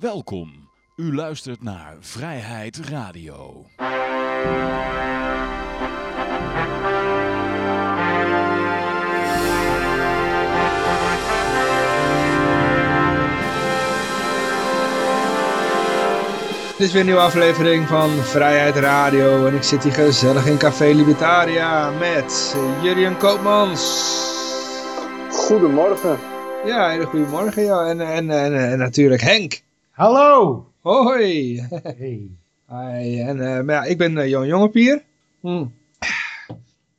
Welkom. U luistert naar Vrijheid Radio. Dit is weer een nieuwe aflevering van Vrijheid Radio en ik zit hier gezellig in Café Libertaria met Jurjen Koopmans. Goedemorgen. Ja, hele goede morgen. Ja. En, en, en, en natuurlijk Henk. Hallo! Hoi. Hey. Hi. En, eh, maar ja, ik ben uh, Johan Jongepier. Hm.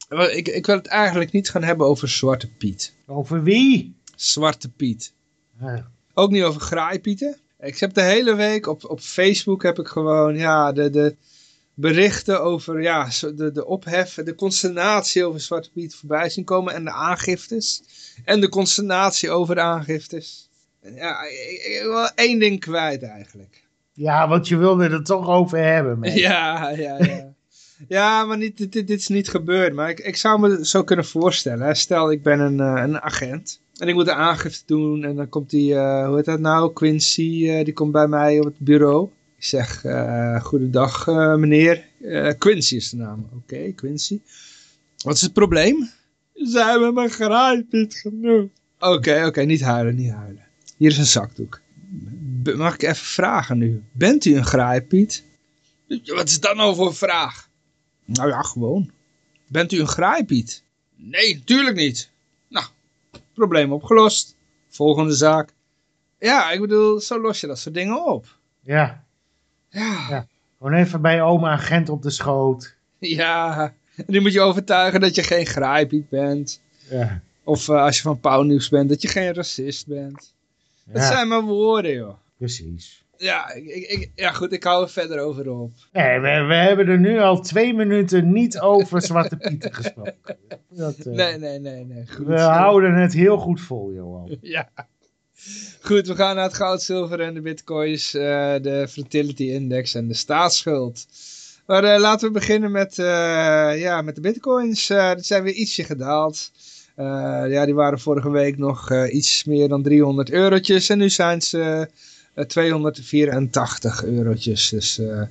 Wel, Ik, ik wil het eigenlijk niet gaan hebben over Zwarte Piet. Over wie? Zwarte Piet. Ah, Ook niet over graaipieten. Ik heb de hele week op, op Facebook heb ik gewoon ja, de, de berichten over ja, de, de ophef, de consternatie over Zwarte Piet voorbij zien komen en de aangiftes. En de consternatie over de aangiftes. Ja, ik, ik wil één ding kwijt eigenlijk. Ja, want je wilde het toch over hebben. man. Ja, ja, ja. Ja, maar niet, dit, dit is niet gebeurd. Maar ik, ik zou me zo kunnen voorstellen. hè. Stel, ik ben een, eh, een agent. En ik moet een aangifte doen. En dan komt die, eh, hoe heet dat nou? Quincy, eh, die komt bij mij op het bureau. Ik zeg, eh goedendag eh, meneer. Eh, Quincy is de naam. Oké, Quincy. Wat is het probleem? Ze hebben me graaipiet genoemd. Oké, oké, niet huilen, niet huilen. Hier is een zakdoek. B- Mag ik even vragen nu? Bent u een graaipiet? Wat is dat nou voor een vraag? Nou ja, gewoon. Bent u een graaipiet? Nee, natuurlijk niet. Nou, probleem opgelost. Volgende zaak. Ja, ik bedoel, zo los je dat soort dingen op. Ja, Ja, Ja. gewoon even bij oma agent op de schoot. ja. En die moet je overtuigen dat je geen graaipiet bent. Ja, Of eh, als je van pauwnieuws bent, dat je geen racist bent. Dat ja zijn maar woorden, joh. precies. Ja, ik, ik, ja, goed, ik hou er verder over op. Nee, we, we hebben er nu al twee minuten niet over Zwarte Pieten gesproken. Dat, eh, Nee, nee, nee, nee. Goed. we houden het heel goed vol, Johan. Ja. Goed, we gaan naar het goud, zilver en de bitcoins, eh, de fertility index en de staatsschuld. Maar eh, laten we beginnen met, ja, met de bitcoins. Die zijn weer ietsje gedaald. Eh, ja, die waren vorige week nog eh, iets meer dan 300 eurotjes. En nu zijn ze eh, 284 eurotjes. Dus eh,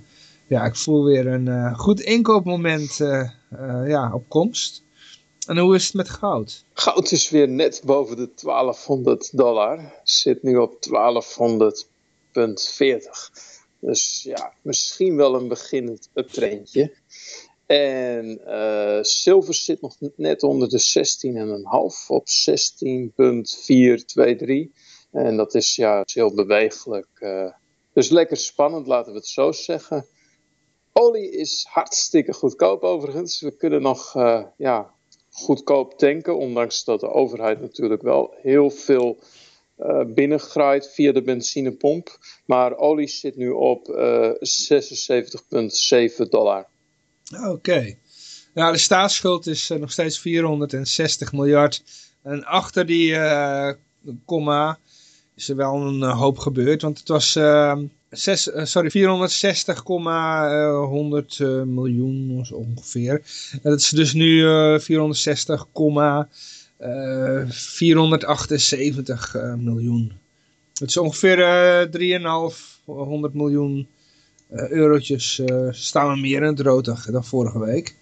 ja, ik voel weer een eh, goed inkoopmoment eh, eh, ja, op komst. En hoe is het met goud? Goud is weer net boven de 1200 dollar. Zit nu op 1200,40. Dus ja, misschien wel een beginnend uptrendje. En eh, zilver zit nog net onder de 16,5 op 16,423. En dat is ja heel bewegelijk. eh. dus lekker spannend, laten we het zo zeggen. Olie is hartstikke goedkoop overigens. We kunnen nog eh, ja, goedkoop tanken, ondanks dat de overheid natuurlijk wel heel veel eh binnengraait via de benzinepomp. Maar olie zit nu op eh 76,7 dollar. Oké. Nou, de staatsschuld is eh, nog steeds 460 miljard. En achter die eh komma is er wel een eh, hoop gebeurd. Want het was eh, zes, sorry, 460,100 eh, miljoen ongeveer. En dat is dus nu eh 460, eh 478 eh, miljoen. Het is ongeveer eh 3,5 miljoen eh, eurotjes eh, staan we meer in het rood dan, vorige week.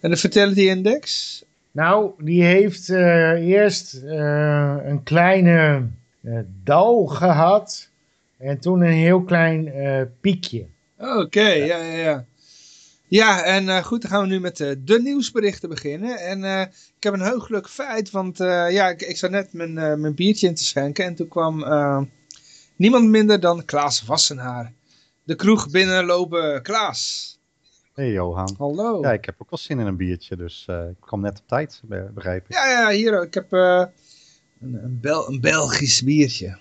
En de Fertility Index? Nou, die heeft eh, eerst eh, een kleine eh, dal gehad. En toen een heel klein eh, piekje. Oké, ja, ja, ja. Ja, en eh, goed, dan gaan we nu met eh, de nieuwsberichten beginnen. En eh, ik heb een heugelijk feit, want eh, ja, ik, ik zat net mijn, eh, mijn biertje in te schenken. En toen kwam eh, niemand minder dan Klaas Wassenaar. De kroeg binnenlopen, Klaas. Hey Johan. Hallo. Ja, ik heb ook wel zin in een biertje, dus eh, ik kwam net op tijd, be- begrijp ik. Ja, ja, hier, ik heb eh, een, een, Bel een Belgisch biertje.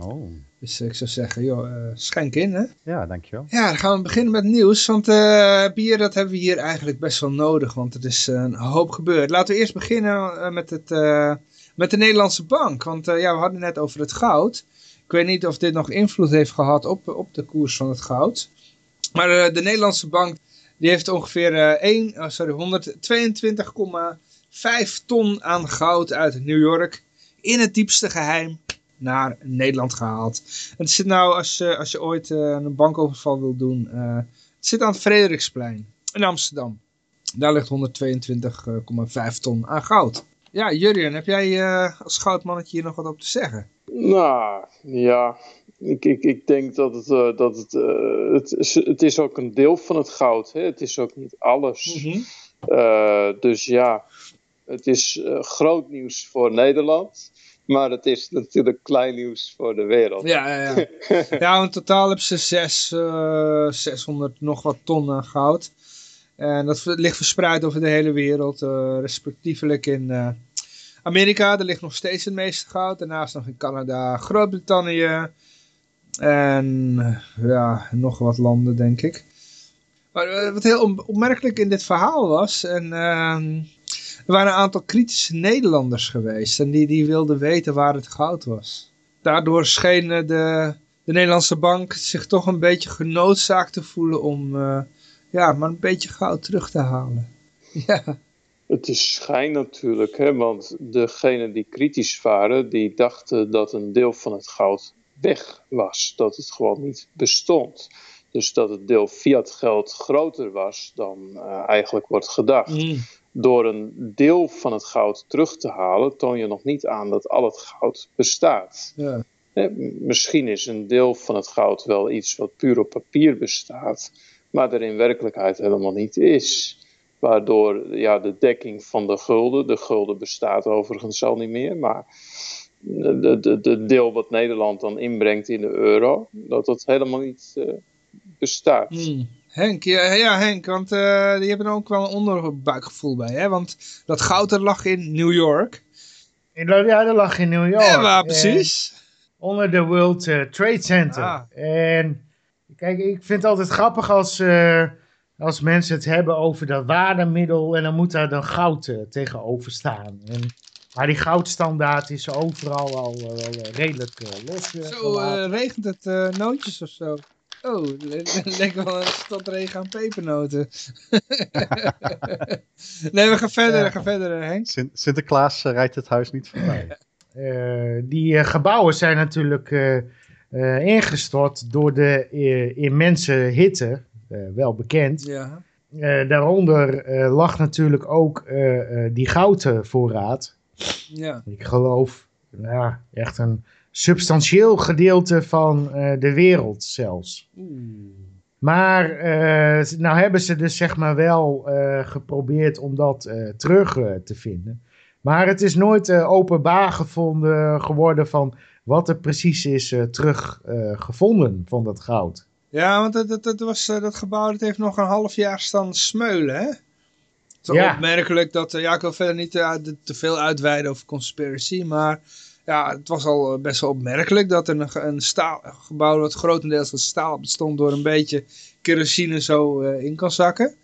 Oh, Dus ik zou zeggen, joh, eh, schenk in, hè. ja, dankjewel. Ja, dan gaan we beginnen met nieuws. Want eh, bier, dat hebben we hier eigenlijk best wel nodig. Want er is een hoop gebeurd. Laten we eerst beginnen met, het, eh, met de Nederlandse bank. Want eh, ja, we hadden net over het goud. Ik weet niet of dit nog invloed heeft gehad op, op de koers van het goud. Maar eh, de Nederlandse bank die heeft ongeveer eh, 1, oh, sorry, 122,5 ton aan goud uit New York. In het diepste geheim naar Nederland gehaald. En het zit nou, als, je als je ooit uh, een bankoverval wil doen, uh, het zit aan het Frederiksplein in Amsterdam. Daar ligt 122,5 ton aan goud. Ja, Jurjen, heb jij uh, als goudmannetje hier nog wat op te zeggen? Nou, ja. Ik, ik, ik denk dat het, uh, dat het, uh, het, is, het is ook een deel van het goud. Hè? Het is ook niet alles. Mhm. dus ja, het is groot nieuws voor Nederland. Maar het is natuurlijk klein nieuws voor de wereld. Ja, ja, ja. ja in totaal hebben ze zes, 600 nog wat ton aan goud. En dat ligt verspreid over de hele wereld, respectievelijk in Amerika, daar ligt nog steeds het meeste goud. Daarnaast nog in Canada, Groot-Brittannië en ja, nog wat landen, denk ik. Uh, wat heel opmerkelijk in dit verhaal was, en ehm, er waren een aantal kritische Nederlanders geweest en die, die wilden weten waar het goud was. Daardoor scheen de, de Nederlandse bank zich toch een beetje genoodzaakt te voelen om ja, maar een beetje goud terug te halen. Ja. Het is schijn natuurlijk, hè, want degenen die kritisch waren, die dachten dat een deel van het goud weg was. Dat het gewoon niet bestond. Dus dat het deel fiat geld groter was dan uh, eigenlijk wordt gedacht. Mm. Door een deel van het goud terug te halen, toon je nog niet aan dat al het goud bestaat. Ja. Misschien is een deel van het goud wel iets wat puur op papier bestaat maar er in werkelijkheid helemaal niet is. Waardoor ja, de dekking van de gulden, de gulden bestaat overigens al niet meer, maar de, de, de deel wat Nederland dan inbrengt in de euro, dat dat helemaal niet uh, bestaat. Hmm. Henk, ja, ja, Henk, want uh, die hebben er ook wel een onderbuikgevoel bij, hè? Want dat goud er lag in New York. Ja, dat lag in New York. Ja, waar precies? En onder de World uh, Trade Center. Ah. En Kijk, ik vind het altijd grappig als, uh, als mensen het hebben over dat waardemiddel en dan moet daar dan goud uh, tegenover staan. En, maar die goudstandaard is overal al uh, redelijk los. zo regent het nootjes of zo. Oh, lekker wel een stad regen aan pepernoten. nee, we gaan verder, we gaan verder Henk. Sint Sinterklaas rijdt het huis niet voorbij. die gebouwen zijn natuurlijk uh, ingestort door de uh, immense hitte, uh, wel bekend. Ja. daaronder lag natuurlijk ook die goudvoorraad. Ja. Ik geloof, ja, echt een substantieel gedeelte van de wereld zelfs. Maar nou hebben ze dus zeg maar wel geprobeerd om dat terug te vinden. Maar het is nooit openbaar gevonden geworden van wat er precies is uh, teruggevonden uh, van dat goud. Ja, want dat, dat, was, uh, dat gebouw dat heeft nog een half jaar staan smeulen, hè? Het is ja. opmerkelijk dat, ja, ik wil verder niet te, te veel uitweiden over conspiracy, maar ja, het was al best wel opmerkelijk dat er een, een staal, gebouw dat grotendeels van staal bestond door een beetje kerosine zo in kan zakken.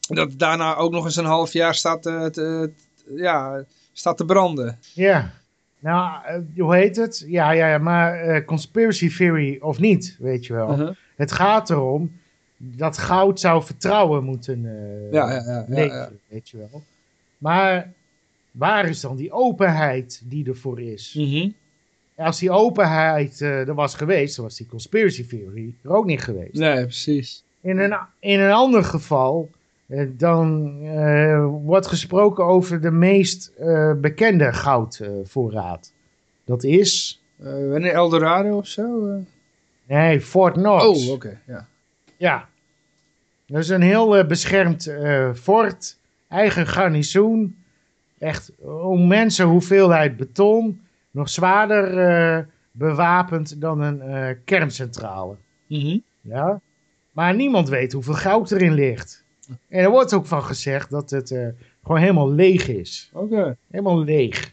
Dat daarna ook nog eens een half jaar staat, te, ja, staat te branden. Ja, nou, hoe heet het? Ja, ja, ja maar conspiracy theory of niet, weet je wel. Uh -huh. Het gaat erom dat goud zou vertrouwen moeten uh, ja, ja, ja, weet je wel. Maar waar is dan die openheid die ervoor is? Mm -hmm. Als die openheid er was geweest, dan was die conspiracy theory er ook niet geweest. Nee, precies. In een, in een ander geval dan uh, wordt gesproken over de meest bekende goudvoorraad. dat is... Uh, wanneer Eldorado of zo? Nee, Fort Knox. Oh, oké. Okay. Ja. ja. Dat is een heel beschermd fort. Eigen garnizoen. Echt onmense hoeveelheid beton. Nog zwaarder bewapend dan een kerncentrale. Mm -hmm. Ja. Maar niemand weet hoeveel goud erin ligt. En er wordt ook van gezegd dat het gewoon helemaal leeg is. Oké. Okay. Helemaal leeg.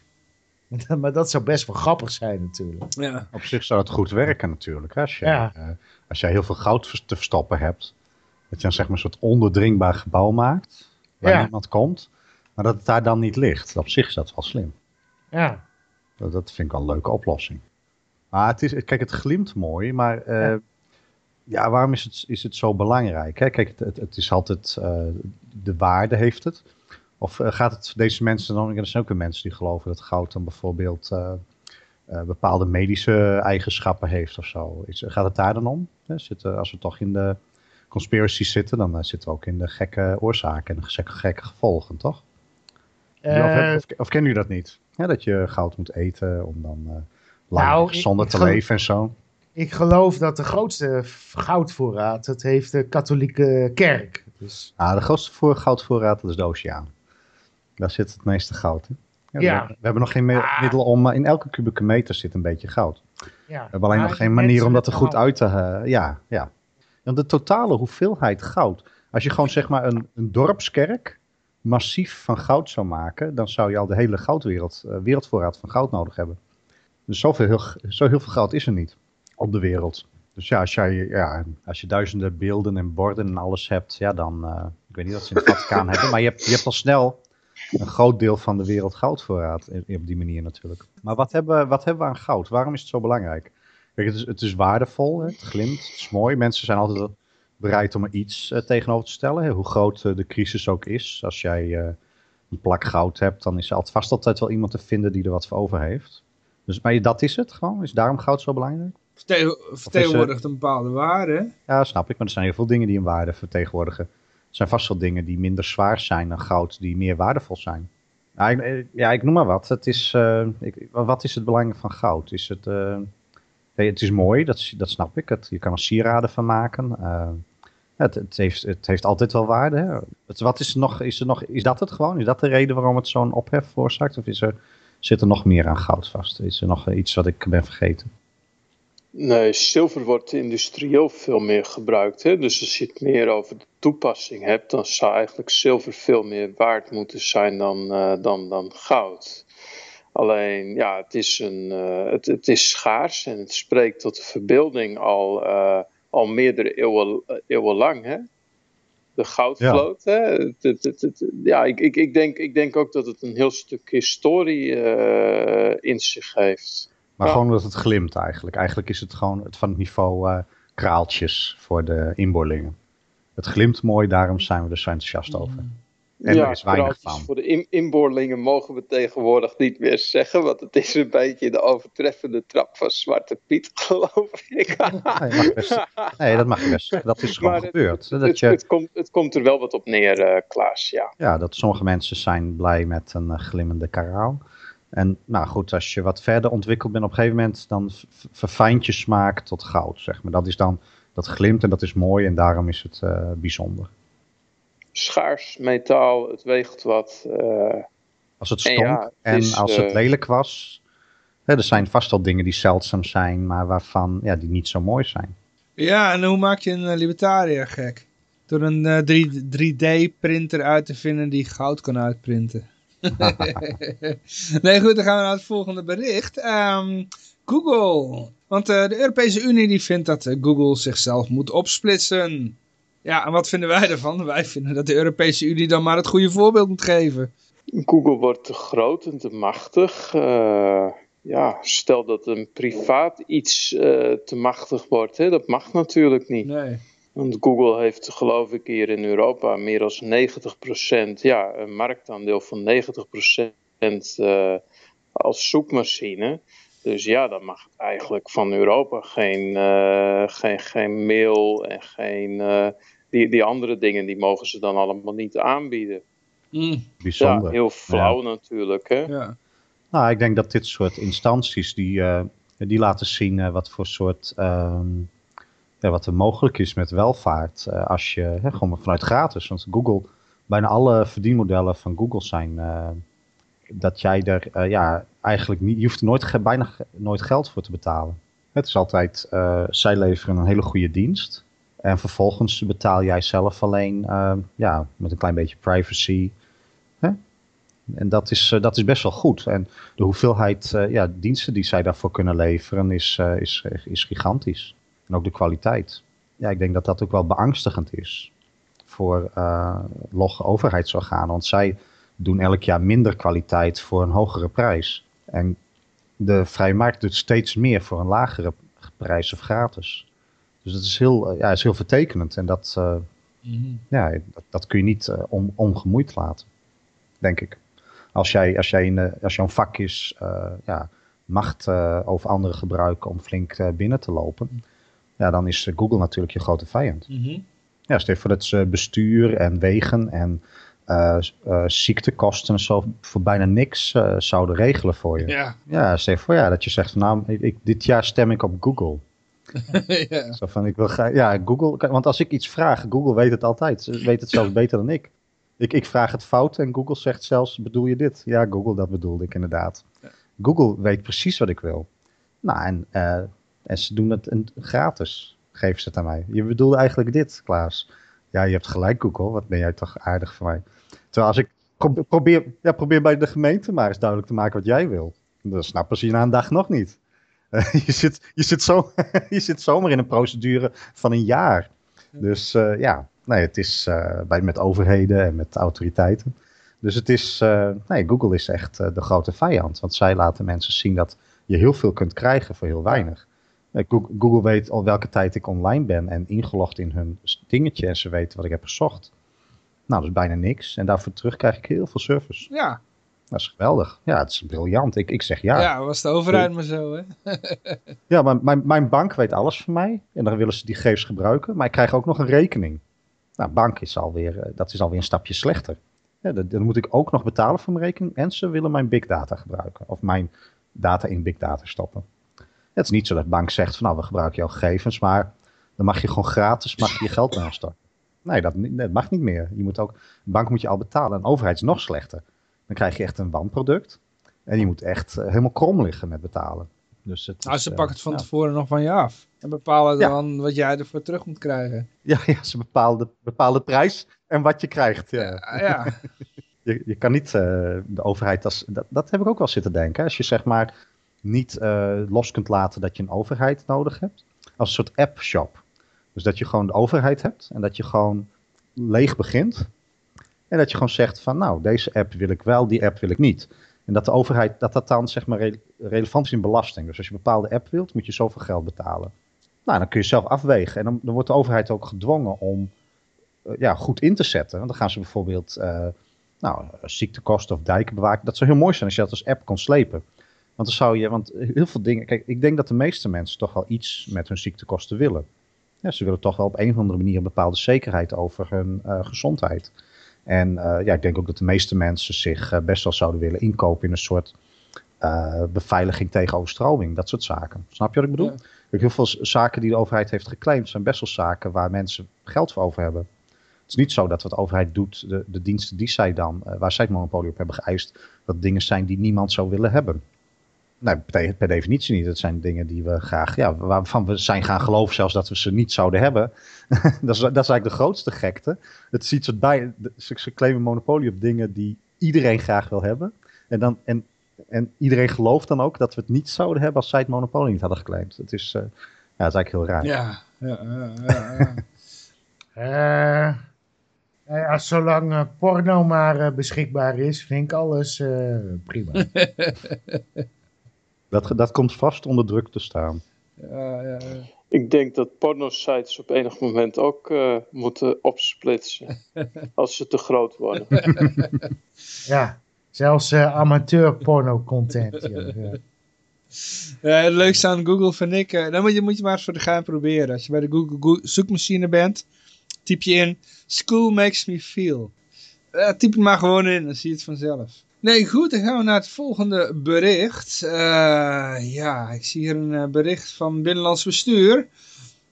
maar dat zou best wel grappig zijn natuurlijk. Ja. Op zich zou het goed werken natuurlijk. Als je, ja. uh, als jij heel veel goud te verstoppen hebt. Dat je dan zeg maar een soort onderdringbaar gebouw maakt. Waar ja. niemand komt. Maar dat het daar dan niet ligt. Op zich is dat wel slim. Ja. Dat, dat vind ik wel een leuke oplossing. Maar het is, kijk, het glimt mooi, maar... Uh, ja ja, waarom is het, is het zo belangrijk? Hè? Kijk, het, het, het is altijd, uh, de waarde heeft het. Of uh, gaat het deze mensen dan, er zijn ook weer mensen die geloven dat goud dan bijvoorbeeld uh, eh, bepaalde medische eigenschappen heeft of zo. Is, gaat het daar dan om? Zitten, als we toch in de conspiracy zitten, dan eh, zitten we ook in de gekke oorzaken en de gekke, gekke gevolgen, toch? Eh, of, of, kennen jullie dat niet? Ja, dat je goud moet eten om dan uh, lang Nou, gezonder te leven en zo. ik geloof dat de grootste goudvoorraad, dat heeft de katholieke kerk. Dus Ah, de grootste voor, goudvoorraad, dat is de oceaan. Daar zit het meeste goud. Hè? Ja, Ja. We, we hebben nog geen me- Ah. middel om, eh, in elke kubieke meter zit een beetje goud. ja. We hebben alleen Maar nog geen manier om dat er goed uit te... eh, ja, ja. Want de totale hoeveelheid goud. Als je gewoon zeg maar een, een dorpskerk massief van goud zou maken, dan zou je al de hele goudwereld, eh, wereldvoorraad van goud nodig hebben. Dus zoveel, heel, zo heel veel goud is er niet op de wereld. Dus ja, als, jij, ja, als je duizenden beelden en borden en alles hebt, ja dan, ik weet niet wat ze in het Vaticaan hebben, maar je hebt, je hebt al snel een groot deel van de wereld goudvoorraad op die manier natuurlijk. Maar wat hebben, wat hebben we aan goud? Waarom is het zo belangrijk? Kijk, het is, het is waardevol, het glimt, het is mooi. Mensen zijn altijd bereid om er iets eh, tegenover te stellen, hoe groot eh, de crisis ook is. Als jij eh, een plak goud hebt, dan is er altijd, vast altijd wel iemand te vinden die er wat voor over heeft. Dus, maar dat is het gewoon? Is daarom goud zo belangrijk? Verte- vertegenwoordigt een bepaalde waarde. Ja, snap ik. Maar er zijn heel veel dingen die een waarde vertegenwoordigen. Zijn vast wel dingen die minder zwaar zijn dan goud, die meer waardevol zijn. Ja, ik, eh, ja, ik noem maar wat. Het is, eh, ik, wat is het belang van goud? Is het, eh, het is mooi, dat, dat snap ik. Je kan er sieraden van maken. Het, het, heeft, het heeft altijd wel waarde. Hè? Wat is, nog, is, er nog, is dat het gewoon? Is dat de reden waarom het zo'n ophef veroorzaakt? Of is er, zit er nog meer aan goud vast? Is er nog iets wat ik ben vergeten? Nee, zilver wordt industrieel veel meer gebruikt. Hè? Dus als je het meer over de toepassing hebt, dan zou eigenlijk zilver veel meer waard moeten zijn dan, eh, dan, dan goud. Alleen, ja, het is, een, eh, het, het is schaars en het spreekt tot de verbeelding al, eh, al meerdere eeuwen, eeuwen lang. Hè? De goudvloot. Hè? Het, het, het, het- ja, ik, ik, ik, denk, ik denk ook dat het een heel stuk historie in zich heeft. Maar Ja. gewoon omdat het glimt eigenlijk. Eigenlijk is het gewoon het van het niveau eh, kraaltjes voor de inboorlingen. Het glimt mooi, daarom zijn we er zo enthousiast over. En er is weinig van. Voor de in inboorlingen mogen we tegenwoordig niet meer zeggen, want het is een beetje de overtreffende trap van Zwarte Piet, geloof ik. Nee, mag best- nee, dat mag je best. Dat is gewoon Maar gebeurd. het, Dat, je, het, komt, het komt er wel wat op neer, eh, Klaas, ja. ja, dat sommige mensen zijn blij met een eh, glimmende karaal. En nou goed, als je wat verder ontwikkeld bent op een gegeven moment, dan verfijnt je smaak tot goud, zeg maar. Dat is dan, dat glimt en dat is mooi en daarom is het eh, bijzonder. Schaars metaal, het weegt wat. eh, Als het En stonk ja, het en is, als het eh, lelijk was. Hè, er zijn vast wel dingen die zeldzaam zijn, maar waarvan ja, die niet zo mooi zijn. Ja, en hoe maak je een libertariër gek? Door een eh, 3, 3D-printer uit te vinden die goud kan uitprinten. nee, goed, dan gaan we naar het volgende bericht. Ehm, Google. Want eh, de Europese Unie die vindt dat eh, Google zichzelf moet opsplitsen. Ja, en wat vinden wij ervan? Wij vinden dat de Europese Unie dan maar het goede voorbeeld moet geven. Google wordt te groot en te machtig. Eh, ja, stel dat een privaat iets te machtig wordt, hè, dat mag natuurlijk niet. Nee. Want Google heeft, geloof ik, hier in Europa meer dan 90%, ja, een marktaandeel van 90% eh, als zoekmachine. Dus ja, dan mag het eigenlijk van Europa geen, eh, geen, geen mail en geen. eh, die, die andere dingen, die mogen ze dan allemaal niet aanbieden. Mm, Ja, Bijzonder. heel flauw natuurlijk, hè. ja. Nou, ik denk dat dit soort instanties die, eh, die laten zien eh, wat voor soort ehm, ja, wat er mogelijk is met welvaart. eh, als je hè, gewoon vanuit gratis. Want Google, bijna alle verdienmodellen van Google zijn eh, dat jij er eh, ja, eigenlijk niet, je hoeft er nooit, bijna nooit geld voor te betalen. Het is altijd, zij leveren een hele goede dienst. En vervolgens betaal jij zelf alleen ja, met een klein beetje privacy. Hè? En dat is, dat is best wel goed. En de hoeveelheid ja, diensten die zij daarvoor kunnen leveren is, is, is gigantisch. En ook de kwaliteit. Ja, ik denk dat dat ook wel beangstigend is voor eh logge overheidsorganen. Want zij doen elk jaar minder kwaliteit voor een hogere prijs. En de vrije markt doet steeds meer voor een lagere prijs of gratis. Dus dat is heel, eh, ja, is heel vertekenend. En dat, eh, Mhm. ja, dat, dat kun je niet on, ongemoeid laten, denk ik. Als jij, als jij in, als jouw vak is, ja, macht over anderen gebruiken om flink binnen te lopen, ja, dan is eh, Google natuurlijk je grote vijand. Mhm. Ja, stel voor dat ze bestuur en wegen en eh, eh, ziektekosten en zo voor bijna niks eh, zouden regelen voor je. Ja. Ja, stel voor ja, dat je zegt van nou, ik, dit jaar stem ik op Google. ja. Zo van, ik wil ja, Google, want als ik iets vraag, Google weet het altijd. Ze weet het zelfs beter dan ik. ik. Ik vraag het fout en Google zegt zelfs, bedoel je dit? Ja, Google, dat bedoelde ik inderdaad. Google weet precies wat ik wil. Nou, en, eh, en ze doen het gratis, geven ze het aan mij. Je bedoelde eigenlijk dit, Klaas. Ja, je hebt gelijk, Google. Wat ben jij toch aardig voor mij. Terwijl als ik pro- probeer, ja, probeer bij de gemeente maar eens duidelijk te maken wat jij wil. Dan snappen ze je na een dag nog niet. Je, zit, je, zit zo, je zit zomaar in een procedure van een jaar. Dus eh, ja, nee, het is eh, bij, met overheden en met autoriteiten. Dus het is, eh, nee, Google is echt de grote vijand. Want zij laten mensen zien dat je heel veel kunt krijgen voor heel weinig. Eh, Google, Google weet al welke tijd ik online ben en ingelogd in hun dingetje en ze weten wat ik heb gezocht. Nou, dat is bijna niks. En daarvoor terug krijg ik heel veel service. Ja. Dat is geweldig. Ja, het is briljant. Ik, ik zeg ja. ja, was de overheid maar zo, hè? Ja, maar mijn, mijn bank weet alles van mij. En dan willen ze die gegevens gebruiken. Maar ik krijg ook nog een rekening. Nou, bank is alweer, eh, dat is alweer een stapje slechter. Ja, dan, dan moet ik ook nog betalen voor mijn rekening. En ze willen mijn big data gebruiken. Of mijn data in big data stoppen. Het is niet zo dat de bank zegt van nou, we gebruiken jouw gegevens. Maar dan mag je gewoon gratis mag je, je geld storten. Nee dat, dat mag niet meer. Je moet ook, een bank moet je al betalen. Een overheid is nog slechter. Dan krijg je echt een wanproduct. En je moet echt eh, helemaal krom liggen met betalen. Dus het Nou, is, ze eh, pakken het van ja. tevoren nog van je af. En bepalen Ja. dan wat jij ervoor terug moet krijgen. Ja, ja ze bepalen de, bepalen de prijs en wat je krijgt. Ja. Ja, ja. Je, je kan niet eh, de overheid, als, dat, dat heb ik ook wel zitten denken. Als je zeg maar niet eh, los kunt laten dat je een overheid nodig hebt. Als een soort app-shop. Dus dat je gewoon de overheid hebt en dat je gewoon leeg begint. En dat je gewoon zegt van nou, deze app wil ik wel, die app wil ik niet. En dat de overheid, dat dat dan zeg maar re- relevant is in belasting. Dus als je een bepaalde app wilt, moet je zoveel geld betalen. Nou, dan kun je zelf afwegen. En dan, dan wordt de overheid ook gedwongen om eh, ja, goed in te zetten. Want dan gaan ze bijvoorbeeld eh, nou, ziektekosten of dijken bewaken. Dat zou heel mooi zijn als je dat als app kon slepen. Want dan zou je, want heel veel dingen. Kijk, ik denk dat de meeste mensen toch wel iets met hun ziektekosten willen. Ja, ze willen toch wel op een of andere manier een bepaalde zekerheid over hun eh, gezondheid. En eh, ja, ik denk ook dat de meeste mensen zich eh, best wel zouden willen inkopen in een soort beveiliging tegen overstroming. Dat soort zaken. Snap je wat ik bedoel? Ja. Heel veel zaken die de overheid heeft geclaimd zijn best wel zaken waar mensen geld voor over hebben. Het is niet zo dat wat de overheid doet, de, de diensten die zij dan, waar zij het monopolie op hebben geëist, dat dingen zijn die niemand zou willen hebben. Nee, per, per definitie niet. Het zijn dingen die we graag, ja, waarvan we zijn gaan geloven zelfs dat we ze niet zouden hebben. dat, is, dat is eigenlijk de grootste gekte. Het is iets wat bij, ze, ze claimen monopolie op dingen die iedereen graag wil hebben. En, dan, en, en iedereen gelooft dan ook dat we het niet zouden hebben als zij het monopolie niet hadden geclaimd. Het is, eh, ja, het is eigenlijk heel raar. Ja, ja, ja, ja, ja. Eh, nou ja, zolang eh, porno maar eh, beschikbaar is, vind ik alles eh, prima. Dat, dat komt vast onder druk te staan. ja, ja, ja. Ik denk dat pornosites op enig moment ook eh, moeten opsplitsen. als ze te groot worden. ja, zelfs eh, amateur porno content. Ja, ja. Ja, het leukste aan Google vind ik, eh, dan moet je, moet je maar eens voor de gein proberen. Als je bij de Google Go- zoekmachine bent, typ je in, school makes me feel. Eh, typ het maar gewoon in, dan zie je het vanzelf. Nee, goed, dan gaan we naar het volgende bericht. Eh, ja, ik zie hier een eh, bericht van Binnenlands Bestuur.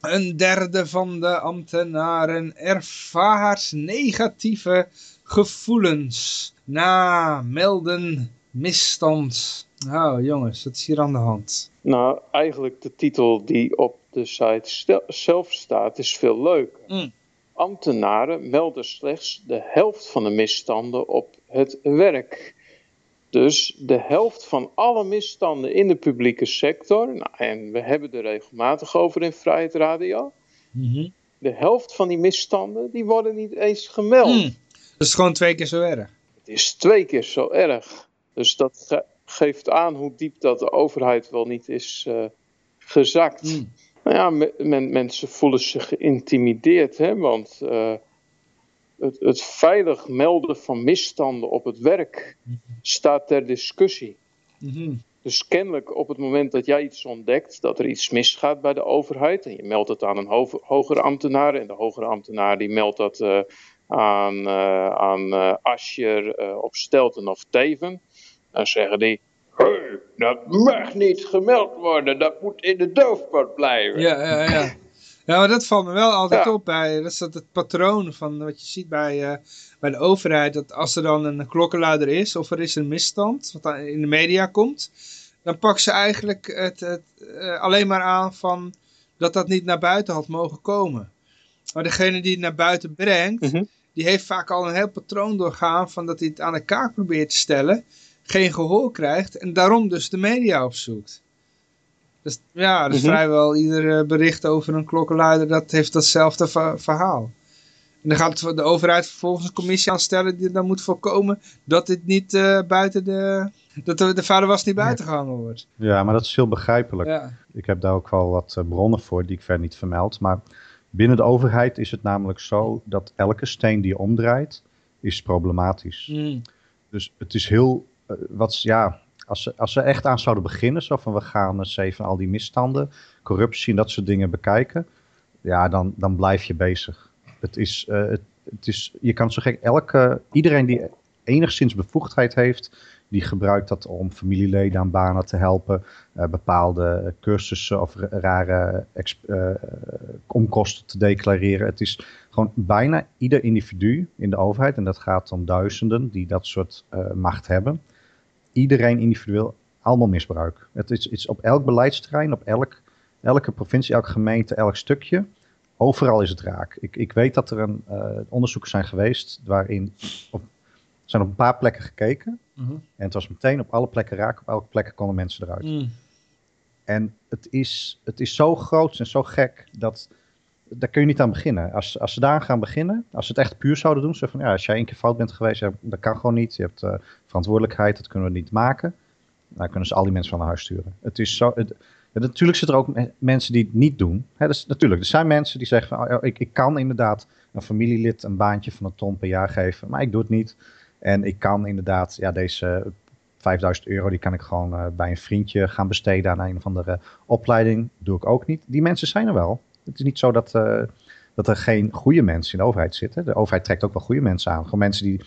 Een derde van de ambtenaren ervaart negatieve gevoelens na melden misstand. Nou jongens, wat is hier aan de hand? nou, eigenlijk de titel die op de site zelf staat is veel leuker. Mm. Ambtenaren melden slechts de helft van de misstanden op het werk. Dus de helft van alle misstanden in de publieke sector, nou, en we hebben er regelmatig over in Vrijheid Radio, de helft van die misstanden die worden niet eens gemeld. Mm. Dat is gewoon twee keer zo erg. Het is twee keer zo erg. Dus dat ge- geeft aan hoe diep dat de overheid wel niet is eh, gezakt. Mm. Nou ja, me- men- mensen voelen zich geïntimideerd, hè, want eh, het, het veilig melden van misstanden op het werk staat ter discussie. Mhm. Dus kennelijk op het moment dat jij iets ontdekt, dat er iets misgaat bij de overheid, en je meldt het aan een ho hogere ambtenaar, en de hogere ambtenaar die meldt dat uh, aan, uh, aan uh, Ascher op Stelten of Teven, dan zeggen die, hey, dat mag niet gemeld worden, dat moet in de doofpot blijven. Ja, ja, ja. Ja, maar dat valt me wel altijd ja. op bij, dat is dat het patroon van wat je ziet bij, uh, bij de overheid, dat als er dan een klokkenluider is of er is een misstand, wat dan in de media komt, dan pakken ze eigenlijk het, het uh, alleen maar aan van dat dat niet naar buiten had mogen komen. Maar degene die het naar buiten brengt, mm -hmm. die heeft vaak al een heel patroon doorgaan van dat hij het aan de kaak probeert te stellen, geen gehoor krijgt en daarom dus de media opzoekt. Dus ja, dus mm -hmm. vrijwel ieder bericht over een klokkenluider, dat heeft datzelfde ver verhaal. En dan gaat de overheid vervolgens een commissie aanstellen die dan moet voorkomen dat dit niet uh, buiten de... Dat de, de vader was niet buiten gehangen wordt. Ja, maar dat is heel begrijpelijk. Ja. Ik heb daar ook wel wat bronnen voor die ik verder niet vermeld. Maar binnen de overheid is het namelijk zo dat elke steen die je omdraait, is problematisch. Mm. Dus het is heel... Uh, wat, ja, als ze, als ze echt aan zouden beginnen, zo van we gaan eens even al die misstanden, corruptie en dat soort dingen bekijken, ja, dan, dan blijf je bezig. Het is, uh, het, het, is, je kan zo gek, elke, iedereen die enigszins bevoegdheid heeft, die gebruikt dat om familieleden aan banen te helpen, uh, bepaalde cursussen of rare uh, omkosten te declareren. Het is gewoon bijna ieder individu in de overheid, en dat gaat om duizenden die dat soort macht hebben, iedereen individueel allemaal misbruik. Het is, is op elk beleidsterrein, op elk, elke provincie, elke gemeente, elk stukje. Overal is het raak. Ik, ik weet dat er een, uh, onderzoeken zijn geweest waarin op, zijn op een paar plekken gekeken. Mm -hmm. En het was meteen op alle plekken raak. Op elke plek konden mensen eruit. Mm. En het is, het is zo groot en zo gek dat daar kun je niet aan beginnen. Als, als ze daar gaan beginnen, als ze het echt puur zouden doen, zo van ja, als jij één keer fout bent geweest, dat kan gewoon niet. Je hebt uh, verantwoordelijkheid, dat kunnen we niet maken. Dan kunnen ze al die mensen van naar huis sturen. Het is zo. Het, natuurlijk zitten er ook me mensen die het niet doen. Hè, dus, natuurlijk, er zijn mensen die zeggen van, oh, ik, ik kan inderdaad een familielid een baantje van een ton per jaar geven, maar ik doe het niet. En ik kan inderdaad, ja, deze 5000 euro, die kan ik gewoon uh, bij een vriendje gaan besteden aan een of andere opleiding. Doe ik ook niet. Die mensen zijn er wel. Het is niet zo dat, uh, dat er geen goede mensen in de overheid zitten. De overheid trekt ook wel goede mensen aan. Gewoon mensen die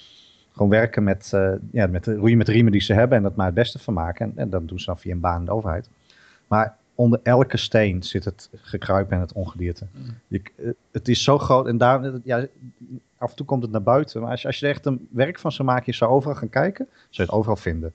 gewoon werken met, uh, ja, met de roeien met de riemen die ze hebben en dat maar het beste van maken. En, en dat doen ze dan via een baan in de overheid. Maar onder elke steen zit het gekruip en het ongedierte. Mm. Je, het is zo groot en daar, ja, af en toe komt het naar buiten. Maar als je, als je er echt een werk van zou maken, je zou overal gaan kijken, zou je het overal vinden.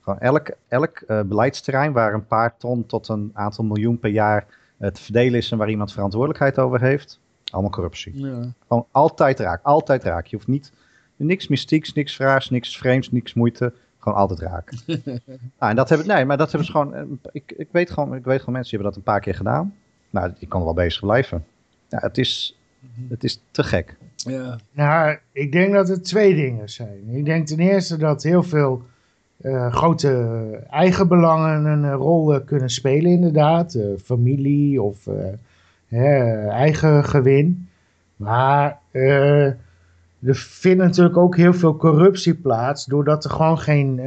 Gewoon elk, elk uh, beleidsterrein waar een paar ton tot een aantal miljoen per jaar te verdelen is en waar iemand verantwoordelijkheid over heeft, allemaal corruptie. Ja. Gewoon altijd raak, altijd raak. Je hoeft niet, niks mystieks, niks vraars, niks vreemds, niks moeite. Gewoon altijd raken. ah, en dat hebben, nee, maar dat hebben ze gewoon, ik, ik, weet gewoon, ik weet gewoon mensen die hebben dat een paar keer gedaan. Nou, die kan wel bezig blijven. Ja, het is, het is te gek. Ja. Nou, ik denk dat het twee dingen zijn. Ik denk ten eerste dat heel veel uh, grote eigenbelangen een rol uh, kunnen spelen inderdaad. Uh, familie of eigen gewin. Maar er vindt natuurlijk ook heel veel corruptie plaats doordat er gewoon geen,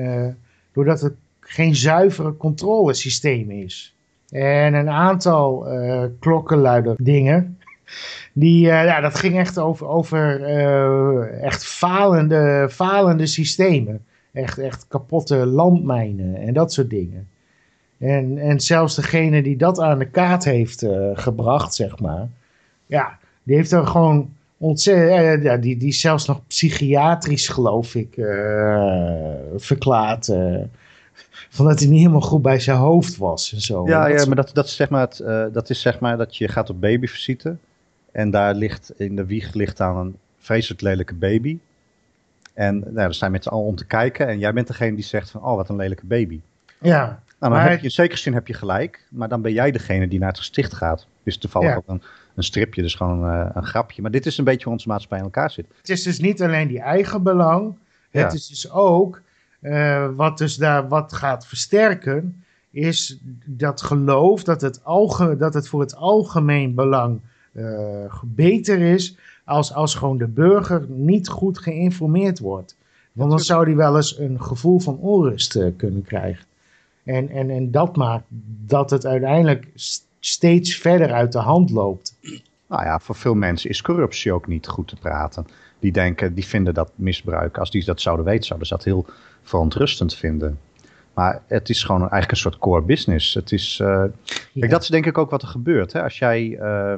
doordat er geen zuivere controlesysteem is. En een aantal klokkenluider dingen, die, ja, dat ging echt over, over echt falende, falende systemen. Echt, echt kapotte landmijnen en dat soort dingen. En, en zelfs degene die dat aan de kaart heeft uh, gebracht, zeg maar. Ja, die heeft er gewoon ontzettend... Uh, ja, die, die zelfs nog psychiatrisch, geloof ik, uh, verklaard. van dat hij niet helemaal goed bij zijn hoofd was en zo. Ja, ja maar dat, dat, is zeg maar het, dat is zeg maar dat je gaat op babyvisite. En daar ligt in de wieg ligt dan een vreselijk lelijke baby. En nou, dan staan mensen al om te kijken. En jij bent degene die zegt van, oh, wat een lelijke baby. Ja. Nou, dan maar... heb je in zekere zin heb je gelijk. Maar dan ben jij degene die naar het gesticht gaat. Dus toevallig ja. ook een, een stripje, dus gewoon een, een, grapje. Maar dit is een beetje hoe onze maatschappij in elkaar zit. Het is dus niet alleen die eigen belang. Het is dus ook, uh, wat dus daar wat gaat versterken, is dat geloof dat het, alge, dat het voor het algemeen belang uh, beter is als, als gewoon de burger niet goed geïnformeerd wordt. Want dan zou die wel eens een gevoel van onrust uh, kunnen krijgen. En, en, en dat maakt dat het uiteindelijk steeds verder uit de hand loopt. Nou ja, voor veel mensen is corruptie ook niet goed te praten. Die denken, die vinden dat misbruik. Als die dat zouden weten, zouden ze dat heel verontrustend vinden. Maar het is gewoon eigenlijk een soort core business. Het is, uh, kijk, dat is denk ik ook wat er gebeurt. Hè? Als jij, uh,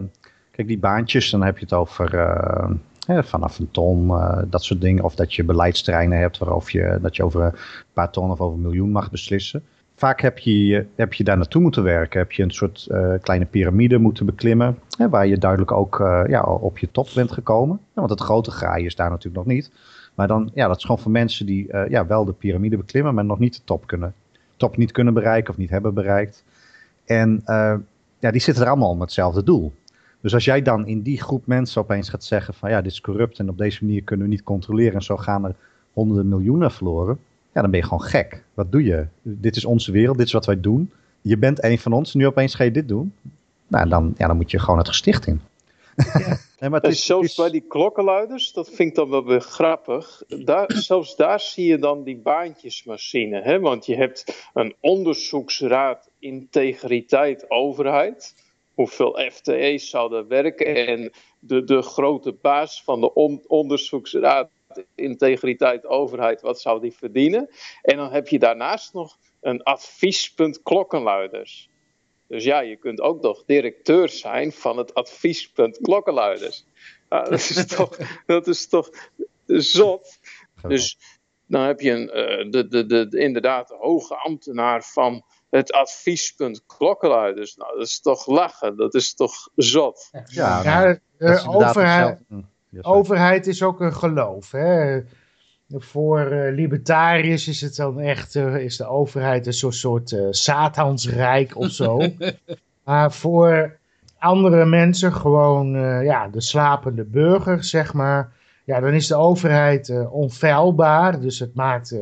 kijk, die baantjes, dan heb je het over uh, vanaf een ton, dat soort dingen. Of dat je beleidsterreinen hebt waarover je, dat je over een paar ton of over een miljoen mag beslissen vaak heb je, heb je daar naartoe moeten werken. Heb je een soort uh, kleine piramide moeten beklimmen. Hè, waar je duidelijk ook ja, op je top bent gekomen. Ja, want het grote graaien is daar natuurlijk nog niet. Maar dan, ja, dat is gewoon voor mensen die ja, wel de piramide beklimmen, maar nog niet de top kunnen. Top niet kunnen bereiken of niet hebben bereikt. En ja, die zitten er allemaal om hetzelfde doel. Dus als jij dan in die groep mensen opeens gaat zeggen van ja, dit is corrupt en op deze manier kunnen we niet controleren en zo gaan er honderden miljoenen verloren ja, dan ben je gewoon gek. Wat doe je? Dit is onze wereld, dit is wat wij doen. Je bent een van ons, nu opeens ga je dit doen. Nou, dan, ja, dan moet je gewoon het gesticht in. Ja. nee, maar het is, zelfs is... bij die klokkenluiders, dat vind ik dan wel weer grappig. Daar, zelfs daar zie je dan die baantjesmachine. Hè? Want je hebt een onderzoeksraad integriteit overheid. Hoeveel FTE's zouden werken. En de, de grote baas van de on, onderzoeksraad integriteit, overheid, wat zou die verdienen? En dan heb je daarnaast nog een adviespunt klokkenluiders. Dus ja, je kunt ook nog directeur zijn van het adviespunt klokkenluiders. Nou, dat, is toch, dat is toch zot. Dus dan heb je een, uh, de, de, de, inderdaad de hoge ambtenaar van het adviespunt klokkenluiders. Nou, dat is toch lachen, dat is toch zot. Ja, ja de overheid, de overheid is ook een geloof. Hè? Voor uh, libertariërs is het dan echt, uh, is de overheid een soort, soort uh, satansrijk of zo. maar voor andere mensen, gewoon ja, de slapende burger, zeg maar. Ja, dan is de overheid onfeilbaar. Dus het maakt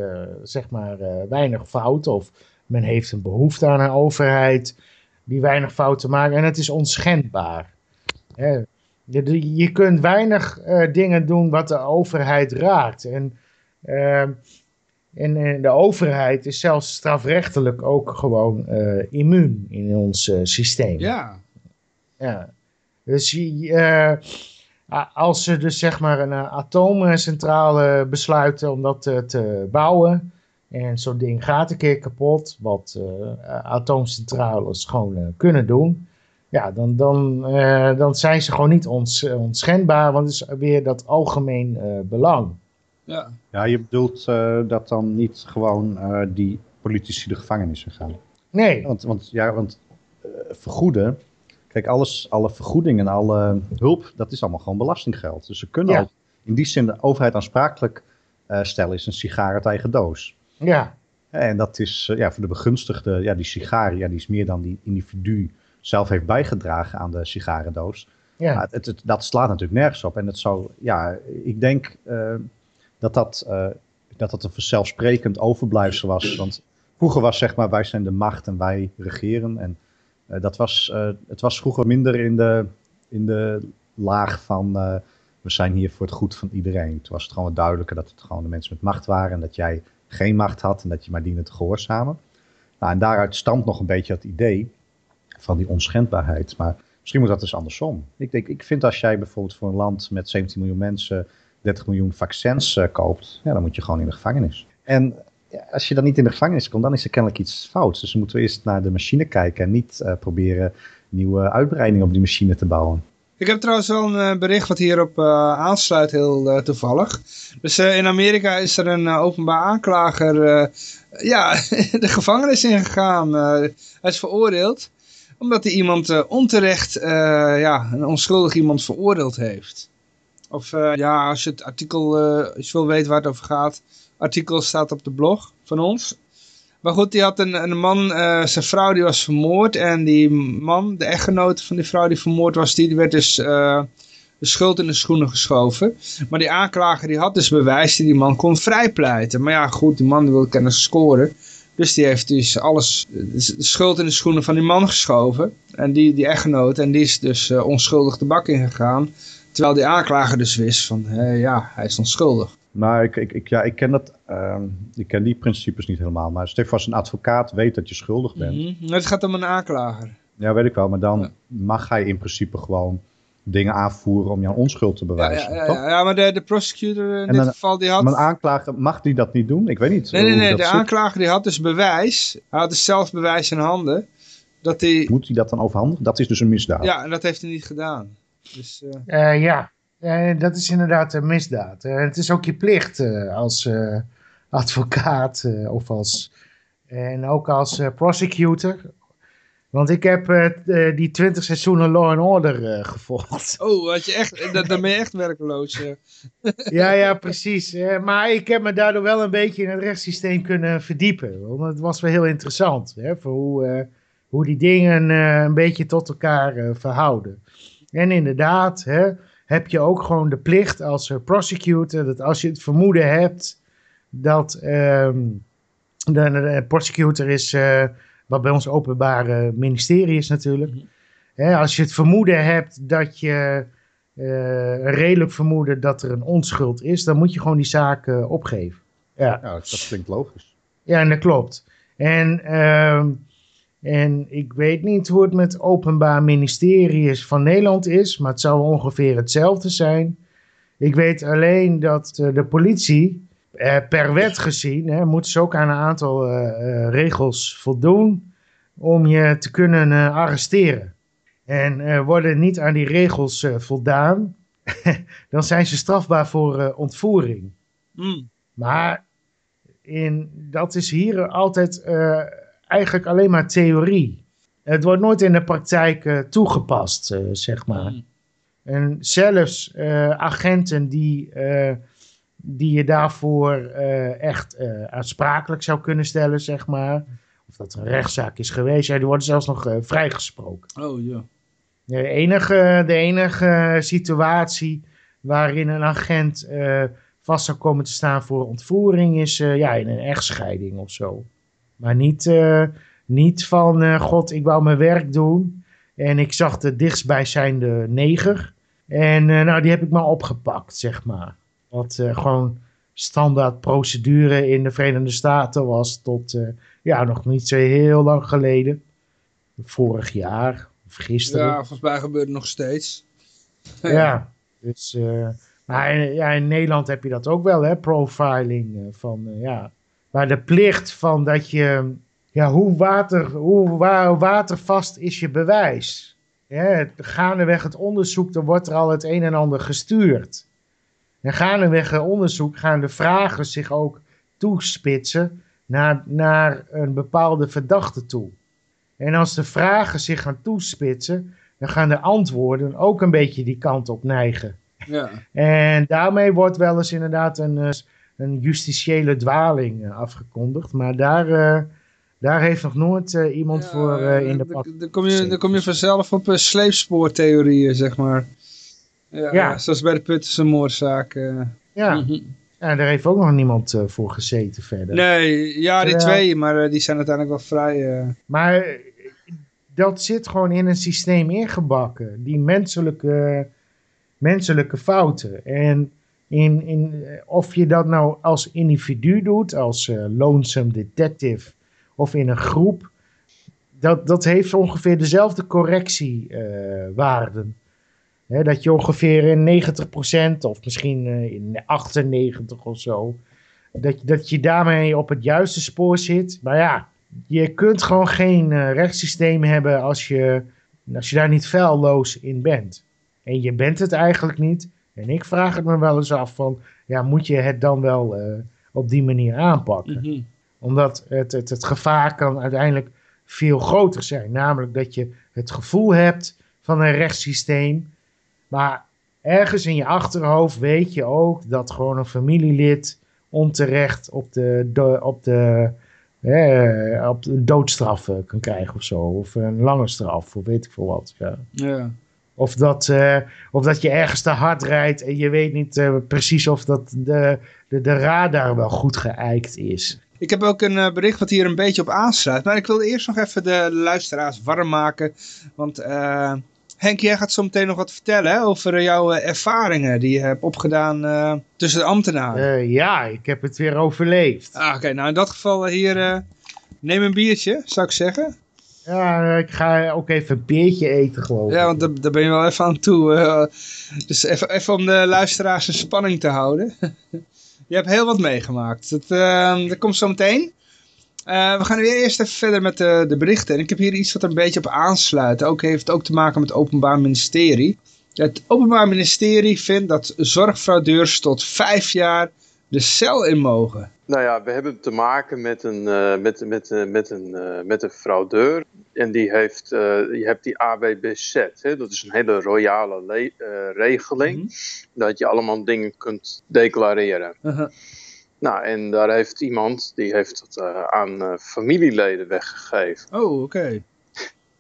zeg maar weinig fouten. Of men heeft een behoefte aan een overheid die weinig fouten maakt. En het is onschendbaar. Hè? Je, je kunt weinig uh, dingen doen wat de overheid raakt. En, uh, en, de overheid is zelfs strafrechtelijk ook gewoon uh, immuun in ons systeem. Ja. ja. Dus als ze dus zeg maar een atoomcentrale besluiten om dat te bouwen... En zo'n ding gaat een keer kapot, wat atoomcentrales gewoon kunnen doen ja, dan, dan, uh, dan zijn ze gewoon niet ons, uh, onschendbaar, want het is weer dat algemeen uh, belang. Ja. ja, je bedoelt dat dan niet gewoon die politici de gevangenis gaan? Nee. Want, want, ja, want vergoeden, kijk, alles, alle vergoedingen en alle hulp, dat is allemaal gewoon belastinggeld. Dus ze kunnen ja. ook in die zin de overheid aansprakelijk stellen, is een sigaar uit eigen doos. Ja. En dat is ja, voor de begunstigde, ja, die sigaar, ja, die is meer dan die individu zelf heeft bijgedragen aan de sigarendoos. Ja. het, het, dat slaat natuurlijk nergens op. En het zou, ja, ik denk uh, dat, dat, uh, dat dat een vanzelfsprekend overblijfsel was. Want vroeger was zeg maar, wij zijn de macht en wij regeren. En uh, dat was, het was vroeger minder in de, in de laag van we zijn hier voor het goed van iedereen. Toen was het gewoon duidelijker dat het gewoon de mensen met macht waren. En dat jij geen macht had en dat je maar diende te gehoorzamen. Nou, en daaruit stamt nog een beetje het idee van die onschendbaarheid. Maar misschien moet dat dus andersom. Ik, denk, ik vind als jij bijvoorbeeld voor een land met 17 miljoen mensen 30 miljoen vaccins uh, koopt, ja, dan moet je gewoon in de gevangenis. En als je dan niet in de gevangenis komt, dan is er kennelijk iets fouts. Dus dan moeten we eerst naar de machine kijken en niet uh, proberen nieuwe uitbreidingen op die machine te bouwen. Ik heb trouwens wel een uh, bericht wat hierop uh, aansluit, heel uh, toevallig. Dus in Amerika is er een openbaar aanklager ja, de gevangenis ingegaan. hij is veroordeeld omdat hij iemand onterecht, ja, een onschuldig iemand veroordeeld heeft. Of ja, als je het artikel, als je wil weten waar het over gaat, artikel staat op de blog van ons. Maar goed, die had een, een man, zijn vrouw die was vermoord en die man, de echtgenote van die vrouw die vermoord was, die werd dus de schuld in de schoenen geschoven. Maar die aanklager die had dus bewijs die die man kon vrijpleiten. Maar ja, goed, die man wil kennis scoren. Dus die heeft dus alles, de schuld in de schoenen van die man geschoven. En die, die echtgenoot. En die is dus uh, onschuldig de bak ingegaan. Terwijl die aanklager dus wist van, uh, ja, hij is onschuldig. Maar ik, ik, ik, ja, ik, ken dat, ehm, ik ken die principes niet helemaal. Maar Stef, als een advocaat weet dat je schuldig bent, Mhm. Het gaat om een aanklager. ja, weet ik wel. Maar dan Ja. mag hij in principe gewoon dingen aanvoeren om jouw onschuld te bewijzen. ja, ja, ja, ja, maar de, de prosecutor in En dit geval die had... Maar een aanklager, mag die dat niet doen? Ik weet niet. Nee, nee, nee, de zit. aanklager die had dus bewijs. Hij had dus zelf bewijs in handen. Dat hij... Moet hij dat dan overhandigen? Dat is dus een misdaad. Ja, en dat heeft hij niet gedaan. Dus, eh, Eh, ja, Eh, dat is inderdaad een misdaad. Eh, het is ook je plicht eh, als eh, advocaat of als, en ook als prosecutor. Want ik heb die 20 seizoenen Law and Order gevolgd. oh, had je echt, dan, dan ben je echt werkeloos. eh. ja, ja, precies. Maar ik heb me daardoor wel een beetje in het rechtssysteem kunnen verdiepen. Want het was wel heel interessant. Hè, voor hoe, hoe die dingen een beetje tot elkaar verhouden. En inderdaad, hè, heb je ook gewoon de plicht als eh, prosecutor, dat als je het vermoeden hebt dat ehm, de, de prosecutor is, eh, wat bij ons openbare ministerie is natuurlijk. Hè, als je het vermoeden hebt dat je eh, een redelijk vermoeden dat er een onschuld is, dan moet je gewoon die zaak opgeven. Ja. Ja, dat klinkt logisch. Ja, en dat klopt. En, ehm, en ik weet niet hoe het met Openbaar Ministerie is van Nederland is, maar het zou ongeveer hetzelfde zijn. Ik weet alleen dat eh, de politie eh, per wet gezien hè, moet ze ook aan een aantal eh, regels voldoen om je te kunnen arresteren. En worden niet aan die regels voldaan, dan zijn ze strafbaar voor ontvoering. Hmm. Maar in, dat is hier altijd eigenlijk alleen maar theorie. Het wordt nooit in de praktijk eh, toegepast, eh, zeg maar. Hmm. En zelfs eh, agenten die, die je daarvoor echt aansprakelijk zou kunnen stellen, zeg maar. Of dat een rechtszaak is geweest, ja, die worden zelfs nog vrijgesproken. Oh, ja. De enige, de enige situatie waarin een agent vast zou komen te staan voor ontvoering is ja, in een echtscheiding of zo. Maar niet, eh, niet van, eh, god, ik wou mijn werk doen en ik zag de dichtstbijzijnde neger. En eh, nou, die heb ik maar opgepakt, zeg maar. Wat gewoon standaard procedure in de Verenigde Staten was tot, ja, nog niet zo heel lang geleden. Vorig jaar of gisteren. ja, volgens mij gebeurt het nog steeds. Ja, dus, maar in- ja, in Nederland heb je dat ook wel, hè, profiling. van, ja. Maar de plicht van dat je, ja, hoe, water, hoe wa- watervast is je bewijs? Ja, het- gaandeweg het onderzoek, dan wordt er al het een en ander gestuurd. En gaandeweg het onderzoek gaan de vragen zich ook toespitsen naar, naar een bepaalde verdachte toe. En als de vragen zich gaan toespitsen, dan gaan de antwoorden ook een beetje die kant op neigen. Ja. En daarmee wordt wel eens inderdaad een, eh, een justitiële dwaling eh, afgekondigd. Maar daar, eh, daar heeft nog nooit eh, iemand Ja, voor in de pak. Dan kom je, dan kom je vanzelf op sleepspoortheorieën, zeg maar. Ja, Ja. zoals bij de Puttense moordzaak. eh. Ja, Mhm. ja, daar heeft ook nog niemand voor gezeten verder. Nee, ja, die twee, maar die zijn uiteindelijk wel vrij. Maar dat zit gewoon in een systeem ingebakken. Die menselijke, menselijke fouten. En in, in, eh, of je dat nou als individu doet, als eh, lonesome detective, of in een groep. Dat, dat heeft ongeveer dezelfde correctiewaarden. Dat je ongeveer in 90% of misschien eh, in 98 of zo. Dat, dat je daarmee op het juiste spoor zit. Maar ja, je kunt gewoon geen rechtssysteem hebben als je, als je daar niet feilloos in bent. En je bent het eigenlijk niet. En ik vraag het me wel eens af van, ja, moet je het dan wel eh, op die manier aanpakken? Mhm. Omdat het, het, het gevaar kan uiteindelijk veel groter zijn. Namelijk dat je het gevoel hebt van een rechtssysteem. Maar ergens in je achterhoofd weet je ook dat gewoon een familielid onterecht op de, do- op de, eh, op de doodstraf eh, kan krijgen of zo. Of een lange straf, of weet ik veel wat. Ja. Ja. Of dat, eh, of dat je ergens te hard rijdt en je weet niet eh, precies of dat de, de, de radar wel goed geëikt is. Ik heb ook een eh, bericht wat hier een beetje op aansluit. Maar ik wil eerst nog even de luisteraars warm maken. Want Henk, jij gaat zo meteen nog wat vertellen hè, over jouw ervaringen die je hebt opgedaan tussen de ambtenaren. Ja, ik heb het weer overleefd. Ah, Oké, nou in dat geval hier, neem een biertje, zou ik zeggen. Ja, ik ga ook even een peertje eten, geloof ik. Ja, want daar, daar ben je wel even aan toe. eh. dus even, even om de luisteraars in spanning te houden. je hebt heel wat meegemaakt. Dat, eh, dat komt zo meteen. Eh, we gaan weer eerst even verder met de, de berichten. En ik heb hier iets wat er een beetje op aansluit. Ook heeft ook te maken met het Openbaar Ministerie. Het Openbaar Ministerie vindt dat zorgfraudeurs tot vijf jaar de cel in mogen. Nou ja, we hebben te maken met een, eh, met, met, eh, met, een, eh, met een fraudeur. En die heeft, je hebt die AWBZ. Hè? Dat is een hele royale le- regeling. Mhm. Dat je allemaal dingen kunt declareren. Uh-huh. Nou, en daar heeft iemand, die heeft eh, aan familieleden weggegeven. Oh, oké.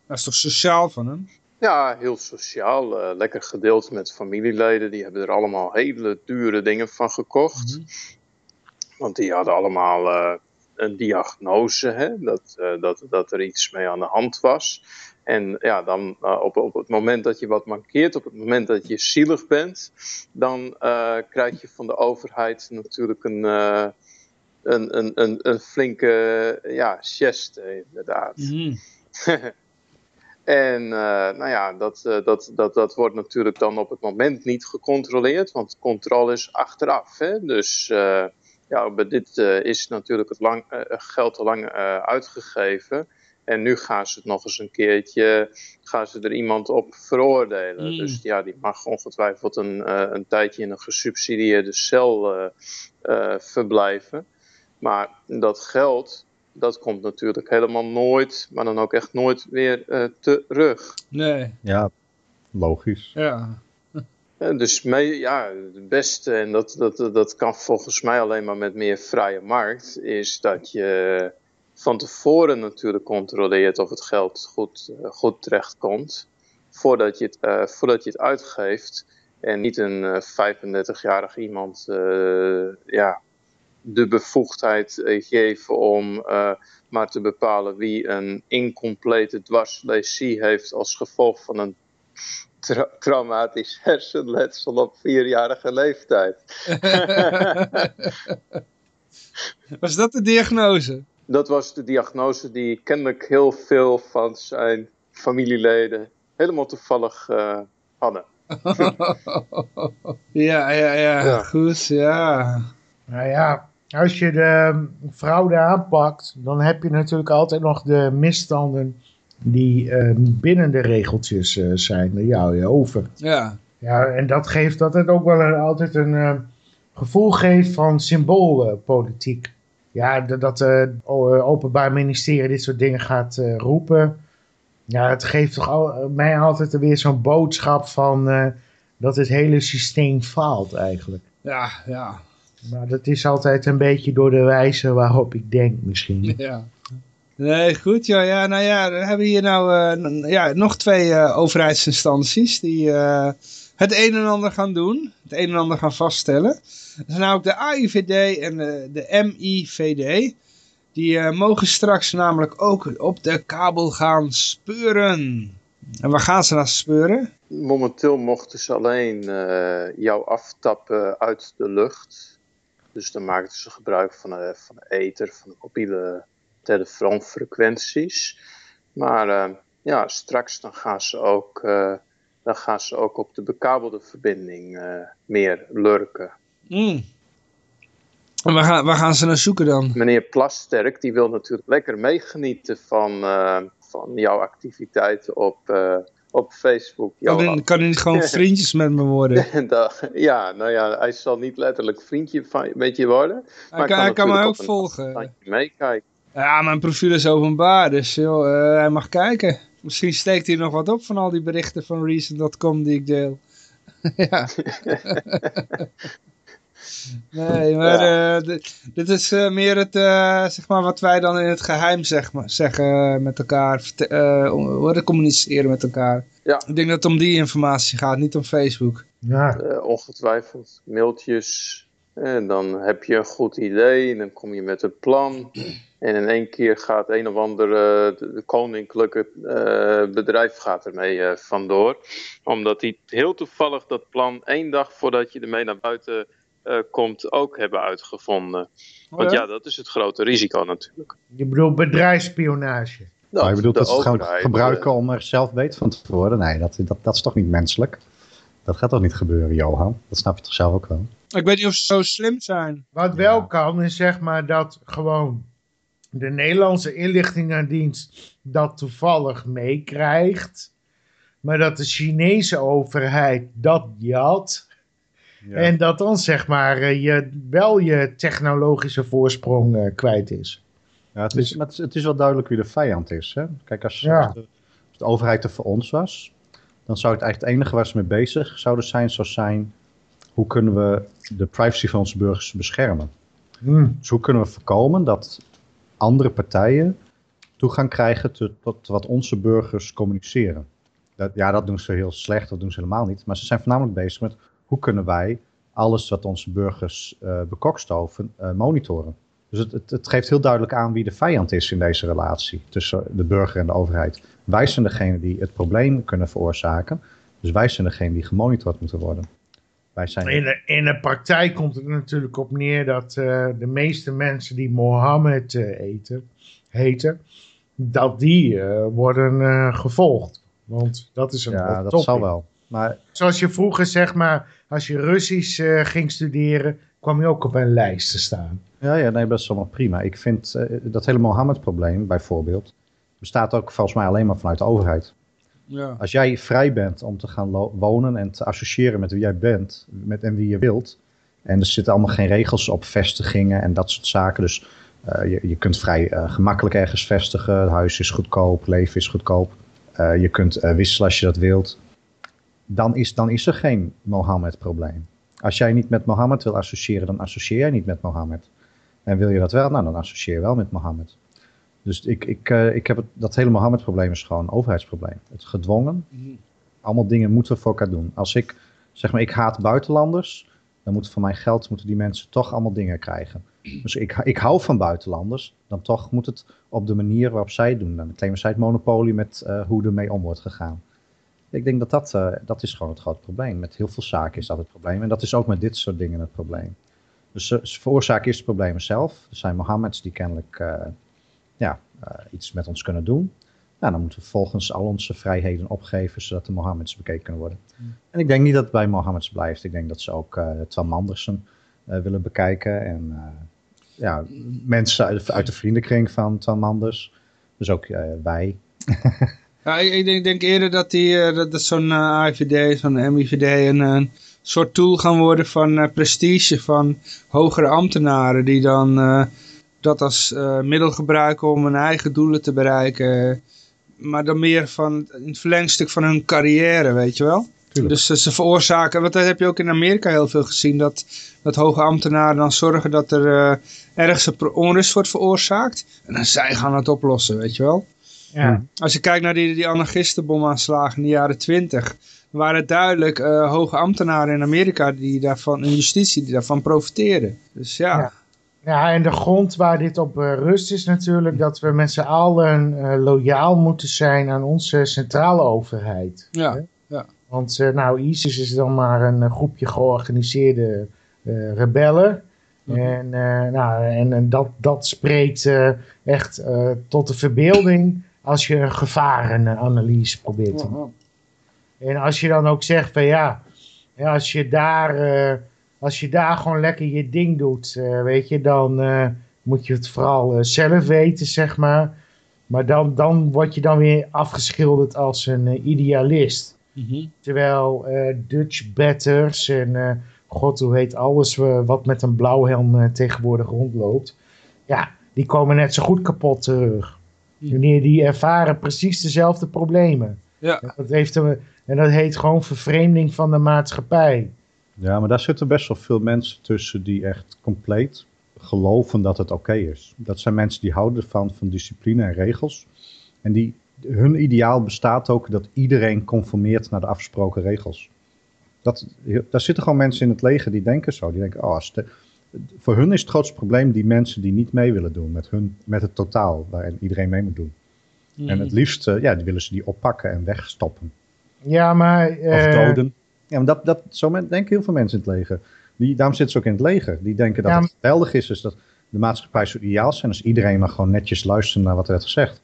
Dat is toch sociaal van hem? Ja, heel sociaal. eh, lekker gedeeld met familieleden. Die hebben er allemaal hele dure dingen van gekocht. Mhm. Want die hadden allemaal eh, een diagnose, hè? Dat, eh, dat, dat er iets mee aan de hand was. En ja, dan op, op het moment dat je wat mankeert, op het moment dat je zielig bent, dan krijg je van de overheid natuurlijk een, een, een, een, een flinke ja, geste, inderdaad. Mhm. En eh, nou ja, dat, eh, dat, dat, dat wordt natuurlijk dan op het moment niet gecontroleerd, want controle is achteraf. Hè? Dus eh, ja, dit is natuurlijk het lang, geld al lang uitgegeven. En nu gaan ze het nog eens een keertje, gaan ze er iemand op veroordelen. Mm. Dus ja, die mag ongetwijfeld een, een tijdje in een gesubsidieerde cel verblijven. Maar dat geld, dat komt natuurlijk helemaal nooit, maar dan ook echt nooit weer eh, terug. Nee, Ja, logisch. ja. Eh, dus mee, ja, het beste, en dat, dat, dat- kan volgens mij alleen maar met meer vrije markt, is dat je van tevoren natuurlijk controleert of het geld goed, eh, goed terechtkomt, voordat je, het, voordat je het uitgeeft. En niet een eh, 35-jarig iemand eh, ja, de bevoegdheid eh, geven om eh, maar te bepalen wie een incomplete dwarslesie heeft als gevolg van een tra- traumatisch hersenletsel op vierjarige leeftijd. Was dat de diagnose? Dat was de diagnose die kennelijk heel veel van zijn familieleden helemaal toevallig eh, hadden. ja, ja, ja, Ja. goed, ja. Nou ja, als je de fraude aanpakt, dan heb je natuurlijk altijd nog de misstanden die eh, binnen de regeltjes eh, zijn. Jou je over. Ja, Ja, en dat geeft dat het ook wel een, altijd een eh, gevoel geeft van symboolpolitiek. ja, dat- het Openbaar Ministerie dit soort dingen gaat eh, roepen. Ja, het geeft toch al, mij altijd weer zo'n boodschap van eh, dat het hele systeem faalt eigenlijk. ja, ja. Maar dat is altijd een beetje door de wijze waarop ik denk misschien. ja. Nee, goed. Ja, ja, nou ja, dan hebben we hier nou eh, ja, nog twee eh, overheidsinstanties die eh, het een en ander gaan doen. Het een en ander gaan vaststellen. Dat zijn namelijk de AIVD en de, de MIVD. Die eh, mogen straks namelijk ook op de kabel gaan speuren. En waar gaan ze naar speuren? Momenteel mochten ze alleen eh, jou aftappen uit de lucht. Dus dan maakten ze gebruik van de, van de ether, van de mobiele telefoonfrequenties. Maar eh, ja, straks dan gaan ze ook, eh, dan gaan ze ook op de bekabelde verbinding eh, meer lurken. Mm. En waar gaan, waar gaan ze naar zoeken dan? Meneer Plasterk die wil natuurlijk lekker meegenieten van, eh, van jouw activiteiten op, eh, op Facebook. Kan hij, kan hij niet gewoon vriendjes met me worden? Dat- ja, nou ja, hij zal niet letterlijk vriendje van, met je worden. Hij kan, hij kan mij ook volgen. meekijken. Ja, mijn profiel is openbaar, dus joh, eh, hij mag kijken. Misschien steekt hij nog wat op van al die berichten van Recent.com die ik deel. ja. Nee, maar eh, dit, dit is eh, meer het, eh, zeg maar wat wij dan in het geheim zeg maar, zeggen met elkaar, eh, hoe communiceren met elkaar. Ja. Ik denk dat het om die informatie gaat, niet om Facebook. Ja, Eh, ongetwijfeld mailtjes. En dan heb je een goed idee en dan kom je met een plan. En in één keer gaat een of ander de koninklijke uh, bedrijf gaat ermee uh, vandoor. Omdat die heel toevallig dat plan één dag voordat je ermee naar buiten komt ook hebben uitgevonden. Oh, Want ja? ja, dat is het grote risico natuurlijk. Je bedoelt bedrijfsspionage. Dat maar je bedoelt dat ze het gaan gebruiken eh, om er zelf beter van te worden? Nee, dat, dat, dat is toch niet menselijk? Dat gaat toch niet gebeuren, Johan? Dat snap je toch zelf ook wel? Ik weet niet of ze zo slim zijn. Wat wel kan, is zeg maar dat gewoon de Nederlandse inlichtingendienst dat toevallig meekrijgt. Maar dat de Chinese overheid dat jat. En dat dan zeg maar eh, je wel je technologische voorsprong eh, kwijt is. Ja, het, is, maar het, is, het is wel duidelijk wie de vijand is. Hè? Kijk, als, Ja. als de, als de overheid er voor ons was, dan zou het eigenlijk het enige waar ze mee bezig zouden zijn, zou zijn hoe kunnen we de privacy van onze burgers beschermen. Hm. Dus hoe kunnen we voorkomen dat andere partijen toegang krijgen tot, tot wat onze burgers communiceren. Dat, ja, dat doen ze heel slecht, dat doen ze helemaal niet. Maar ze zijn voornamelijk bezig met hoe kunnen wij alles wat onze burgers eh bekokstoven eh, monitoren. Dus het, het, het geeft heel duidelijk aan wie de vijand is in deze relatie tussen de burger en de overheid. Wij zijn degene die het probleem kunnen veroorzaken. Dus wij zijn degene die gemonitord moeten worden. Wij zijn In, de, in de praktijk komt het er natuurlijk op neer dat eh, de meeste mensen die Mohammed eten, heten, dat die worden gevolgd. Want dat is een ja, dat zal wel. Maar Zoals je vroeger zeg maar, als je Russisch eh, ging studeren, kwam je ook op een lijst te staan. Ja, ja, nee, best allemaal prima. Ik vind eh, dat hele Mohammed-probleem, bijvoorbeeld, bestaat ook volgens mij alleen maar vanuit de overheid. Ja. Als jij vrij bent om te gaan wonen en te associëren met wie jij bent met, en wie je wilt, en er zitten allemaal geen regels op vestigingen en dat soort zaken, dus eh, je, je kunt vrij eh, gemakkelijk ergens vestigen, het huis is goedkoop, leven is goedkoop, Eh, je kunt eh, wisselen als je dat wilt, dan is, dan is er geen Mohammed-probleem. Als jij niet met Mohammed wil associëren, dan associeer jij niet met Mohammed. En wil je dat wel, nou dan associeer je wel met Mohammed. Dus ik, ik, eh, ik heb het, dat hele Mohammed-probleem is gewoon een overheidsprobleem. Het gedwongen. Allemaal dingen moeten we voor elkaar doen. Als ik zeg maar, ik haat buitenlanders, dan moeten voor mijn geld moeten die mensen toch allemaal dingen krijgen. Dus ik, ik hou van buitenlanders, dan toch moet het op de manier waarop zij het doen. Dan claimen zij het monopolie met eh, hoe ermee om wordt gegaan. Ik denk dat dat, eh, dat is gewoon het grote probleem. Met heel veel zaken is dat het probleem. En dat is ook met dit soort dingen het probleem. Dus ze, ze veroorzaken eerst de problemen zelf. Er zijn Mohammeds die kennelijk eh, ja, eh, iets met ons kunnen doen. Nou, dan moeten we vervolgens al onze vrijheden opgeven, zodat de Mohammeds bekeken kunnen worden. En ik denk niet dat het bij Mohammeds blijft. Ik denk dat ze ook uh, Twan uh, willen bekijken. En ja, mensen uit, uit, de vriendenkring van Twan Manders. Dus ook wij. ja, ik, ik denk, denk, eerder dat, die, uh, dat, dat zo'n AIVD, zo'n MIVD een, een soort tool gaan worden van uh, prestige van hogere ambtenaren. Die dan dat als uh, middel gebruiken om hun eigen doelen te bereiken. Maar dan meer van in het verlengstuk van hun carrière, weet je wel. Tuurlijk. Dus uh, ze veroorzaken, want dat heb je ook in Amerika heel veel gezien, dat, dat hoge ambtenaren dan zorgen dat er uh, ergens onrust wordt veroorzaakt. En dan zij gaan het oplossen, weet je wel. Ja. Als je kijkt naar die, die anarchistenbomaanslagen in de jaren twintig, waren het duidelijk uh, hoge ambtenaren in Amerika die daarvan, in justitie, die daarvan profiteerden. Dus ja. ja. Ja, en de grond waar dit op uh, rust is natuurlijk dat we met z'n allen uh, loyaal moeten zijn aan onze centrale overheid. Ja, hè? ja. Want uh, nou, ISIS is dan maar een groepje georganiseerde rebellen. -hmm. En, nou, en, en dat, dat spreekt echt tot de verbeelding als je een gevarenanalyse probeert te doen. En als je dan ook zegt van ja, als je daar als je daar gewoon lekker je ding doet, uh, weet je, dan uh, moet je het vooral zelf weten, zeg maar. Maar dan, dan word je dan weer afgeschilderd als een idealist. Mm -hmm. Terwijl Dutch Batters en god, hoe heet alles wat met een blauwhelm tegenwoordig rondloopt. Ja, die komen net zo goed kapot terug. Wanneer die ervaren precies dezelfde problemen. Ja. En dat, heeft een, en dat heet gewoon vervreemding van de maatschappij. Ja, maar daar zitten best wel veel mensen tussen die echt compleet geloven dat het oké okay is. Dat zijn mensen die houden van, van discipline en regels. En die, hun ideaal bestaat ook dat iedereen conformeert naar de afgesproken regels. Dat, daar zitten gewoon mensen in het leger die denken zo. Die denken, oh, als de, voor hun is het grootste probleem die mensen die niet mee willen doen met, hun, met het totaal, waarin iedereen mee moet doen. En het liefst eh, ja, die willen ze die oppakken en wegstoppen. Ja, maar... Of eh, doden. Ja, maar dat, dat, zo men- denken heel veel mensen in het leger. Die, daarom zitten ze ook in het leger. Die denken dat Ja, het geweldig is, dus dat de maatschappij zou ideaal zijn. Dus iedereen mag gewoon netjes luisteren naar wat er werd gezegd.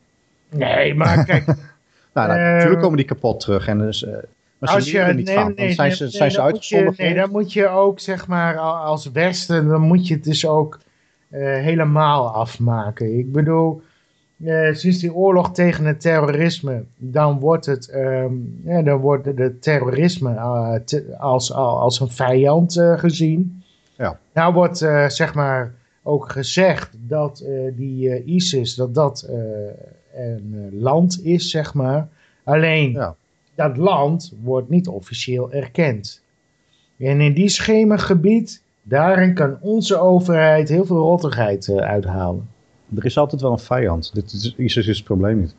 Nee, maar kijk, Nou, nou, Eh, natuurlijk komen die kapot terug. En dus, eh, maar als je... niet nee, van. nee, Dan zijn nee, ze, zijn ze Nee, dan moet je ook, zeg maar, al- als Westen, dan moet je het dus ook eh, helemaal afmaken. Ik bedoel, eh, sinds die oorlog tegen het terrorisme, dan wordt het, ehm, ja, dan wordt de terrorisme eh, te- als, als een vijand gezien. Ja. Nou wordt, zeg maar, ook gezegd dat die ISIS, dat dat een land is, zeg maar. Alleen, Ja. Dat land wordt niet officieel erkend. En in die schemergebied, daarin kan onze overheid heel veel rottigheid eh, uithalen. Er is altijd wel een vijand. Dit is, ISIS is het probleem niet.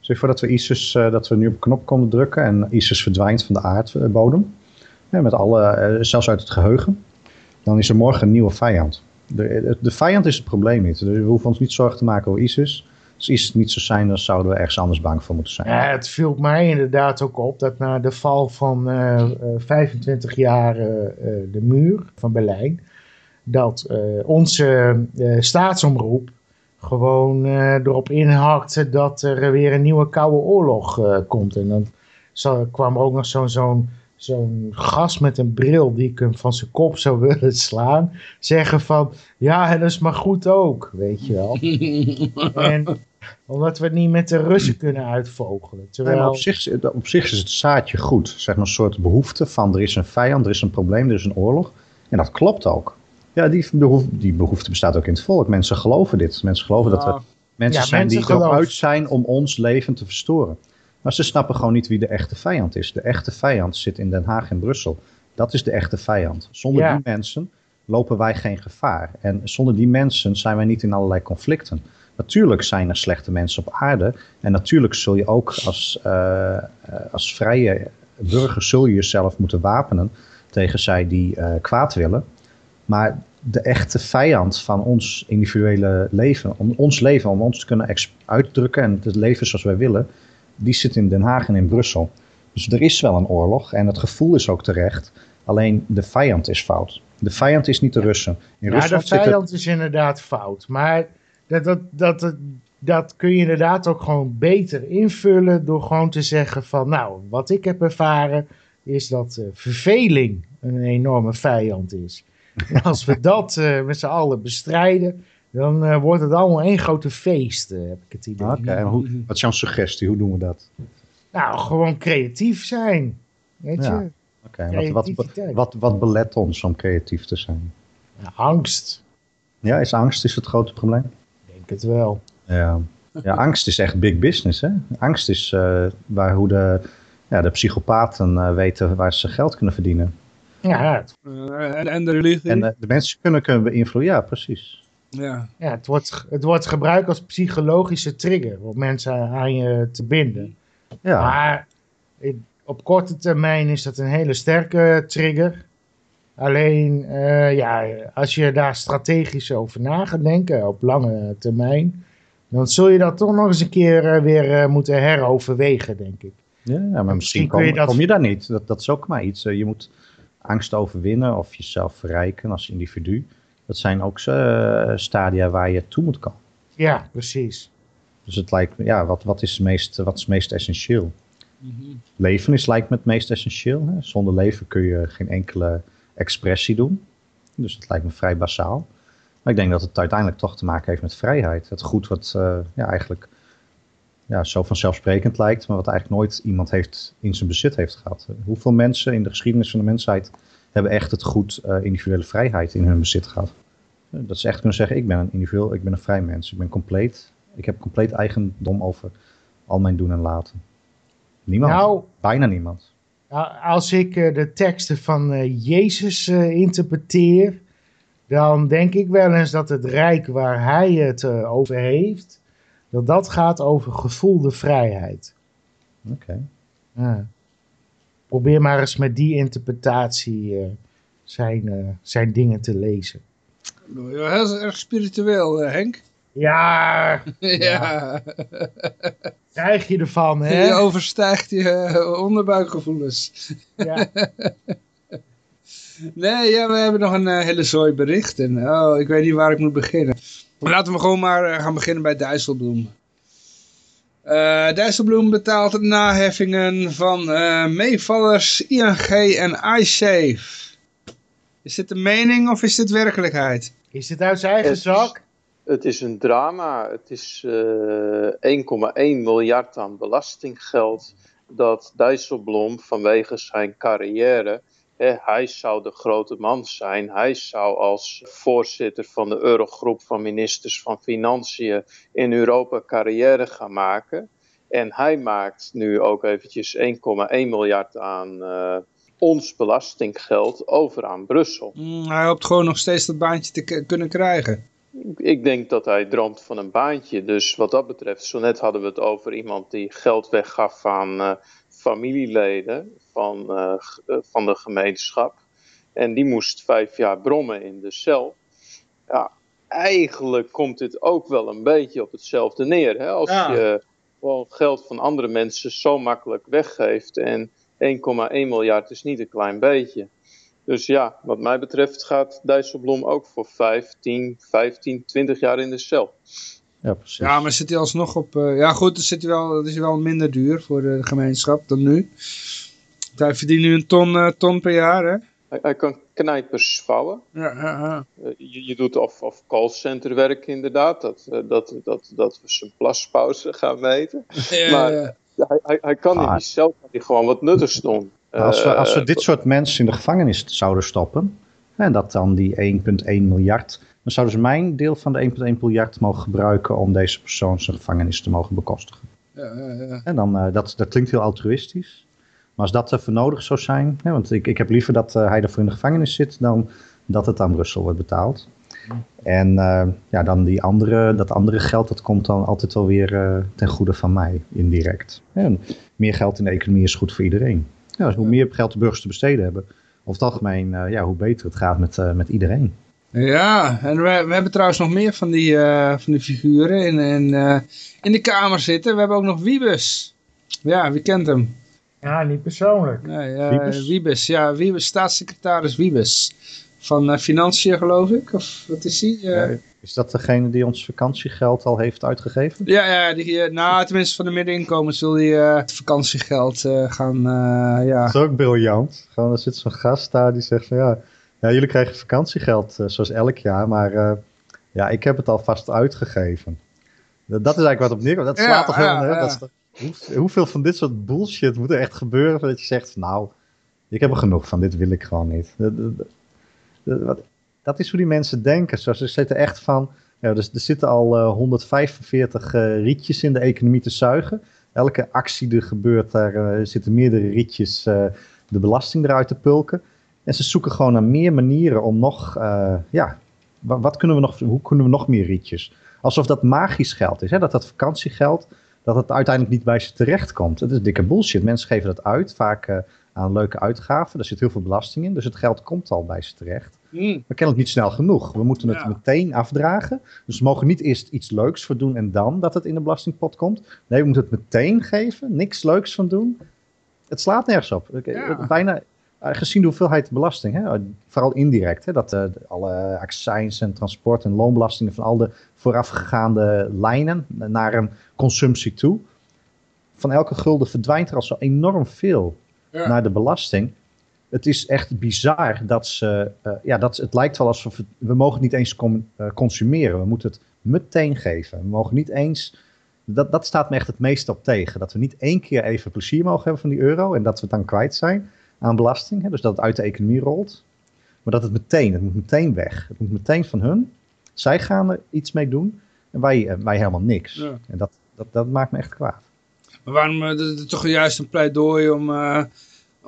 Zeg voor dat we ISIS, eh, dat we nu op knop konden drukken en ISIS verdwijnt van de aardbodem. Ja, met alle, eh, zelfs uit het geheugen. Dan is er morgen een nieuwe vijand. De, de vijand is het probleem niet. Dus we hoeven ons niet zorgen te maken over ISIS. Als ISIS niet zou zijn, dan zouden we ergens anders bang voor moeten zijn. Ja, het viel mij inderdaad ook op dat na de val van eh, eh, 25 jaar eh, eh, de muur van Berlijn, dat eh, onze eh, staatsomroep gewoon eh, erop inhakte dat er weer een nieuwe koude oorlog eh, komt. En dan zo, kwam er ook nog zo'n zo'n zo'n gast met een bril die ik hem van zijn kop zou willen slaan, zeggen van ja, dat is maar goed ook, weet je wel. En omdat we het niet met de Russen kunnen uitvogelen. Terwijl, op, zich, op zich is het zaadje goed. Zeg maar een soort behoefte van er is een vijand, er is een probleem, er is een oorlog. En dat klopt ook. Ja, die behoefte, die behoefte bestaat ook in het volk. Mensen geloven dit. Mensen geloven dat er mensen Ja, zijn mensen die erop geloven. uit zijn om ons leven te verstoren. Maar ze snappen gewoon niet wie de echte vijand is. De echte vijand zit in Den Haag en Brussel. Dat is de echte vijand. Zonder Ja. die mensen lopen wij geen gevaar. En zonder die mensen zijn wij niet in allerlei conflicten. Natuurlijk zijn er slechte mensen op aarde. En natuurlijk zul je ook als, eh, eh, als vrije burger zul je jezelf moeten wapenen tegen zij die eh, kwaad willen. Maar de echte vijand van ons individuele leven, om ons leven, om ons te kunnen uitdrukken en het leven zoals wij willen, die zit in Den Haag en in Brussel. Dus er is wel een oorlog en het gevoel is ook terecht. Alleen de vijand is fout. De vijand is niet de Russen. In ja, de het- vijand is inderdaad fout. Maar dat, dat, dat, dat, kun je inderdaad ook gewoon beter invullen door gewoon te zeggen van, nou, wat ik heb ervaren is dat eh, verveling een enorme vijand is. En als we dat eh, met z'n allen bestrijden, dan eh, wordt het allemaal één grote feest, heb ik het idee. Oké, hoe, wat is jouw suggestie? Hoe doen we dat? Nou, gewoon creatief zijn. Weet Ja. je? Oké, wat, wat, wat, wat belet ons om creatief te zijn? Ja, angst. Ja, is angst is het grote probleem? Denk het wel. Ja, ja angst is echt big business. Hè? Angst is eh, waar, hoe de, ja, de psychopaten eh, weten waar ze geld kunnen verdienen. Ja, het, Eh, en, en de religie. En de mensen kunnen, kunnen beïnvloeden. Ja, precies. ja. ja, het, wordt, het wordt gebruikt als psychologische trigger om mensen aan je te binden. Ja, Maar in- op korte termijn is dat een hele sterke trigger. Alleen, eh, ja, als je daar strategisch over na gaat denken op lange termijn, dan zul je dat toch nog eens een keer eh, weer eh, moeten heroverwegen, denk ik. ja, maar misschien kom je je, dat- kom je daar niet. Dat, dat is ook maar iets. Je moet angst overwinnen of jezelf verrijken als individu. Dat zijn ook stadia waar je toe moet komen. Ja, precies. Dus het lijkt me, ja, wat, wat, is, het meest, wat is het meest essentieel? Leven is lijkt me het meest essentieel. Hè? Zonder leven kun je geen enkele expressie doen. Dus het lijkt me vrij basaal. Maar ik denk dat het uiteindelijk toch te maken heeft met vrijheid. Het goed wat eh, ja, eigenlijk ja, zo vanzelfsprekend lijkt, maar wat eigenlijk nooit iemand heeft in zijn bezit heeft gehad. Hoeveel mensen in de geschiedenis van de mensheid hebben echt het goed eh, individuele vrijheid in hun bezit gehad? Eh, Dat ze echt kunnen zeggen, ik ben een individueel, ik ben een vrij mens. Ik ben compleet, ik heb compleet eigendom over al mijn doen en laten. Niemand. Nou, Bijna niemand. Nou, als ik eh, de teksten van eh, Jezus eh, interpreteer, dan denk ik wel eens dat het rijk waar hij het eh, over heeft, dat dat gaat over gevoelde vrijheid. Oké. Ja. Probeer maar eens met die interpretatie eh, zijn, eh, zijn dingen te lezen. Heel erg spiritueel, eh, Henk. Ja, ja. Krijg je ervan, Je hè? overstijgt je eh, onderbuikgevoelens. Ja. Nee, ja, we hebben nog een eh, hele zooi berichten. Oh, ik weet niet waar ik moet beginnen. Laten we gewoon maar eh, gaan beginnen bij Dijsselbloem. Eh Dijsselbloem betaalt naheffingen van eh, meevallers ING en iSafe. Is dit de mening of is dit werkelijkheid? Is dit uit zijn eigen zak? Het is een drama. Het is eh 1,1 miljard aan belastinggeld dat Dijsselbloem vanwege zijn carrière, hij zou de grote man zijn, hij zou als voorzitter van de Eurogroep van ministers van Financiën in Europa carrière gaan maken. En hij maakt nu ook eventjes 1,1 miljard aan eh, ons belastinggeld over aan Brussel. Mm, hij hoopt gewoon nog steeds dat baantje te kunnen krijgen. Ik denk dat hij droomt van een baantje. Dus wat dat betreft, zo net hadden we het over iemand die geld weggaf aan eh, familieleden van, eh, van de gemeenschap. En die moest vijf jaar brommen in de cel. Ja, eigenlijk komt dit ook wel een beetje op hetzelfde neer. Hè? Als Ja. je gewoon geld van andere mensen zo makkelijk weggeeft. En 1,1 miljard is niet een klein beetje. Dus ja, wat mij betreft gaat Dijsselbloem ook voor 5, 10, 15, 20 jaar in de cel. Ja, precies. Ja, maar zit hij alsnog op... eh, ja goed, dan zit hij wel, dat is wel minder duur voor de gemeenschap dan nu. Hij verdient nu een ton, eh, ton per jaar, hè? Hij, hij kan knijpers vouwen. Ja, ja, ja. Eh, je, je doet of, of callcenterwerk inderdaad, dat, eh, dat, dat, dat we zijn plaspauze gaan meten. Ja, Maar- hij, hij, hij kan in die cel kan hij gewoon wat nuttigs doen. Als, we, als we Eh, dit soort mensen in de gevangenis zouden stoppen, en dat dan die 1,1 miljard, dan zouden ze mijn deel van de 1,1 miljard mogen gebruiken om deze persoon zijn gevangenis te mogen bekostigen. ja, ja, ja. En dan, eh, dat, dat klinkt heel altruïstisch. Maar als dat even nodig zou zijn, hè, want ik, ik heb liever dat eh, hij ervoor in de gevangenis zit dan dat het aan Brussel wordt betaald. En ja, dan die andere, dat andere geld, dat komt dan altijd wel weer ten goede van mij, indirect. En meer geld in de economie is goed voor iedereen. Ja, dus hoe meer geld de burgers te besteden hebben, over het algemeen, eh, ja, hoe beter het gaat met, eh, met iedereen. Ja, en we, we hebben trouwens nog meer van die, eh, van die figuren in, in, eh, in de kamer zitten. We hebben ook nog Wiebes. Ja, wie kent hem? Ja, niet persoonlijk. Nee, Wiebes? Wiebes? ja, Wiebes, staatssecretaris Wiebes. Van eh, Financiën, geloof ik. Of wat is hij? Eh, Is dat degene die ons vakantiegeld al heeft uitgegeven? ja, ja, die, eh, nou, tenminste van de middeninkomens wil eh, het vakantiegeld gaan, ja. Dat is ook briljant. Gewoon, er zit zo'n gast daar die zegt van ja, ja jullie krijgen vakantiegeld zoals elk jaar, maar ja, ik heb het alvast uitgegeven. Dat, dat is eigenlijk wat op neerkomt. Dat Ja, slaat toch ja, helemaal ja. dat hoeveel van dit soort bullshit moet er echt gebeuren voordat je zegt van nou, ik heb er genoeg van, dit wil ik gewoon niet. Dat, dat, dat- dat is hoe die mensen denken. Ze zitten echt van, ja, dus er zitten al eh, 145 eh, rietjes in de economie te zuigen. Elke actie die gebeurt, daar eh, zitten meerdere rietjes eh, de belasting eruit te pulken. En ze zoeken gewoon naar meer manieren om nog, eh, ja, wa- wat kunnen we nog, hoe kunnen we nog meer rietjes? Alsof dat magisch geld is, hè? dat dat vakantiegeld, dat het uiteindelijk niet bij ze terecht komt. Het is dikke bullshit. Mensen geven dat uit, vaak eh, aan leuke uitgaven. Er zit heel veel belasting in, dus het geld komt al bij ze terecht. Hm. Maar kennelijk niet snel genoeg. We moeten het Ja. meteen afdragen. Dus we mogen niet eerst iets leuks voor doen en dan dat het in de belastingpot komt. Nee, we moeten het meteen geven. Niks leuks van doen. Het slaat nergens op. Ja. Bijna, eh, gezien de hoeveelheid belasting, hè, vooral indirect, hè, dat eh, alle accijns en transport en loonbelastingen van al de voorafgegaande lijnen naar een consumptie toe. Van elke gulden verdwijnt er al zo enorm veel Ja. naar de belasting. Het is echt bizar dat ze, eh, ja, dat, het lijkt wel alsof we mogen het niet eens com- eh, consumeren. We moeten het meteen geven. We mogen niet eens, dat, dat staat me echt het meest op tegen. Dat we niet één keer even plezier mogen hebben van die euro en dat we het dan kwijt zijn aan belasting. Hè, dus dat het uit de economie rolt. Maar dat het meteen, het moet meteen weg. Het moet meteen van hun. Zij gaan er iets mee doen en wij, eh, wij helemaal niks. Ja. En dat, dat, dat maakt me echt kwaad. Maar waarom is toch juist een pleidooi om,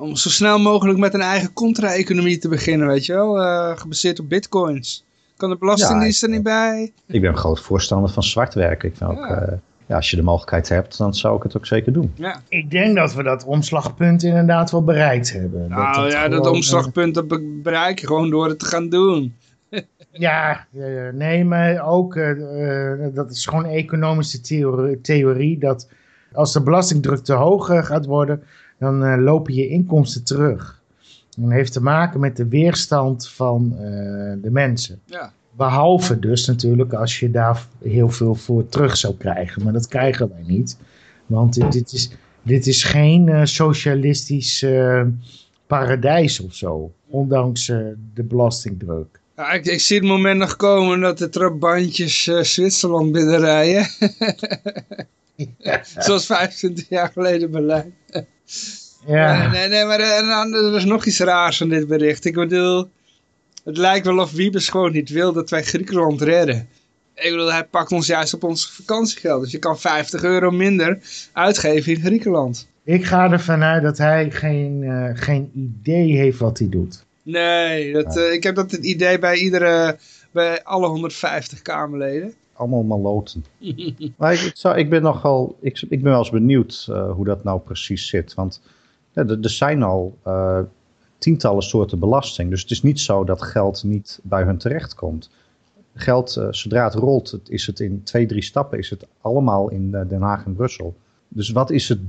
om zo snel mogelijk met een eigen contra-economie te beginnen, weet je wel? Eh, gebaseerd op bitcoins. Kan de belastingdienst Ja, er niet bij? Ik ben een groot voorstander van zwart werken. Ik vind ook, Ja. eh, ja, als je de mogelijkheid hebt, dan zou ik het ook zeker doen. Ja. Ik denk dat we dat omslagpunt inderdaad wel bereikt hebben. Nou het ja, dat gewoon, omslagpunt dat be- bereik je gewoon door het te gaan doen. Ja, eh, nee, maar ook, eh, eh, dat is gewoon economische theorie, theorie, dat als de belastingdruk te hoog eh, gaat worden, dan eh, lopen je inkomsten terug. En dat heeft te maken met de weerstand van eh, de mensen. Ja. Behalve dus natuurlijk als je daar heel veel voor terug zou krijgen. Maar dat krijgen wij niet. Want dit, dit is, dit is geen eh, socialistisch paradijs of zo. Ondanks de belastingdruk. Ja, ik, ik zie het moment nog komen dat de trapbandjes eh, Zwitserland binnenrijden. Zoals 25 jaar geleden Berlijn. Ja, Nee, nee, maar eh, er is nog iets raars aan dit bericht. Ik bedoel, het lijkt wel of Wiebes gewoon niet wil dat wij Griekenland redden. Ik bedoel, hij pakt ons juist op ons vakantiegeld. Dus je kan 50 euro minder uitgeven in Griekenland. ik ga ervan uit dat hij geen, eh, geen idee heeft wat hij doet. Nee, dat, eh, ik heb dat het idee bij iedere, bij alle 150 Kamerleden. Allemaal maloten. maar ik, ik, ben nogal, ik, ik ben wel eens benieuwd eh, hoe dat nou precies zit. Want ja, er, er zijn al eh, tientallen soorten belasting. Dus het is niet zo dat geld niet bij hun terechtkomt. Geld, eh, zodra het rolt, is het in twee, drie stappen, is het allemaal in eh, Den Haag en Brussel. Dus wat is het?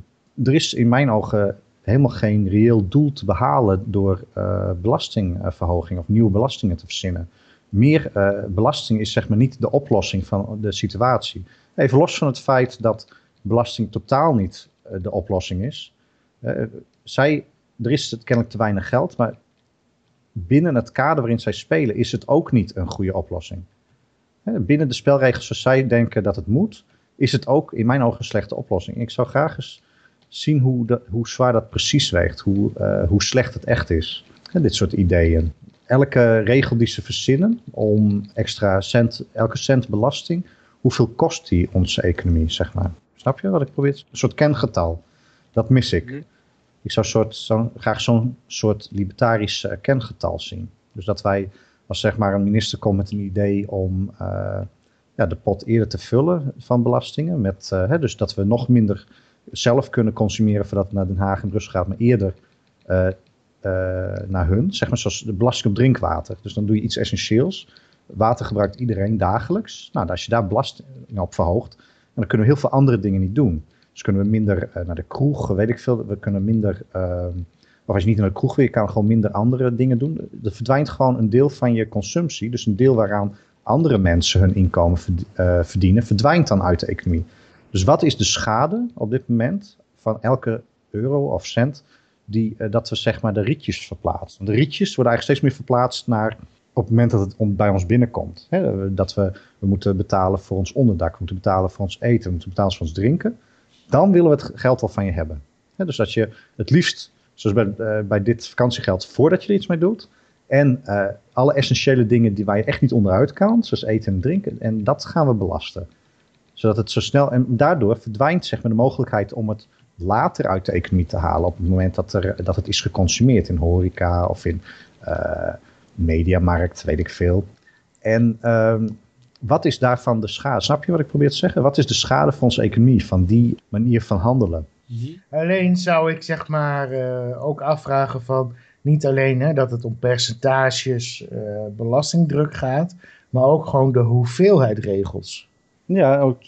Er is in mijn ogen helemaal geen reëel doel te behalen door eh, belastingverhoging of nieuwe belastingen te verzinnen. Meer eh, belasting is zeg maar niet de oplossing van de situatie. Even los van het feit dat belasting totaal niet eh, de oplossing is. Eh, zij, er is kennelijk te weinig geld, maar binnen het kader waarin zij spelen is het ook niet een goede oplossing. Binnen de spelregels zoals zij denken dat het moet, is het ook in mijn ogen een slechte oplossing. Ik zou graag eens zien hoe, hoe zwaar dat precies weegt, hoe, hoe slecht het echt is. Dit soort ideeën. Elke regel die ze verzinnen om extra cent, elke cent belasting, hoeveel kost die onze economie, zeg maar. Snap je wat ik probeer? Een soort kengetal. Dat mis ik. Mhm. Ik zou soort, zo, graag zo'n soort libertarisch kengetal zien. Dus dat wij, als zeg maar een minister komt met een idee om eh, ja, de pot eerder te vullen van belastingen. Met, eh, hè, dus dat we nog minder zelf kunnen consumeren voordat het naar Den Haag en Brussel gaat, maar eerder eh, naar hun. Zeg maar zoals de belasting op drinkwater. Dus dan doe je iets essentieels. Water gebruikt iedereen dagelijks. Nou, als je daar belasting op verhoogt, dan kunnen we heel veel andere dingen niet doen. Dus kunnen we minder eh, naar de kroeg, weet ik veel. We kunnen minder, ehm, of als je niet naar de kroeg wil, je kan gewoon minder andere dingen doen. Er verdwijnt gewoon een deel van je consumptie. Dus een deel waaraan andere mensen hun inkomen eh, verdienen, verdwijnt dan uit de economie. Dus wat is de schade op dit moment van elke euro of cent die, eh, dat we zeg maar de rietjes verplaatsen? Want de rietjes worden eigenlijk steeds meer verplaatst naar op het moment dat het bij ons binnenkomt. Hè, dat we, we moeten betalen voor ons onderdak, we moeten betalen voor ons eten, we moeten betalen voor ons drinken. Dan willen we het geld wel van je hebben. Hè, dus dat je het liefst, zoals bij, eh, bij dit vakantiegeld, voordat je er iets mee doet. En eh, alle essentiële dingen die waar je echt niet onderuit kan, zoals eten en drinken, en dat gaan we belasten. Zodat het zo snel, en daardoor verdwijnt zeg maar, de mogelijkheid om het later uit de economie te halen. Op het moment dat, er, dat het is geconsumeerd in horeca of in eh, mediamarkt, weet ik veel. En ehm, wat is daarvan de schade? Snap je wat ik probeer te zeggen? Wat is de schade van onze economie, van die manier van handelen? Alleen zou ik zeg maar eh, ook afvragen van niet alleen hè, dat het om percentages eh, belastingdruk gaat, maar ook gewoon de hoeveelheid regels. Ja, ook,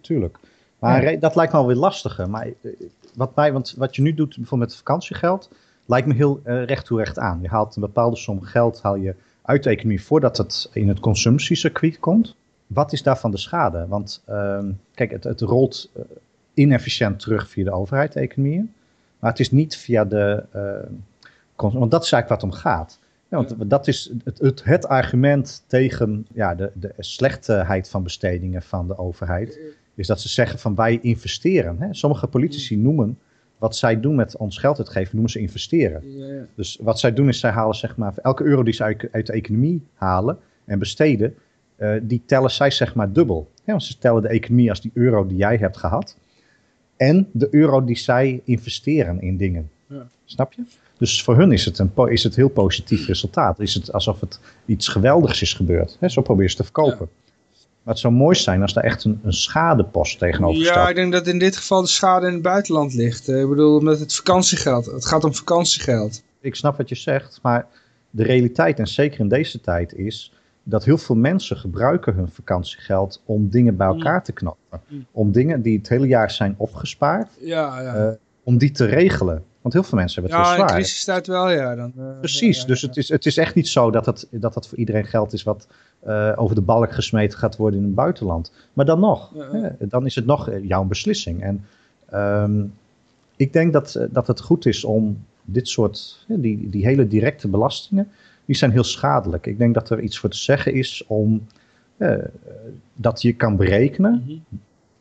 tuurlijk. Maar Ja. re- dat lijkt me alweer lastiger. Maar eh, wat, mij, want wat je nu doet bijvoorbeeld met vakantiegeld, lijkt me heel eh, recht toe recht aan. Je haalt een bepaalde som geld haal je uit de economie voordat het in het consumptiecircuit komt. Wat is daarvan de schade? Want ehm, kijk, het, het rolt eh, inefficiënt terug via de overheid, de economieën. Maar het is niet via de... want dat is eigenlijk wat om gaat. Ja, want dat is het, het, het argument tegen ja, de, de slechtheid van bestedingen van de overheid. Is dat ze zeggen van wij investeren. Hè? Sommige politici noemen wat zij doen met ons geld uitgeven, noemen ze investeren. Ja. Dus wat zij doen is zij halen zeg maar, elke euro die ze uit, uit de economie halen en besteden, eh, die tellen zij zeg maar dubbel. Ja, want ze tellen de economie als die euro die jij hebt gehad en de euro die zij investeren in dingen. Ja. Snap je? Dus voor hun is het een is het heel positief resultaat. Is het alsof het iets geweldigs is gebeurd. Hè? Zo probeer je ze te verkopen. Maar het zou mooi zijn als daar echt een, een schadepost tegenover Ja, staat. ik denk dat in dit geval de schade in het buitenland ligt. Eh, Ik bedoel, met het vakantiegeld. Het gaat om vakantiegeld. ik snap wat je zegt, maar de realiteit, en zeker in deze tijd, is dat heel veel mensen gebruiken hun vakantiegeld om dingen bij elkaar te knopen. Mm. Om dingen die het hele jaar zijn opgespaard, Ja, ja. eh, om die te regelen. Want heel veel mensen hebben het ja, in zwaar. crisistijd wel, ja. Dan, eh, Precies, ja, ja, dus ja. het is, het is echt niet zo dat het, dat het voor iedereen geld is wat eh, over de balk gesmeten gaat worden in het buitenland. Maar dan nog, Ja, ja. hè, dan is het nog eh, jouw beslissing. En ehm, ik denk dat, dat het goed is om dit soort, die, die hele directe belastingen, die zijn heel schadelijk. Ik denk dat er iets voor te zeggen is om dat je kan berekenen Mhm.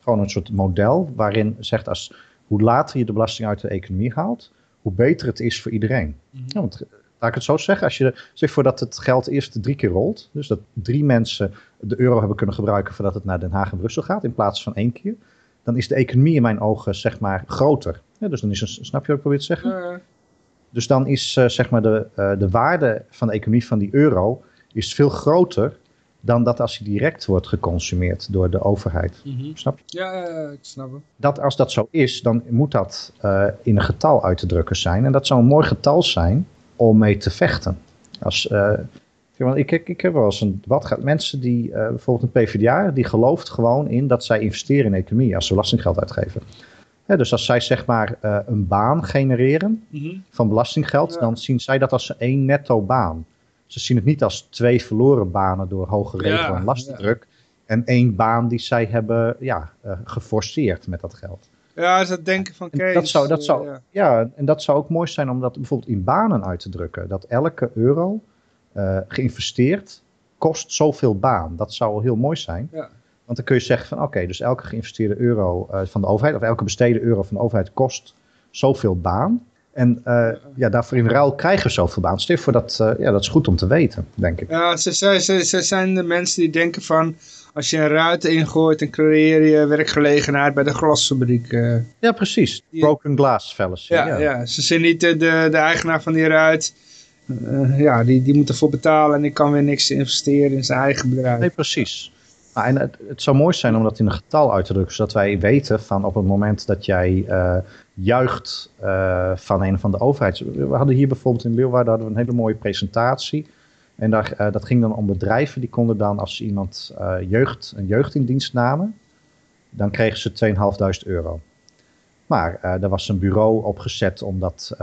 gewoon een soort model waarin zegt als hoe later je de belasting uit de economie haalt, hoe beter het is voor iedereen. Mhm. Ja, want eh, laat ik het zo zeggen, als je zeg voor dat het geld eerst drie keer rolt, dus dat drie mensen de euro hebben kunnen gebruiken voordat het naar Den Haag en Brussel gaat, in plaats van één keer, dan is de economie in mijn ogen zeg maar groter. Ja, dus dan is een, snap je wat ik probeer te zeggen? Dus dan is eh, zeg maar de, eh, de waarde van de economie van die euro is veel groter dan dat als die direct wordt geconsumeerd door de overheid. Mhm. Snap je? Ja, ik snap het. dat als dat zo is, dan moet dat eh, in een getal uit te drukken zijn. En dat zou een mooi getal zijn om mee te vechten. Als, eh, want ik, ik, ik heb wel eens een debat gehad. Mensen die, eh, bijvoorbeeld een PvdA, die gelooft gewoon in dat zij investeren in de economie als ze belastinggeld uitgeven. Dus als zij zeg maar een baan genereren Mhm. van belastinggeld, Ja. dan zien zij dat als één netto baan. Ze zien het niet als twee verloren banen door hoge regel Ja, en lastendruk. En één baan die zij hebben ja, eh, geforceerd met dat geld. Ja, is dat denken van Kees. dat zou, dat eh, zou, ja. ja. en dat zou ook mooi zijn om dat bijvoorbeeld in banen uit te drukken. Dat elke euro eh, geïnvesteerd kost zoveel baan. Dat zou heel mooi zijn. Ja. Want dan kun je zeggen van oké, dus elke geïnvesteerde euro van de overheid, of elke besteden euro van de overheid kost zoveel baan. En eh, ja, daarvoor in ruil krijgen we zoveel baan. Voor dat, eh, ja, dat is goed om te weten, denk ik. Ja, ze, ze, ze, ze zijn de mensen die denken van... Als je een ruit ingooit, dan creëer je werkgelegenheid bij de glasfabriek. eh. Ja, precies. Broken glass fallacy. ja, ja. ze zijn niet de, de, de eigenaar van die ruit. Ja, die, die moet ervoor betalen en die kan weer niks investeren in zijn eigen bedrijf. Nee, precies. Nou, en het, het zou mooi zijn om dat in een getal uit te drukken, zodat wij weten van op het moment dat jij juicht eh, van een van de overheids... We hadden hier bijvoorbeeld in Leeuwarden hadden we een hele mooie presentatie. En daar, eh, dat ging dan om bedrijven die konden dan als iemand eh, jeugd, een jeugd in dienst namen, dan kregen ze 2.500 euro. Maar er was een bureau opgezet om dat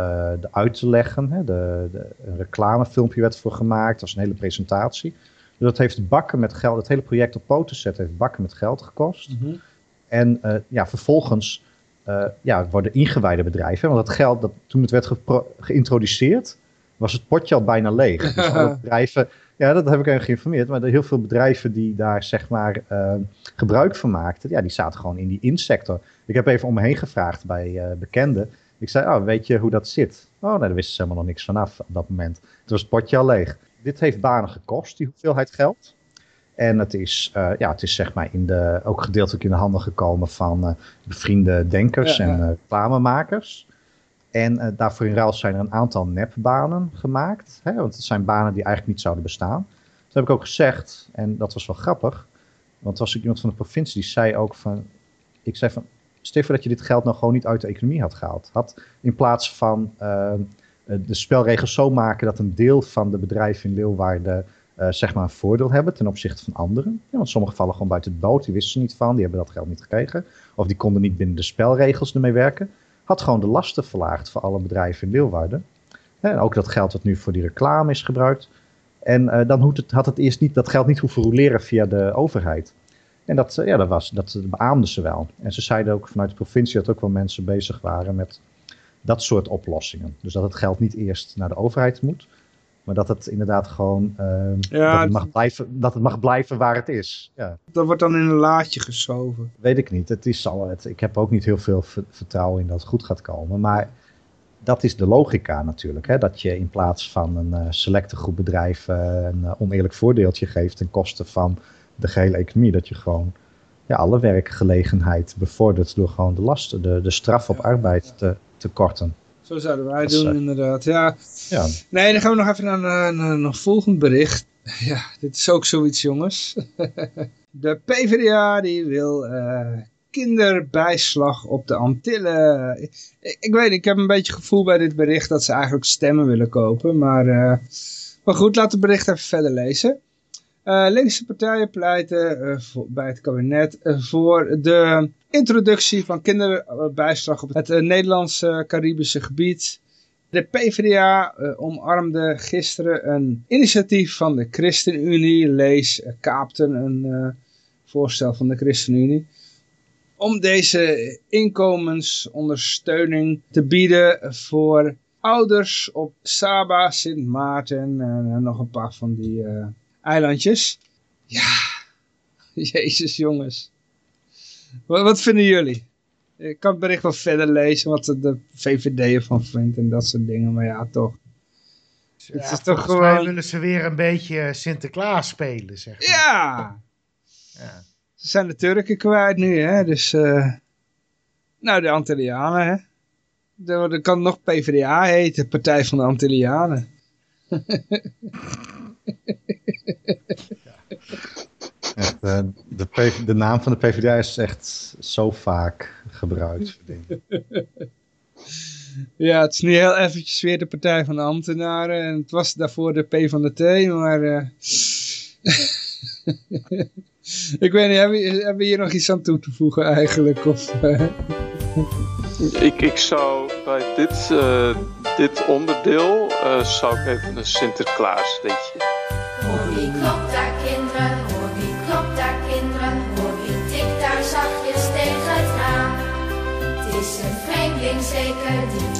uit te leggen. Hè. De, de, een reclamefilmpje werd voor gemaakt, dat was een hele presentatie. Dus dat heeft bakken met geld, het hele project op poten zetten heeft bakken met geld gekost. Mhm. En ja, vervolgens eh, ja, worden ingewijde bedrijven, want dat geld, dat, toen het werd geïntroduceerd, was het potje al bijna leeg. Dus alle bedrijven, ja, dat heb ik even geïnformeerd, maar heel veel bedrijven die daar zeg maar eh, gebruik van maakten, ja, die zaten gewoon in die insector. Ik heb even om me heen gevraagd bij eh, bekenden. Ik zei, oh, weet je hoe dat zit? Oh, nee, daar wisten ze helemaal nog niks vanaf op dat moment. Toen was het potje al leeg. Dit heeft banen gekost, die hoeveelheid geld. En het is, eh, ja, het is zeg maar in de, ook gedeeltelijk in de handen gekomen van eh, bevriende denkers Ja, en ja. eh, reclamemakers. En daarvoor in ruil zijn er een aantal nepbanen gemaakt. Hè, want het zijn banen die eigenlijk niet zouden bestaan. Dat heb ik ook gezegd, en dat was wel grappig. Want er was ook iemand van de provincie die zei ook van... Ik zei van, voor dat je dit geld nou gewoon niet uit de economie had gehaald. Had in plaats van de spelregels zo maken dat een deel van de bedrijven in Leeuwarden... eh, zeg maar een voordeel hebben ten opzichte van anderen. Ja, want sommigen vallen gewoon buiten de boot, die wisten er niet van, die hebben dat geld niet gekregen. Of die konden niet binnen de spelregels ermee werken. Had gewoon de lasten verlaagd voor alle bedrijven in Leeuwarden. En ook dat geld dat nu voor die reclame is gebruikt. En eh, dan het, had het eerst niet, dat geld niet hoeven roleren via de overheid. En dat, eh, ja, dat, was, dat beaamden ze wel. En ze zeiden ook vanuit de provincie dat ook wel mensen bezig waren met dat soort oplossingen. Dus dat het geld niet eerst naar de overheid moet, maar dat het inderdaad gewoon eh, Ja, dat, het mag blijven, dat het mag blijven waar het is. Ja, Dat wordt dan in een laadje geschoven. weet ik niet. Het is al, het, ik heb ook niet heel veel ver- vertrouwen in dat het goed gaat komen. Maar dat is de logica natuurlijk. Hè? Dat je in plaats van een eh, selecte groep bedrijven een eh, oneerlijk voordeeltje geeft ten koste van de gehele economie. Dat je gewoon ja, alle werkgelegenheid bevordert door gewoon de lasten, de, de straf op arbeid te, te korten. Zo zouden wij is, doen eh, inderdaad. Ja. Ja, Nee, dan gaan we nog even naar, naar, naar een volgend bericht. Ja, dit is ook zoiets jongens. De PvdA die wil eh, kinderbijslag op de Antillen. Ik, ik weet, ik heb een beetje gevoel bij dit bericht dat ze eigenlijk stemmen willen kopen. Maar, eh, maar goed, laten we het bericht even verder lezen. Eh, linkse partijen pleiten eh, bij het kabinet eh, voor de introductie van kinderbijslag op het eh, Nederlandse Caribische gebied. De PvdA eh, omarmde gisteren een initiatief van de ChristenUnie, lees eh, kaapte een eh, voorstel van de ChristenUnie, om deze inkomensondersteuning te bieden voor ouders op Saba, Sint Maarten en eh, nog een paar van die eh, eilandjes. Ja, jezus jongens. Wat, wat vinden jullie? Ik kan het bericht wel verder lezen wat de- VVD ervan vindt en dat soort dingen, maar ja, toch. Ja, Het is toch gewoon- willen ze weer een beetje Sinterklaas spelen, zeg maar. Ja, Ja. ze zijn de Turken kwijt nu, hè, dus... eh, nou, de Antillianen, hè. Dan kan nog PvdA heten, Partij van de Antillianen. Echt, eh, de, PV de naam van de PvdA is echt zo vaak gebruikt. Ja, het is nu heel eventjes weer de Partij van de Ambtenaren. En het was daarvoor de P van de T, maar... eh, ik weet niet, hebben we, hebben we hier nog iets aan toe te voegen eigenlijk? Of, eh, Ik, ik zou bij dit, eh, dit onderdeel eh, zou ik even een Sinterklaas liedje. Hoor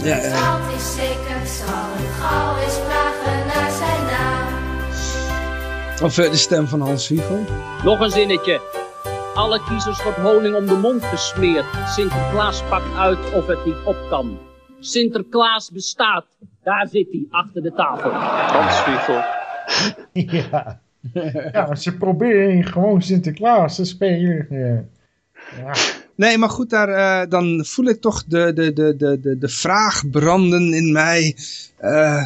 Ja, ja. betaald is zeker, zal het gauw eens vragen naar zijn naam. of eh, de stem van Hans Wiegel? Nog een zinnetje. Alle kiezers wordt honing om de mond gesmeerd. Sinterklaas pakt uit of het niet op kan. Sinterklaas bestaat. Daar zit hij, achter de tafel. Hans Wiegel. Ja. ja, ze proberen gewoon Sinterklaas te spelen. Ja. Nee, maar goed, daar, eh, dan voel ik toch de, de, de, de, de, de vraag branden in mij. eh,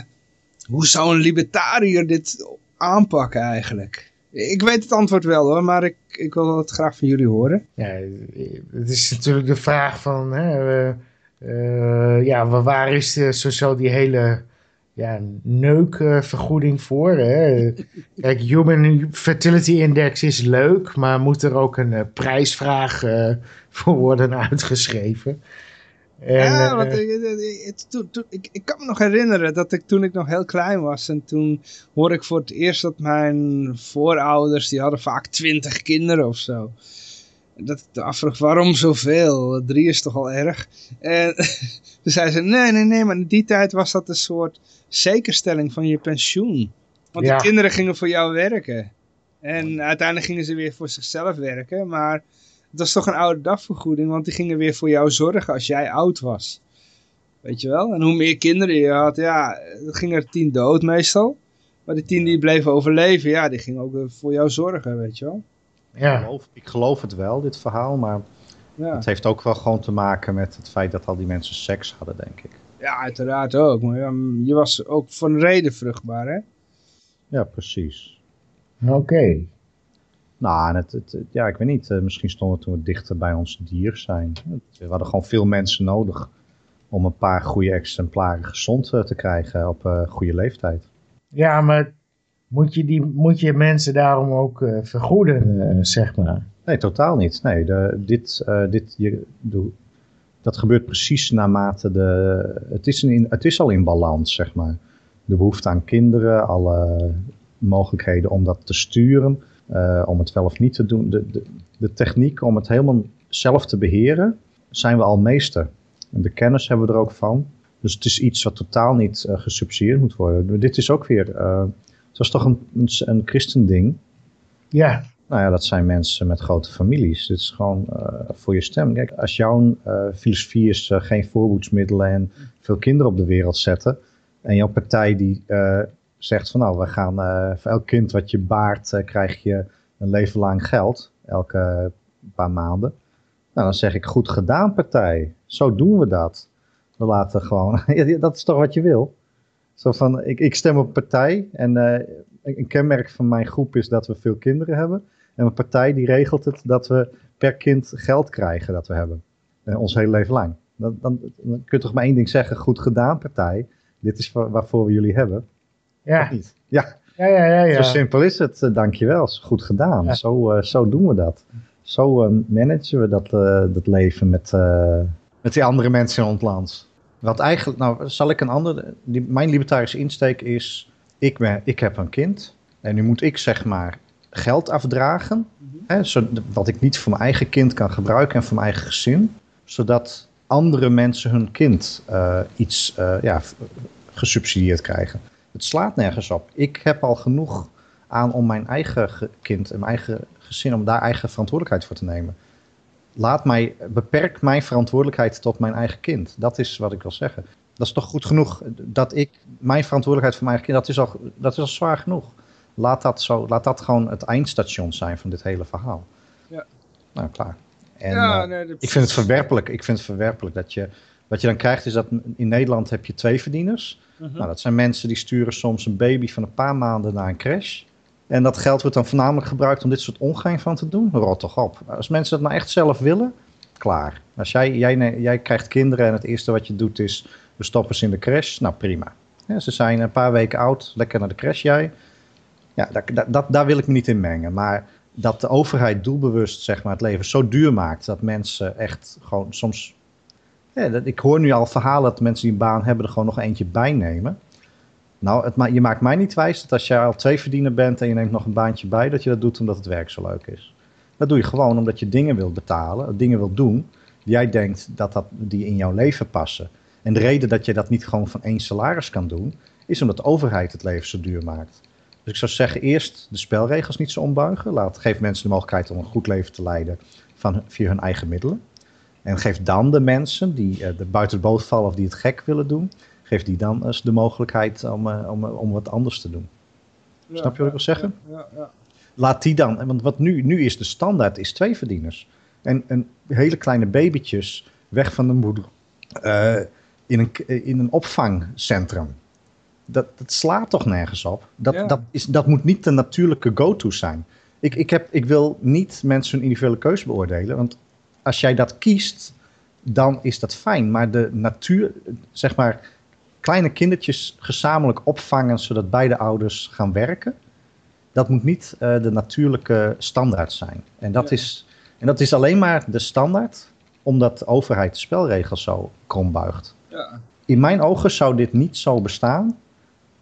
hoe zou een libertariër dit aanpakken eigenlijk? Ik weet het antwoord wel hoor, maar ik, ik wil het graag van jullie horen. Ja, het is natuurlijk de vraag van, hè, eh, ja, wa- waar is de, zo die hele ja, neukvergoeding voor? Hè? Kijk, Human Fertility Index is leuk, maar moet er ook een eh, prijsvraag eh, voor worden uitgeschreven? En, ja, eh, want ik, ik- kan me nog herinneren dat ik toen ik nog heel klein was en toen hoorde ik voor het eerst dat mijn voorouders, die hadden vaak twintig kinderen of zo. Dat ik me afvroeg, waarom zoveel? Drie is toch al erg? En toen zei ze, nee, nee, nee, maar in die tijd was dat een soort zekerstelling van je pensioen. Want Ja. de kinderen gingen voor jou werken. En uiteindelijk gingen ze weer voor zichzelf werken, maar het was toch een oude dagvergoeding, want die gingen weer voor jou zorgen als jij oud was. Weet je wel? En hoe meer kinderen je had, ja, dan gingen er tien dood meestal. Maar die tien die bleven overleven, ja, die gingen ook voor jou zorgen, weet je wel? Ik, ja, geloof, ik geloof het wel, dit verhaal, maar Ja, het heeft ook wel gewoon te maken met het feit dat al die mensen seks hadden, denk ik. Ja uiteraard ook. Maar ja, je was ook van reden vruchtbaar, hè? Ja, precies. oké. Nou, het, het, ja, ik weet niet. eh, misschien stonden we toen we dichter bij ons dier zijn. We hadden gewoon veel mensen nodig om een paar goede exemplaren gezond eh, te krijgen op eh, goede leeftijd. Ja, maar moet je, die, moet je mensen daarom ook eh, vergoeden, zeg maar? Nee, totaal niet. Nee, de, dit, eh, dit, je, de- dat gebeurt precies naarmate de... Het is, een, het is al in balans, zeg maar. De behoefte aan kinderen, alle mogelijkheden om dat te sturen, eh, om het wel of niet te doen. De, de, de techniek om het helemaal zelf te beheren, zijn we al meester. En de kennis hebben we er ook van. Dus het is iets wat totaal niet eh, gesubsidieerd moet worden. Dit is ook weer... eh, het was toch een, een, een christending. Ja, Nou ja, dat zijn mensen met grote families. Dit is gewoon eh, voor je stem. Kijk, als jouw eh, filosofie is eh, geen voorboedsmiddelen en veel kinderen op de wereld zetten. En jouw partij die zegt van nou, we gaan voor elk kind wat je baart, krijg je een leven lang geld. Elke paar maanden. Nou, dan zeg ik goed gedaan partij. Zo doen we dat. We laten gewoon, dat is toch wat je wil? Zo van, ik, ik stem op partij en een kenmerk van mijn groep is dat we veel kinderen hebben. En een partij die regelt het dat we per kind geld krijgen dat we hebben. Eh, ons hele leven lang. Dan, dan, dan kun je toch maar één ding zeggen. Goed gedaan partij. Dit is wa- waarvoor we jullie hebben. ja. Of niet? Ja, Ja, ja, ja. ja. Zo simpel is het, eh, dankjewel. Goed gedaan. Ja. Zo, eh, zo doen we dat. Zo managen we dat, dat leven met, met die andere mensen in ons land. Wat eigenlijk, nou zal ik een ander, die, mijn libertarische insteek is, ik, ben, ik heb een kind en nu moet ik zeg maar geld afdragen, hè, zo, wat ik niet voor mijn eigen kind kan gebruiken en voor mijn eigen gezin, zodat andere mensen hun kind eh, iets eh, ja, gesubsidieerd krijgen. Het slaat nergens op. Ik heb al genoeg aan om mijn eigen ge- kind en mijn eigen gezin, om daar eigen verantwoordelijkheid voor te nemen. Laat mij, beperk mijn verantwoordelijkheid tot mijn eigen kind. Dat is wat ik wil zeggen. Dat is toch goed genoeg dat ik, mijn verantwoordelijkheid voor mijn eigen kind, dat is al, dat is al zwaar genoeg. Laat dat, zo, laat dat gewoon het eindstation zijn van dit hele verhaal. Ja. Nou, klaar. En, ja, eh, nee, dat- ik vind het verwerpelijk. Ik vind het verwerpelijk dat je. Wat je dan krijgt is dat in Nederland heb je twee verdieners. Mhm. Nou, dat zijn mensen die sturen soms een baby van een paar maanden naar een crash. En dat geld wordt dan voornamelijk gebruikt om dit soort ongein van te doen. Rot toch op. Als mensen dat nou echt zelf willen, klaar. Als jij, jij, jij krijgt kinderen en het eerste wat je doet is, we stoppen ze in de crash. Nou, prima. Ja, ze zijn een paar weken oud, lekker naar de crash jij. Ja, daar wil ik me niet in mengen. Maar dat de overheid doelbewust zeg maar, het leven zo duur maakt dat mensen echt gewoon soms. Dat, ik hoor nu al verhalen dat mensen die een baan hebben er gewoon nog eentje bij nemen. Nou, het, je maakt mij niet wijs dat als jij al twee verdiener bent en je neemt nog een baantje bij, dat je dat doet omdat het werk zo leuk is. Dat doe je gewoon omdat je dingen wilt betalen, dingen wilt doen, die jij denkt dat, dat die in jouw leven passen. En de reden dat je dat niet gewoon van één salaris kan doen, is omdat de overheid het leven zo duur maakt. Dus ik zou zeggen, eerst de spelregels niet zo ombuigen. Laat, geef mensen de mogelijkheid om een goed leven te leiden van, via hun eigen middelen. En geef dan de mensen die eh, er buiten de boot vallen of die het gek willen doen, geef die dan eens de mogelijkheid om, eh, om, om wat anders te doen. ja, Snap je wat ik wil zeggen? Ja, ja. Laat die dan, want wat nu, nu is de standaard is twee verdieners. En, en hele kleine babytjes weg van de moeder eh, in, een, in een opvangcentrum. Dat, dat slaat toch nergens op? Dat, Ja. dat, is, dat moet niet de natuurlijke go-to zijn. Ik, ik, heb, ik wil niet mensen hun individuele keuze beoordelen. Want als jij dat kiest, dan is dat fijn. Maar de natuur, zeg maar, kleine kindertjes gezamenlijk opvangen zodat beide ouders gaan werken. Dat moet niet eh, de natuurlijke standaard zijn. En dat, Ja. is, en dat is alleen maar de standaard omdat de overheid de spelregels zo krom buigt. Ja. In mijn ogen zou dit niet zo bestaan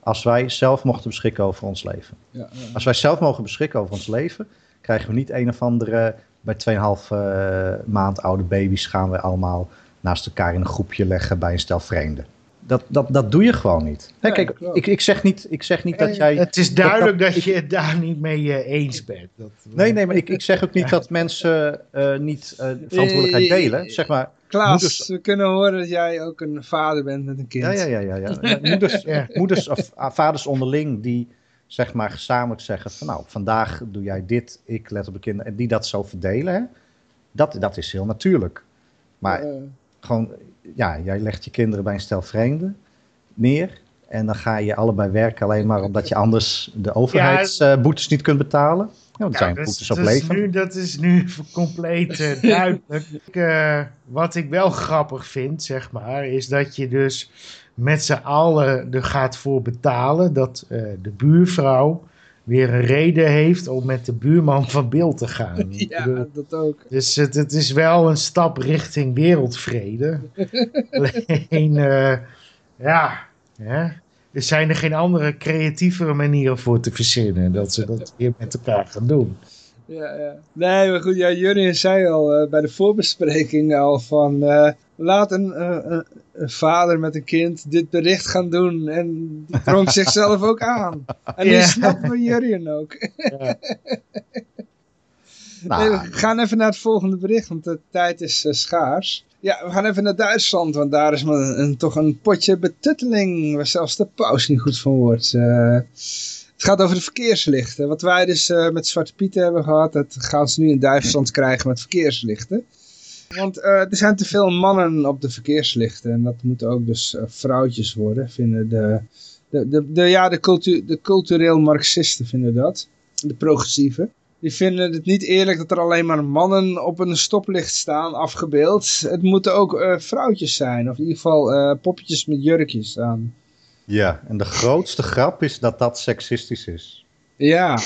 als wij zelf mochten beschikken over ons leven. Ja, ja. Als wij zelf mogen beschikken over ons leven, krijgen we niet een of andere bij 2,5 eh maand oude baby's gaan we allemaal naast elkaar in een groepje leggen bij een stel vreemden. Dat, dat, dat doe je gewoon niet. Hè, kijk, ik, ik zeg niet, ik zeg niet dat jij. Het is duidelijk dat- dat, je het daar niet mee eh, eens bent. Dat, Nee, nee, maar ik, ik zeg ook niet dat mensen eh, niet eh, verantwoordelijkheid delen. Zeg maar, Klaas, Moeders- we kunnen horen dat jij ook een vader bent met een kind. Ja, ja, ja, ja. ja. Moeders, Ja. moeders of ah, vaders onderling die zeg maar gezamenlijk zeggen van nou, vandaag doe jij dit, ik let op de kinderen. En die dat zo verdelen, hè? Dat, dat is heel natuurlijk. Maar gewoon, ja, jij legt je kinderen bij een stel vreemden neer. En dan ga je allebei werken alleen maar omdat je anders de overheidsboetes niet kunt betalen. Ja, zijn dat, is- boetes op dat is leven. nu, dat is nu compleet eh, duidelijk. Ik, eh, wat ik wel grappig vind, zeg maar, is dat je dus met z'n allen er gaat voor betalen dat eh, de buurvrouw weer een reden heeft om met de buurman van beeld te gaan. Ja, bedoel, dat ook. dus het, het is wel een stap richting wereldvrede. Alleen, eh, ja, hè, er zijn er geen andere creatievere manieren voor te verzinnen. Dat ze dat weer met elkaar gaan doen. Ja, ja. Nee, maar goed, ja, Jurien zei al eh, bij de voorbespreking al van... eh, laat een, eh, een- een vader met een kind dit bericht gaan doen. En die dronk zichzelf ook aan. En die Ja. snappen we Jurien ook. Nou, Nee, we gaan even naar het volgende bericht, want de tijd is schaars. Ja, we gaan even naar Duitsland, want daar is een, toch een potje betutteling, waar zelfs de paus niet goed van wordt. Eh, het gaat over de verkeerslichten. Wat wij dus eh, met Zwarte Pieten hebben gehad, dat gaan ze nu in Duitsland krijgen met verkeerslichten. Want eh, er zijn te veel mannen op de verkeerslichten en dat moeten ook dus vrouwtjes worden, vinden de, de, de, de, ja, de, cultu de cultureel marxisten vinden dat, de progressieven. Die vinden het niet eerlijk dat er alleen maar mannen op een stoplicht staan, afgebeeld. Het moeten ook eh, vrouwtjes zijn, of in ieder geval eh, poppetjes met jurkjes aan. Ja, en de grootste grap is dat dat seksistisch is. Ja.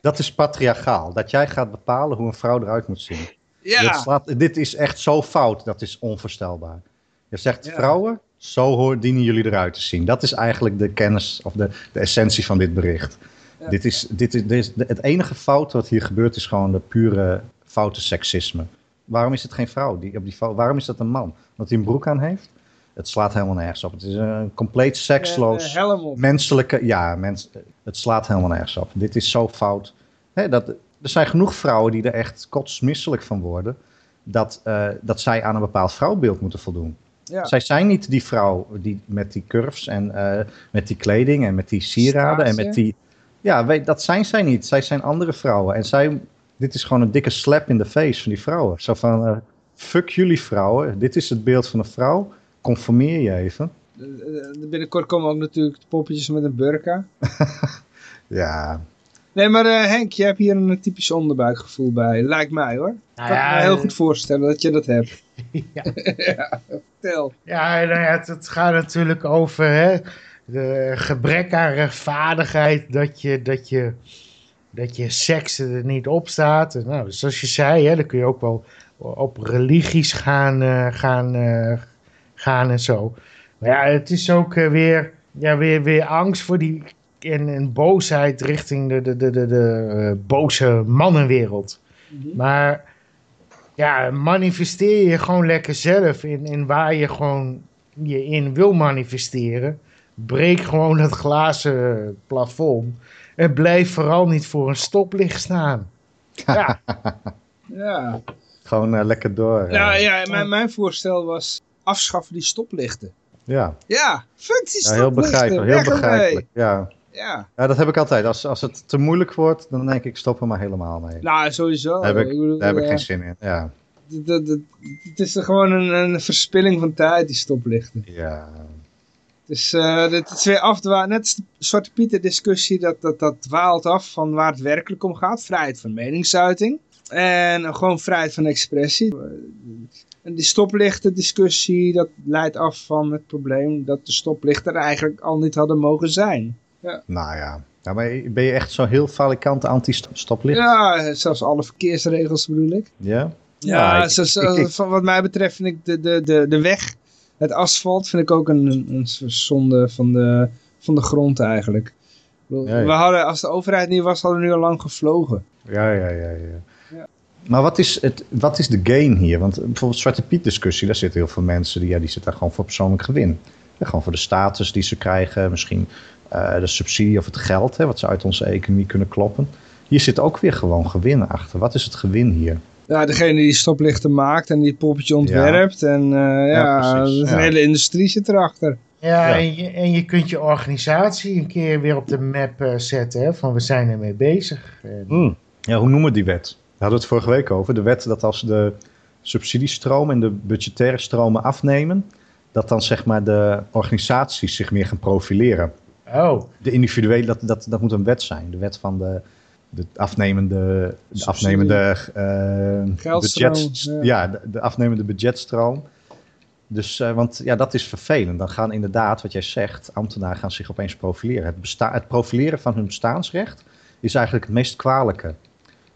Dat is patriarchaal. Dat jij gaat bepalen hoe een vrouw eruit moet zien. Dit, Ja. slaat, dit is echt zo fout, dat is onvoorstelbaar. Je zegt, Ja. vrouwen, zo hoor, dienen jullie eruit te zien. Dat is eigenlijk de kennis of de, de essentie van dit bericht. Ja. Dit is, dit is, dit is, het enige fout wat hier gebeurt is gewoon de pure foute seksisme. Waarom is het geen vrouw? Die, op die, waarom is dat een man? Omdat hij een broek aan heeft? Het slaat helemaal nergens op. Het is een compleet seksloos, menselijke... Ja, mens, het slaat helemaal nergens op. Dit is zo fout. Hè, dat, er zijn genoeg vrouwen die er echt kotsmisselijk van worden... Dat, eh, dat zij aan een bepaald vrouwbeeld moeten voldoen. Ja. Zij zijn niet die vrouw die met die curves en eh, met die kleding en met die sieraden en met die... Ja, weet, dat zijn zij niet. Zij zijn andere vrouwen. En zij, dit is gewoon een dikke slap in de face van die vrouwen. Zo van, eh, fuck jullie vrouwen. Dit is het beeld van een vrouw. Conformeer je even. Eh, eh, Binnenkort komen ook natuurlijk de poppetjes met een burka. Ja, Nee, maar eh, Henk, je hebt hier een typisch onderbuikgevoel bij. Lijkt mij hoor. Nou Ik kan ja, me heel goed voorstellen dat je dat hebt. Ja. ja, vertel. Ja, nou ja, het, het gaat natuurlijk over hè, de gebrek aan rechtvaardigheid dat je, dat je, dat je seks er niet op staat. Nou, zoals je zei, hè, dan kun je ook wel op religies gaan, eh, gaan, eh, gaan en zo. Maar ja, het is ook eh, weer, ja, weer, weer angst voor die en, en boosheid richting de, de, de, de, de boze mannenwereld. Maar ja, manifesteer je gewoon lekker zelf in, in waar je gewoon je in wil manifesteren. Breek gewoon dat glazen plafond. En blijf vooral niet voor een stoplicht staan. Ja, Ja. gewoon eh, lekker door. eh. Nou ja, mijn, mijn voorstel was afschaffen die stoplichten. ja. Ja, fuck die Ja, heel begrijpelijk. Heel begrijpelijk. Ja. Ja, ja, dat heb ik altijd. Als, als het te moeilijk wordt, dan denk ik stop er maar helemaal mee. nou sowieso. daar heb ik, bedoel, daar heb ik eh, geen zin in. Ja. Het is er gewoon een, een verspilling van tijd, die stoplichten. ja. Dus eh dit is weer afdwalen. Net als de Zwarte Pieter discussie, dat, dat, dat dwaalt af van waar het werkelijk om gaat. Vrijheid van meningsuiting. En gewoon vrijheid van expressie. En die stoplichten discussie, dat leidt af van het probleem dat de stoplichten er eigenlijk al niet hadden mogen zijn. Nou ja. ja maar ben je echt zo heel falikant anti-stoplicht? Ja, zelfs alle verkeersregels bedoel ik. Ja? Ja, ik- zoals, ik- ik- van wat mij betreft vind ik de, de, de, de weg, het asfalt, vind ik ook een, een, zonde van de, van de grond eigenlijk. Ja, ja. We hadden, als de overheid niet was, hadden we nu al lang gevlogen. Ja, ja, ja, ja. Ja. Maar wat is, het, wat is de gain hier? Want bijvoorbeeld Zwarte Piet discussie, daar zitten heel veel mensen die, ja, die zitten daar gewoon voor persoonlijk gewin. Gewoon voor de status die ze krijgen, misschien eh, de subsidie of het geld, hè, wat ze uit onze economie kunnen kloppen. Hier zit ook weer gewoon gewin achter. Wat is het gewin hier? Ja, degene die stoplichten maakt en die het poppetje ontwerpt. En eh, ja, ja. hele industrie zit erachter. ja, Ja. En, je, en je kunt je organisatie een keer weer op de map eh, zetten. Hè, van we zijn ermee bezig. En- Hmm. Ja, hoe noemen we die wet? Daar hadden we het vorige week over. De wet dat als de subsidiestromen en de budgettaire stromen afnemen, dat dan zeg maar de organisaties zich meer gaan profileren. Oh, De individuele, dat, dat, dat moet een wet zijn. De wet van de, de afnemende, de afnemende eh, Geldstroom, budget, ja. ja, de, de afnemende budgetstroom. Dus, eh, want ja, dat is vervelend. Dan gaan inderdaad, wat jij zegt, ambtenaren gaan zich opeens profileren. Het, besta het profileren van hun bestaansrecht is eigenlijk het meest kwalijke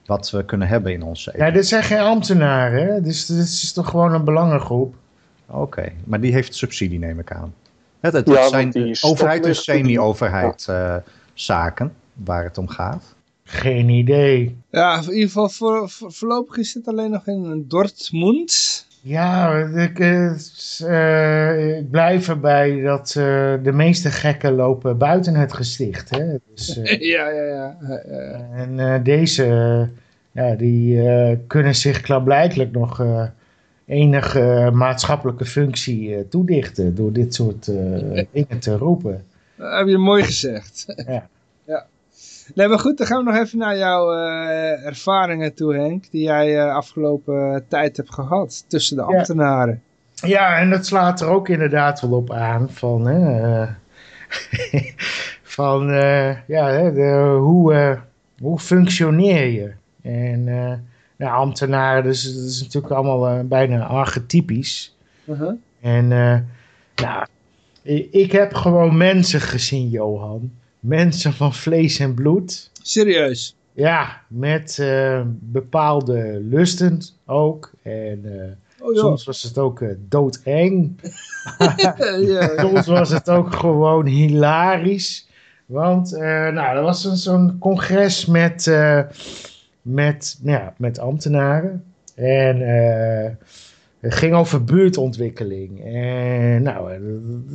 wat we kunnen hebben in onze ja, dit zijn geen ambtenaren. Hè? Dus dit is toch gewoon een belangengroep. Oké, maar die heeft subsidie, neem ik aan. Het, het Ja, want zijn overheid en semi-overheid eh, zaken waar het om gaat. Geen idee. Ja, in ieder geval voor, voor- voorlopig is het alleen nog in Dortmund. Ja, ik, eh, ik blijf erbij dat eh, de meeste gekken lopen buiten het gesticht. Hè? Dus, ja, ja, ja. En deze, ja, die kunnen zich klaarblijkelijk nog enige maatschappelijke functie toedichten door dit soort dingen te roepen. Dat heb je mooi gezegd. Ja. Nee, maar goed, dan gaan we nog even naar jouw eh, ervaringen toe, Henk. Die jij eh, afgelopen tijd hebt gehad tussen de ambtenaren. Ja, en dat slaat er ook inderdaad wel op aan van, hè, eh, van ja, hè, de, hoe, hoe functioneer je? En nou, ambtenaren, dus, dat is natuurlijk allemaal bijna archetypisch. Uh-huh. En nou, Ik heb gewoon mensen gezien, Johan. Mensen van vlees en bloed. Serieus. Ja, met eh, bepaalde lusten ook. En eh, Oh soms was het ook eh, doodeng. Soms was het ook gewoon hilarisch. Want nou, er was een- zo'n congres met, met, ja, met ambtenaren. En het ging over buurtontwikkeling. En nou,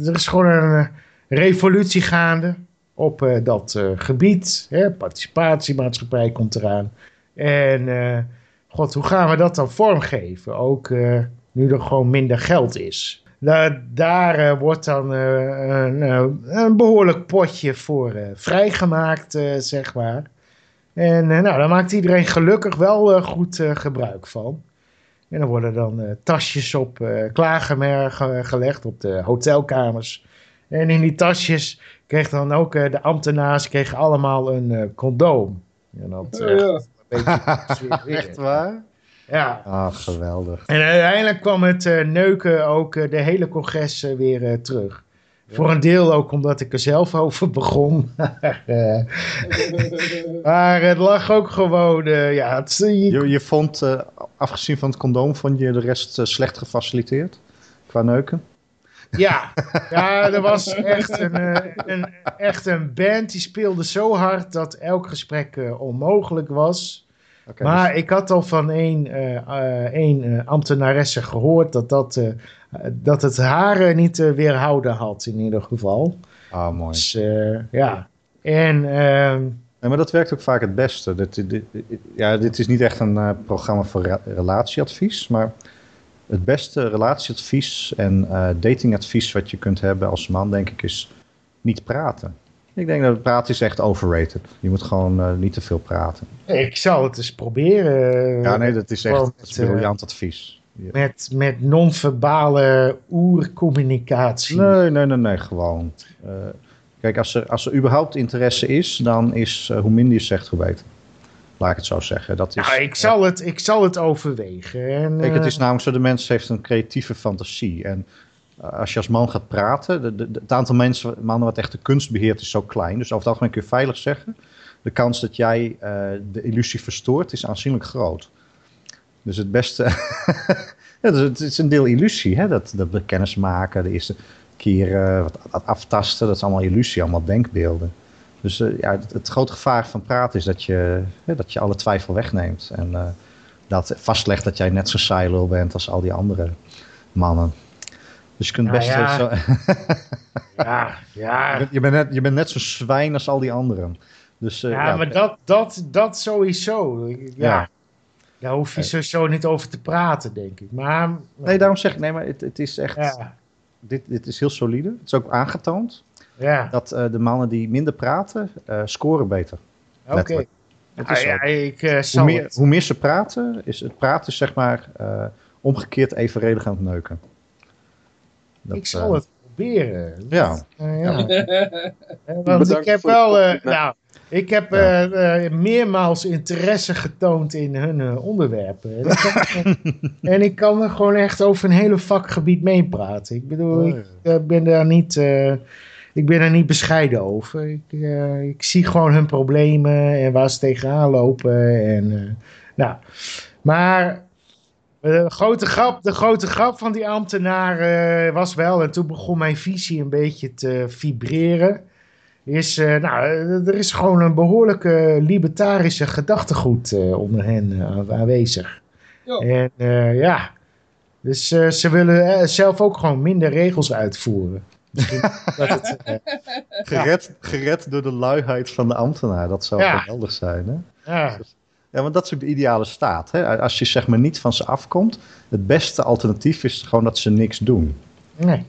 er is gewoon een revolutie gaande op eh, dat eh, gebied. Hè? Participatiemaatschappij komt eraan. En eh, god, hoe gaan we dat dan vormgeven? Ook nu er gewoon minder geld is. Da- daar eh, wordt dan een, een behoorlijk potje voor vrijgemaakt, zeg maar. En nou, daar maakt iedereen gelukkig wel goed gebruik van. En dan worden dan tasjes op eh klaargelegd op de hotelkamers. En in die tasjes kreeg dan ook eh, de ambtenaars kregen allemaal een eh, condoom. En dat eh, ja. een beetje sfeer weer. Echt waar? Ja. Ah, geweldig. En uiteindelijk kwam het eh, neuken ook eh, de hele congres eh, weer eh, terug. Voor een deel ook omdat ik er zelf over begon. Eh, maar het lag ook gewoon, eh, ja, het, je- Je, je vond, eh, afgezien van het condoom, vond je de rest eh, slecht gefaciliteerd? Qua neuken? Ja, ja, er was echt een, eh, een, echt een band die speelde zo hard dat elk gesprek eh, onmogelijk was. Maar dus- ik had al van één, eh, één ambtenaresse gehoord dat, dat, dat het haar niet weerhouden had in ieder geval. ah, mooi. Dus ja. En ehm, Nee, maar dat werkt ook vaak het beste. Dit, dit, dit- ja, dit is niet echt een programma voor relatieadvies, maar het beste relatieadvies en eh, datingadvies wat je kunt hebben als man, denk ik, is niet praten. Ik denk dat praten is echt overrated. Je moet gewoon eh, niet te veel praten. ik zal het eens proberen. Ja, nee, dat is echt dat is eh, briljant advies. Ja. Met, met non-verbale oercommunicatie. Nee, nee, nee, nee, gewoon. Eh, kijk, als er, als er überhaupt interesse is, dan is eh, hoe minder je zegt, hoe beter. Laat ik het zo zeggen. Dat is, Nou, ik, zal het, ik zal het overwegen. En, Kijk, het eh, is namelijk zo, de mens heeft een creatieve fantasie. En eh, als je als man gaat praten, de, de- de- het aantal mensen, mannen wat echt de kunst beheert is zo klein. Dus over het algemeen kun je veilig zeggen. De kans dat jij eh, de illusie verstoort is aanzienlijk groot. Dus het beste, ja, dus het is een deel illusie. Hè? Dat, dat kennis maken, de eerste keer wat aftasten, dat is allemaal illusie, allemaal denkbeelden. Dus eh, ja, het, het grote gevaar van praten is dat je, hè, dat je alle twijfel wegneemt. En eh, dat vastlegt dat jij net zo saai bent als al die andere mannen. Dus je kunt Nou best ja. zo, Ja, ja. je, bent- je bent net, je bent net zo zwijn als al die anderen. Dus, eh, ja, maar dat, dat, dat sowieso. Ja. Ja. Daar hoef je sowieso niet over te praten, denk ik. Maar, Nee, daarom zeg ik, nee, maar het, het is echt, dit, dit is heel solide. Het is ook aangetoond ja. dat eh, de mannen die minder praten, eh, scoren beter. oké. letterlijk. Het is Ah, ja, ik eh, Hoe meer, het. hoe meer ze praten, is het praten is zeg maar eh, omgekeerd evenredig aan het neuken. Dat, ik zal het proberen. Ja. Ja. Want Bedankt ik heb wel, eh, nou, ik heb Ja. eh, eh, meermaals interesse getoond in hun onderwerpen. En ik, kan, en ik kan er gewoon echt over een hele vakgebied meepraten. Ik bedoel, Oh, ik ben daar niet, eh, ik ben er niet bescheiden over. Ik, eh, ik zie gewoon hun problemen en waar ze tegenaan lopen. En, eh, nou, maar de grote, grap, de grote grap van die ambtenaar eh, was wel, en toen begon mijn visie een beetje te vibreren, is, eh, nou, eh, er is gewoon een behoorlijke libertarische gedachtegoed eh, onder hen eh, aan- aanwezig. Ja. En eh, ja, dus eh, ze willen eh, zelf ook gewoon minder regels uitvoeren. Misschien dat het, eh, gered, gered door de luiheid van de ambtenaar. Dat zou Ja. geweldig zijn. Hè? ja, Ja, want dat is ook de ideale staat. Hè? Als je zeg maar niet van ze afkomt, het beste alternatief is gewoon dat ze niks doen. nee.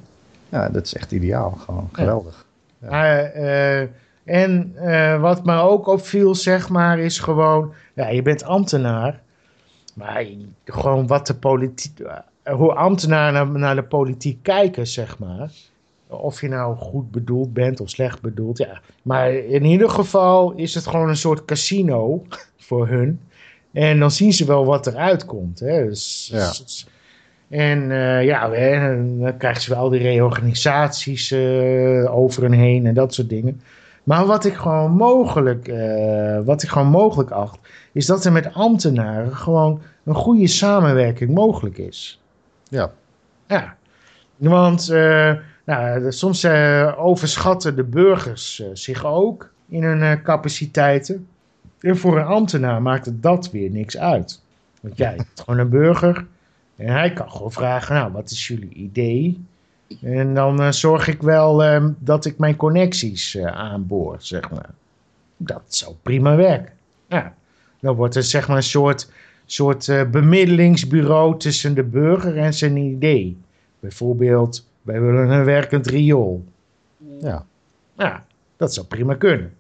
Ja, dat is echt ideaal. Gewoon geweldig. Ja. Maar, eh, en eh, wat me ook opviel, zeg maar, is gewoon, ja, je bent ambtenaar, maar gewoon wat de politiek, hoe ambtenaren naar, naar de politiek kijken, zeg maar. Of je nou goed bedoeld bent of slecht bedoeld, ja. Maar in ieder geval is het gewoon een soort casino voor hun. En dan zien ze wel wat eruit komt. Hè. Dus, Ja. dus- En eh, ja, dan krijgen ze wel die reorganisaties eh, over en heen en dat soort dingen. Maar wat ik gewoon mogelijk, eh, wat ik gewoon mogelijk acht, is dat er met ambtenaren gewoon een goede samenwerking mogelijk is. Ja. Ja, want nou, soms eh, overschatten de burgers eh, zich ook in hun eh, capaciteiten. En voor een ambtenaar maakt het dat weer niks uit. Want jij bent gewoon een burger en hij kan gewoon vragen, nou, wat is jullie idee? En dan zorg ik wel eh, dat ik mijn connecties eh, aanboor, zeg maar. Dat zou prima werken. Ja, dan wordt er zeg maar een soort, soort bemiddelingsbureau tussen de burger en zijn idee. Bijvoorbeeld, wij willen een werkend riool. Ja. Ja, dat zou prima kunnen.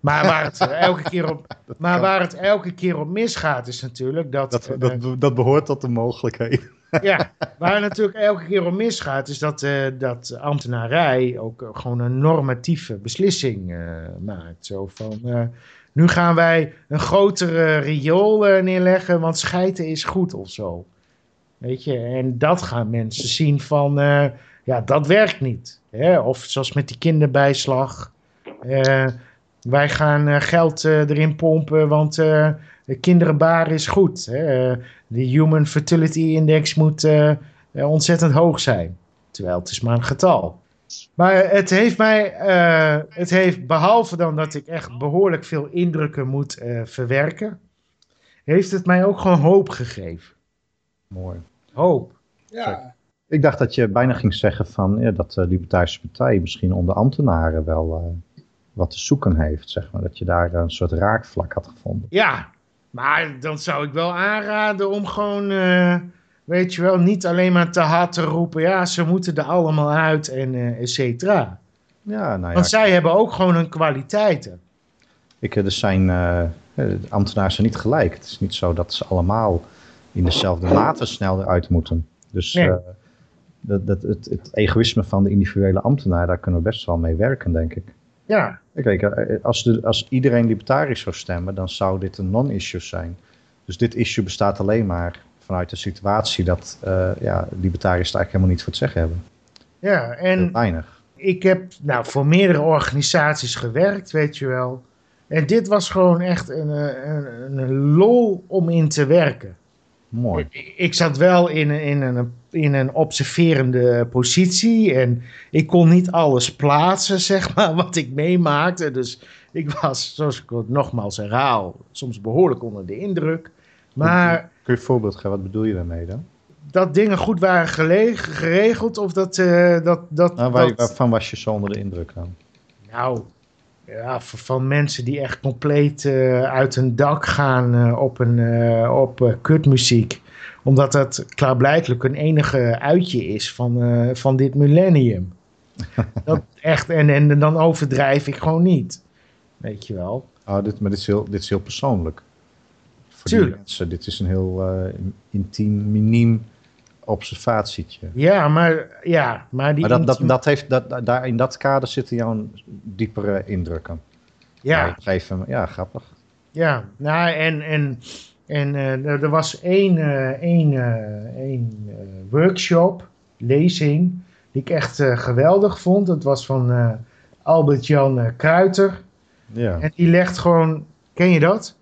Maar waar het, elke, keer op, maar waar het elke keer op misgaat is natuurlijk dat... Dat, eh, dat, dat behoort tot de mogelijkheden. ja, waar het natuurlijk elke keer om misgaat, is dat, eh, dat ambtenarij ook gewoon een normatieve beslissing eh, maakt. Zo van, nu gaan wij een grotere riool neerleggen, want schijten is goed of zo. En dat gaan mensen zien van, eh, ja, dat werkt niet. Hè? Of zoals met die kinderbijslag. eh, wij gaan eh, geld erin pompen, want kinderen baren is goed. Hè? De Human Fertility Index moet ontzettend hoog zijn. Terwijl het is maar een getal. Maar het heeft mij, het heeft, behalve dan dat ik echt behoorlijk veel indrukken moet verwerken, heeft het mij ook gewoon hoop gegeven. Mooi. Hoop. Ja, Ik dacht dat je bijna ging zeggen van, ja, dat de Libertarische Partij misschien onder ambtenaren wel eh, wat te zoeken heeft. Zeg maar. Dat je daar een soort raakvlak had gevonden. Ja, maar dan zou ik wel aanraden om gewoon, eh, weet je wel, niet alleen maar te hard te roepen, ja, ze moeten er allemaal uit en eh et cetera. Ja, nou ja. Want zij hebben ook gewoon hun kwaliteiten. Ik, er zijn, eh, ambtenaren zijn niet gelijk. Het is niet zo dat ze allemaal in dezelfde mate snel eruit moeten. Dus Nee. eh, dat, dat, het, het egoïsme van de individuele ambtenaar, daar kunnen we best wel mee werken, denk ik. Ja, Kijk, eh, als, de, als iedereen libertarisch zou stemmen, dan zou dit een non-issue zijn. Dus dit issue bestaat alleen maar vanuit de situatie dat eh ja, libertariërs er eigenlijk helemaal niet voor te zeggen hebben. ja. Heel En weinig. ik heb nou, voor meerdere organisaties gewerkt, weet je wel. En dit was gewoon echt een, eh, een, een lol om in te werken. Mooi. Ik- zat wel in, een- in, een, in een observerende positie en ik kon niet alles plaatsen, zeg maar, wat ik meemaakte. Dus ik was, zoals ik het nogmaals herhaal, soms behoorlijk onder de indruk. Maar Kun je een voorbeeld geven? Wat bedoel je daarmee dan? dat dingen goed waren geregeld of dat... eh, dat, dat, Nou, waar- dat waarvan was je zo onder de indruk dan? Nou, ja, van mensen die echt compleet eh, uit hun dak gaan eh, op, een, eh, op kutmuziek. Omdat dat klaarblijkelijk een enige uitje is van, van dit millennium. dat echt, en, en dan overdrijf ik gewoon niet. Weet je wel. Oh, dit, maar dit is heel, dit is heel persoonlijk. Voor Tuurlijk. die mensen, dit is een heel intiem, miniem observatietje. Ja, maar, ja, maar die... Maar dat, dat, dat heeft, dat, daar, in dat kader zitten jouw diepere indrukken. ja, gegeven moment- ja, grappig. Ja, nou en, en, en eh, er was één, eh, één, eh, één workshop, lezing, die ik echt geweldig vond. Dat was van Albert-Jan Kruiter. Ja, En die legt gewoon, ken je dat?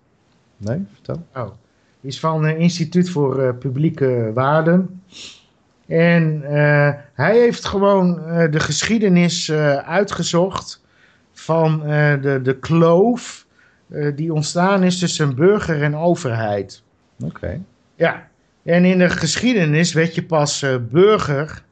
nee, vertel. Oh, is van het Instituut voor eh, Publieke Waarden. En eh, hij heeft gewoon eh, de geschiedenis uitgezocht van de, de kloof die ontstaan is tussen burger en overheid. Oké. Ja, en in de geschiedenis werd je pas burger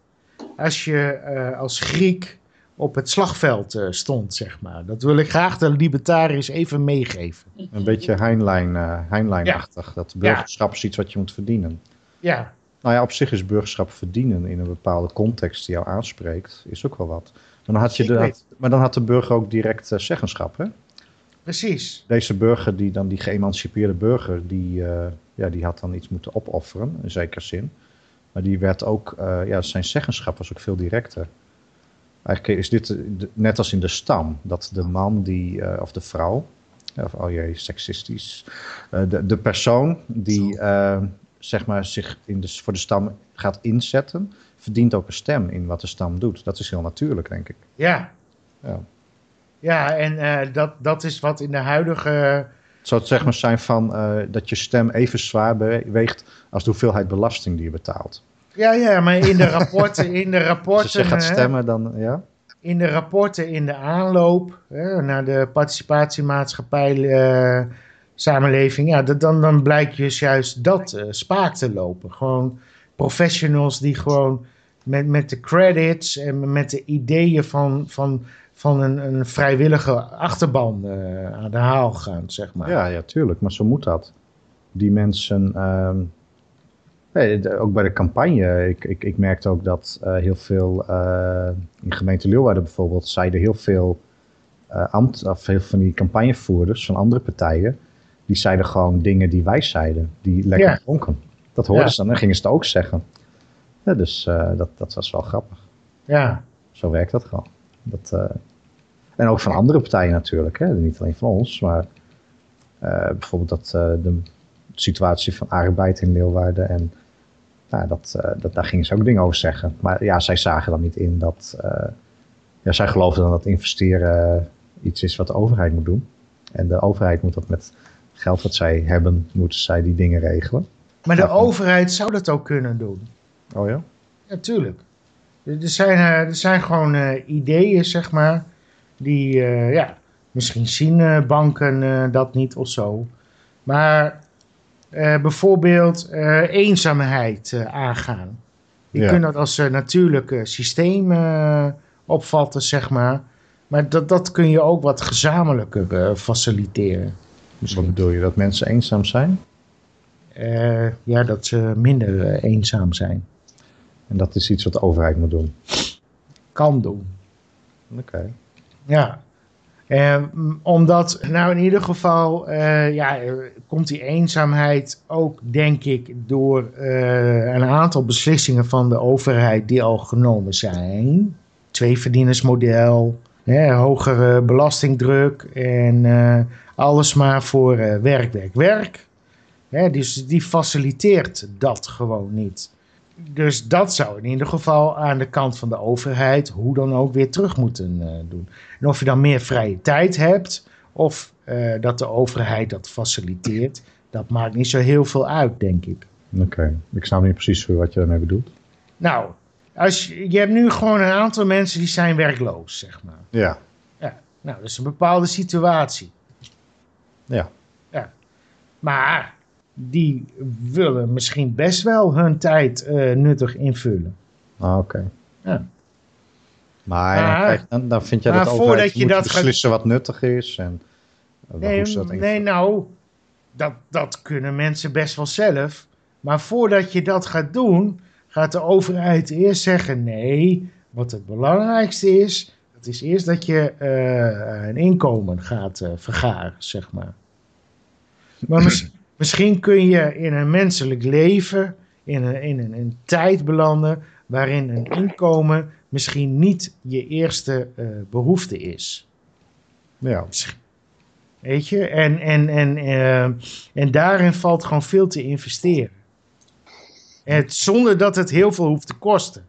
als je als Griek op het slagveld eh, stond, zeg maar. Dat wil ik graag de libertariërs even meegeven. Een beetje Heinlein, eh Heinlein-achtig. Dat burgerschap is iets wat je moet verdienen. Ja, Nou ja, op zich is burgerschap verdienen in een bepaalde context die jou aanspreekt, is ook wel wat. Maar dan had, je de, maar dan had de burger ook direct eh, zeggenschap, hè? precies. Deze burger, die dan die geëmancipeerde burger, die, ja, die had dan iets moeten opofferen, in zekere zin. Maar die werd ook, ja, zijn zeggenschap was ook veel directer. Eigenlijk is dit de- net als in de stam, dat de man die, eh, of de vrouw, of oh jee, seksistisch, eh, de, de persoon die eh, zeg maar, zich in de, voor de stam gaat inzetten, verdient ook een stem in wat de stam doet. Dat is heel natuurlijk, denk ik. Ja. Ja. Ja, en eh, dat, dat is wat in de huidige... Het zou het zeg maar zijn van eh, dat je stem even zwaar weegt als de hoeveelheid belasting die je betaalt. Ja, ja, maar in de rapporten, in de rapporten, als je gaat stemmen, dan ja. in de rapporten in de aanloop hè, naar de participatiemaatschappij eh, samenleving, ja, dat, dan, dan blijkt dus juist dat eh, spaak te lopen. Gewoon professionals die gewoon met, met de credits en met de ideeën van, van, van een, een vrijwillige achterban eh, aan de haal gaan, zeg maar. Ja, ja, tuurlijk, maar zo moet dat. Die mensen, ehm, nee, de- ook bij de campagne, ik, ik, ik merkte ook dat eh, heel veel, eh, in gemeente Leeuwarden bijvoorbeeld, zeiden heel veel, eh ambt, of heel van die campagnevoerders van andere partijen, die zeiden gewoon dingen die wij zeiden, die lekker Ja. klonken. Dat hoorden Ja. ze dan en gingen ze het ook zeggen. Ja, dus eh, dat, dat was wel grappig. Ja, Zo werkt dat gewoon. Dat, eh, en ook van andere partijen natuurlijk, hè? niet alleen van ons, maar eh, bijvoorbeeld dat, eh, de situatie van arbeid in Leeuwarden. En nou, dat, eh, dat, daar gingen ze ook dingen over zeggen. Maar ja, zij zagen dan niet in dat. eh, ja, zij geloofden dan dat investeren iets is wat de overheid moet doen. En de overheid moet dat met geld wat zij hebben, moeten zij die dingen regelen. maar de overheid zou dat ook kunnen doen. Oh ja? Natuurlijk. Er er zijn, eh, er zijn gewoon eh, ideeën, zeg maar, die, eh, ja, misschien zien eh, banken eh, dat niet of zo. Maar eh, bijvoorbeeld eh, eenzaamheid eh, aangaan. Je Ja. kunt dat als een natuurlijk eh, systeem eh, opvatten, zeg maar. Maar dat, dat kun je ook wat gezamenlijker eh, faciliteren. Wat bedoel je, dat mensen eenzaam zijn? Eh, ja, dat ze minder eh, eenzaam zijn. En dat is iets wat de overheid moet doen. Kan doen. Oké. Ja. Eh, m, omdat, nou in ieder geval, eh, ja, komt die eenzaamheid ook, denk ik, door eh, een aantal beslissingen van de overheid die al genomen zijn. Tweeverdienersmodel, hè, hogere belastingdruk en eh, alles maar voor werk, werk, werk. Dus die faciliteert dat gewoon niet. Dus dat zou in ieder geval aan de kant van de overheid hoe dan ook weer terug moeten eh, doen. En of je dan meer vrije tijd hebt of eh, dat de overheid dat faciliteert, dat maakt niet zo heel veel uit, denk ik. Oké, ik snap niet precies wat je daarmee bedoelt. Nou, als je, je hebt nu gewoon een aantal mensen die zijn werkloos, zeg maar. Ja. Ja, nou, dat is een bepaalde situatie. Ja. Ja. Maar die willen misschien best wel hun tijd eh, nuttig invullen. Ah, oké. Ja. Maar krijg- dan, dan vind jij dat voordat overheid je moet dat gaat- beslissen wat nuttig is en eh, Nee, dat nee nou, dat, dat kunnen mensen best wel zelf. Maar voordat je dat gaat doen, gaat de overheid eerst zeggen: nee, wat het belangrijkste is, dat is eerst dat je eh, een inkomen gaat eh, vergaren, zeg maar. Maar mis- misschien kun je in een menselijk leven, in een, in een, tijd belanden waarin een inkomen misschien niet je eerste eh, behoefte is. Ja, Weet je, en, en, en, eh, en daarin valt gewoon veel te investeren. Het, zonder dat het heel veel hoeft te kosten.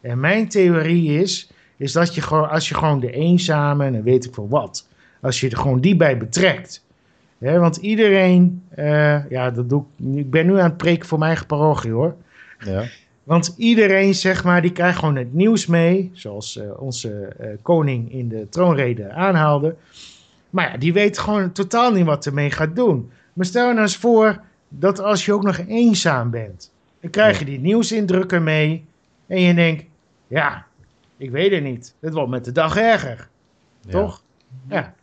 En mijn theorie is, is dat je gewoon, als je gewoon de eenzame, en weet ik veel wat, als je er gewoon die bij betrekt. Want iedereen, eh, ja, dat doe ik, ik ben nu aan het preken voor mijn eigen parochie hoor. ja. Want iedereen, zeg maar, die krijgt gewoon het nieuws mee. Zoals eh, onze eh, koning in de troonrede aanhaalde. Maar ja, die weet gewoon totaal niet wat ermee gaat doen. Maar stel je nou eens voor dat als je ook nog eenzaam bent. Dan krijg je die nieuwsindrukken mee. En je denkt, ja, ik weet het niet. Het wordt met de dag erger. Ja. Toch? Ja.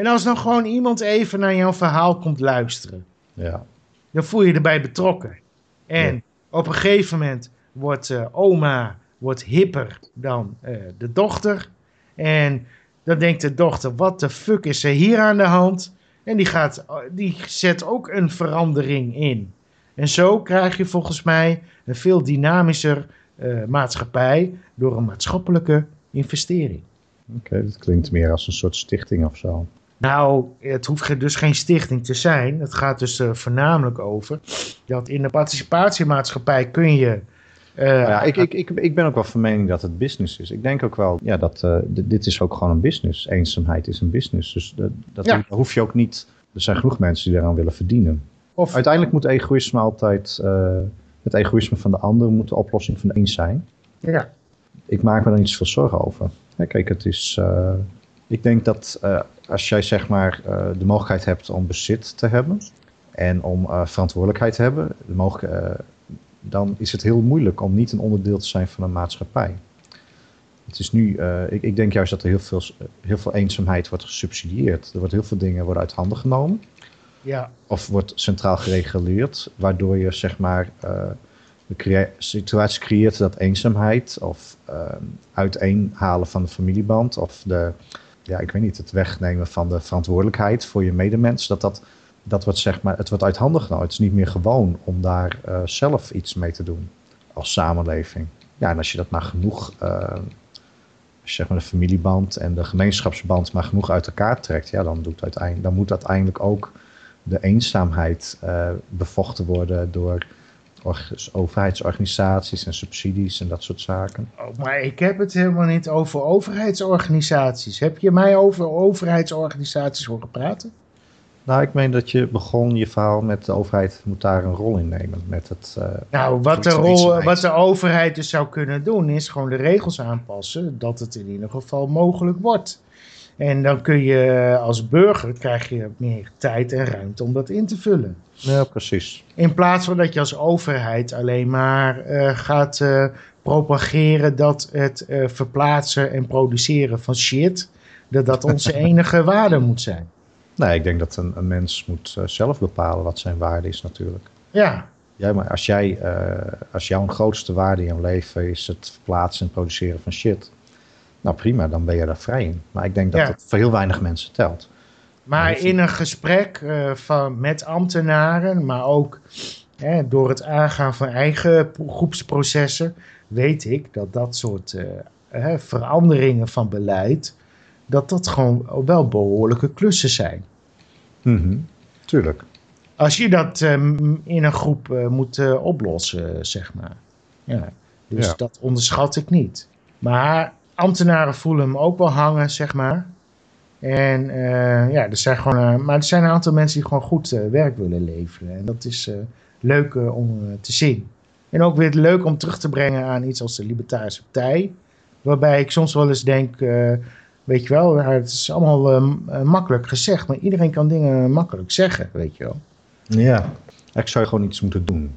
En als dan gewoon iemand even naar jouw verhaal komt luisteren Ja. dan voel je je erbij betrokken. En Ja. op een gegeven moment wordt eh, oma wordt hipper dan eh, de dochter. En dan denkt de dochter, wat de fuck is er hier aan de hand? En die, gaat, die zet ook een verandering in. En zo krijg je volgens mij een veel dynamischer eh, maatschappij door een maatschappelijke investering. Oké, dat klinkt meer als een soort stichting of zo. Nou, het hoeft dus geen stichting te zijn. Het gaat dus eh, voornamelijk over dat in de participatiemaatschappij kun je... eh, Nou ja, ik, ik, ik, ik ben ook wel van mening dat het business is. Ik denk ook wel, ja, dat eh, dit, is ook gewoon een business. Eenzaamheid is een business. Dus dat, dat Ja. hoef je ook niet. Er zijn genoeg mensen die daaraan willen verdienen. of, Uiteindelijk moet egoïsme altijd. het egoïsme van de ander moet de oplossing van de eens zijn. ja, Ik maak me daar niet zoveel zorgen over. Ja, kijk, het is. Ik denk dat eh, als jij zeg maar eh, de mogelijkheid hebt om bezit te hebben en om eh, verantwoordelijkheid te hebben, de dan is het heel moeilijk om niet een onderdeel te zijn van een maatschappij. Het is nu, ik, ik denk juist dat er heel veel, heel veel eenzaamheid wordt gesubsidieerd. Er wordt heel veel dingen worden uit handen genomen ja, of wordt centraal gereguleerd, waardoor je zeg maar de crea- situatie creëert dat eenzaamheid of ehm, uiteenhalen van de familieband of de, ja, ik weet niet, het wegnemen van de verantwoordelijkheid voor je medemens, dat dat, dat wordt zeg maar, het wordt uit handen genomen. Het is niet meer gewoon om daar eh, zelf iets mee te doen als samenleving. Ja, en als je dat maar genoeg, je zeg maar de familieband en de gemeenschapsband maar genoeg uit elkaar trekt, ja, dan, doet uiteindelijk, dan moet uiteindelijk ook de eenzaamheid eh, bevochten worden door overheidsorganisaties en subsidies en dat soort zaken. Oh, maar ik heb het helemaal niet over overheidsorganisaties. Heb je mij over overheidsorganisaties horen praten? Nou, ik meen dat je begon je verhaal met de overheid moet daar een rol in nemen. Met het, eh, Nou, wat de, rol, wat de overheid dus zou kunnen doen, is gewoon de regels aanpassen, dat het in ieder geval mogelijk wordt. En dan kun je als burger, krijg je meer tijd en ruimte om dat in te vullen. ja, precies. In plaats van dat je als overheid alleen maar eh, gaat eh, propageren dat het eh, verplaatsen en produceren van shit, dat dat onze enige waarde moet zijn. Nee, ik denk dat een, een mens moet zelf bepalen wat zijn waarde is natuurlijk. Ja, Ja, maar als, jij, als jouw grootste waarde in jouw leven is het verplaatsen en produceren van shit. Nou prima, dan ben je daar vrij in. Maar ik denk dat Ja. dat voor heel weinig mensen telt. Maar in een gesprek eh, van, met ambtenaren, maar ook hè, door het aangaan van eigen pro- groepsprocessen, weet ik dat dat soort eh, hè, veranderingen van beleid, dat dat gewoon wel behoorlijke klussen zijn. Mhm, Tuurlijk. Als je dat eh, m- in een groep eh, moet oplossen, zeg maar. Ja, dus Ja. dat onderschat ik niet. Maar ambtenaren voelen hem ook wel hangen, zeg maar. En eh, ja, er zijn gewoon, eh, maar er zijn een aantal mensen die gewoon goed eh, werk willen leveren. En dat is leuk om te zien. En ook weer leuk om terug te brengen aan iets als de Libertarische Partij. Waarbij ik soms wel eens denk, weet je wel, het is allemaal makkelijk gezegd. Maar iedereen kan dingen makkelijk zeggen, weet je wel. Ja. Ik zou gewoon iets moeten doen.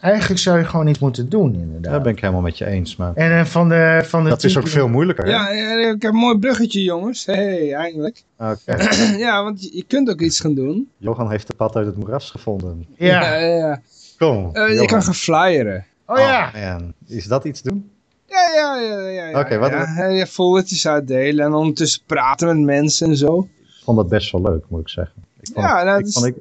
Eigenlijk zou je gewoon iets moeten doen, inderdaad. Daar ben ik helemaal met je eens. Maar En eh, van de, van de dat is ook veel moeilijker. hè? Ja, ja, ik heb een mooi bruggetje, jongens. hey, eindelijk. Oké. ja, want je, kunt ook iets gaan doen. Johan heeft de pad uit het moeras gevonden. Ja. ja, ja. Kom. Eh, je kan gaan flyeren. Oh ja. man. Is dat iets doen? Ja, ja, ja. ja, ja Oké, wat- ja. Eh, Je foldertjes uitdelen en ondertussen praten met mensen en zo. Ik vond dat best wel leuk, moet ik zeggen. Ik vond, Ja, nou, ik dus- vond, ik,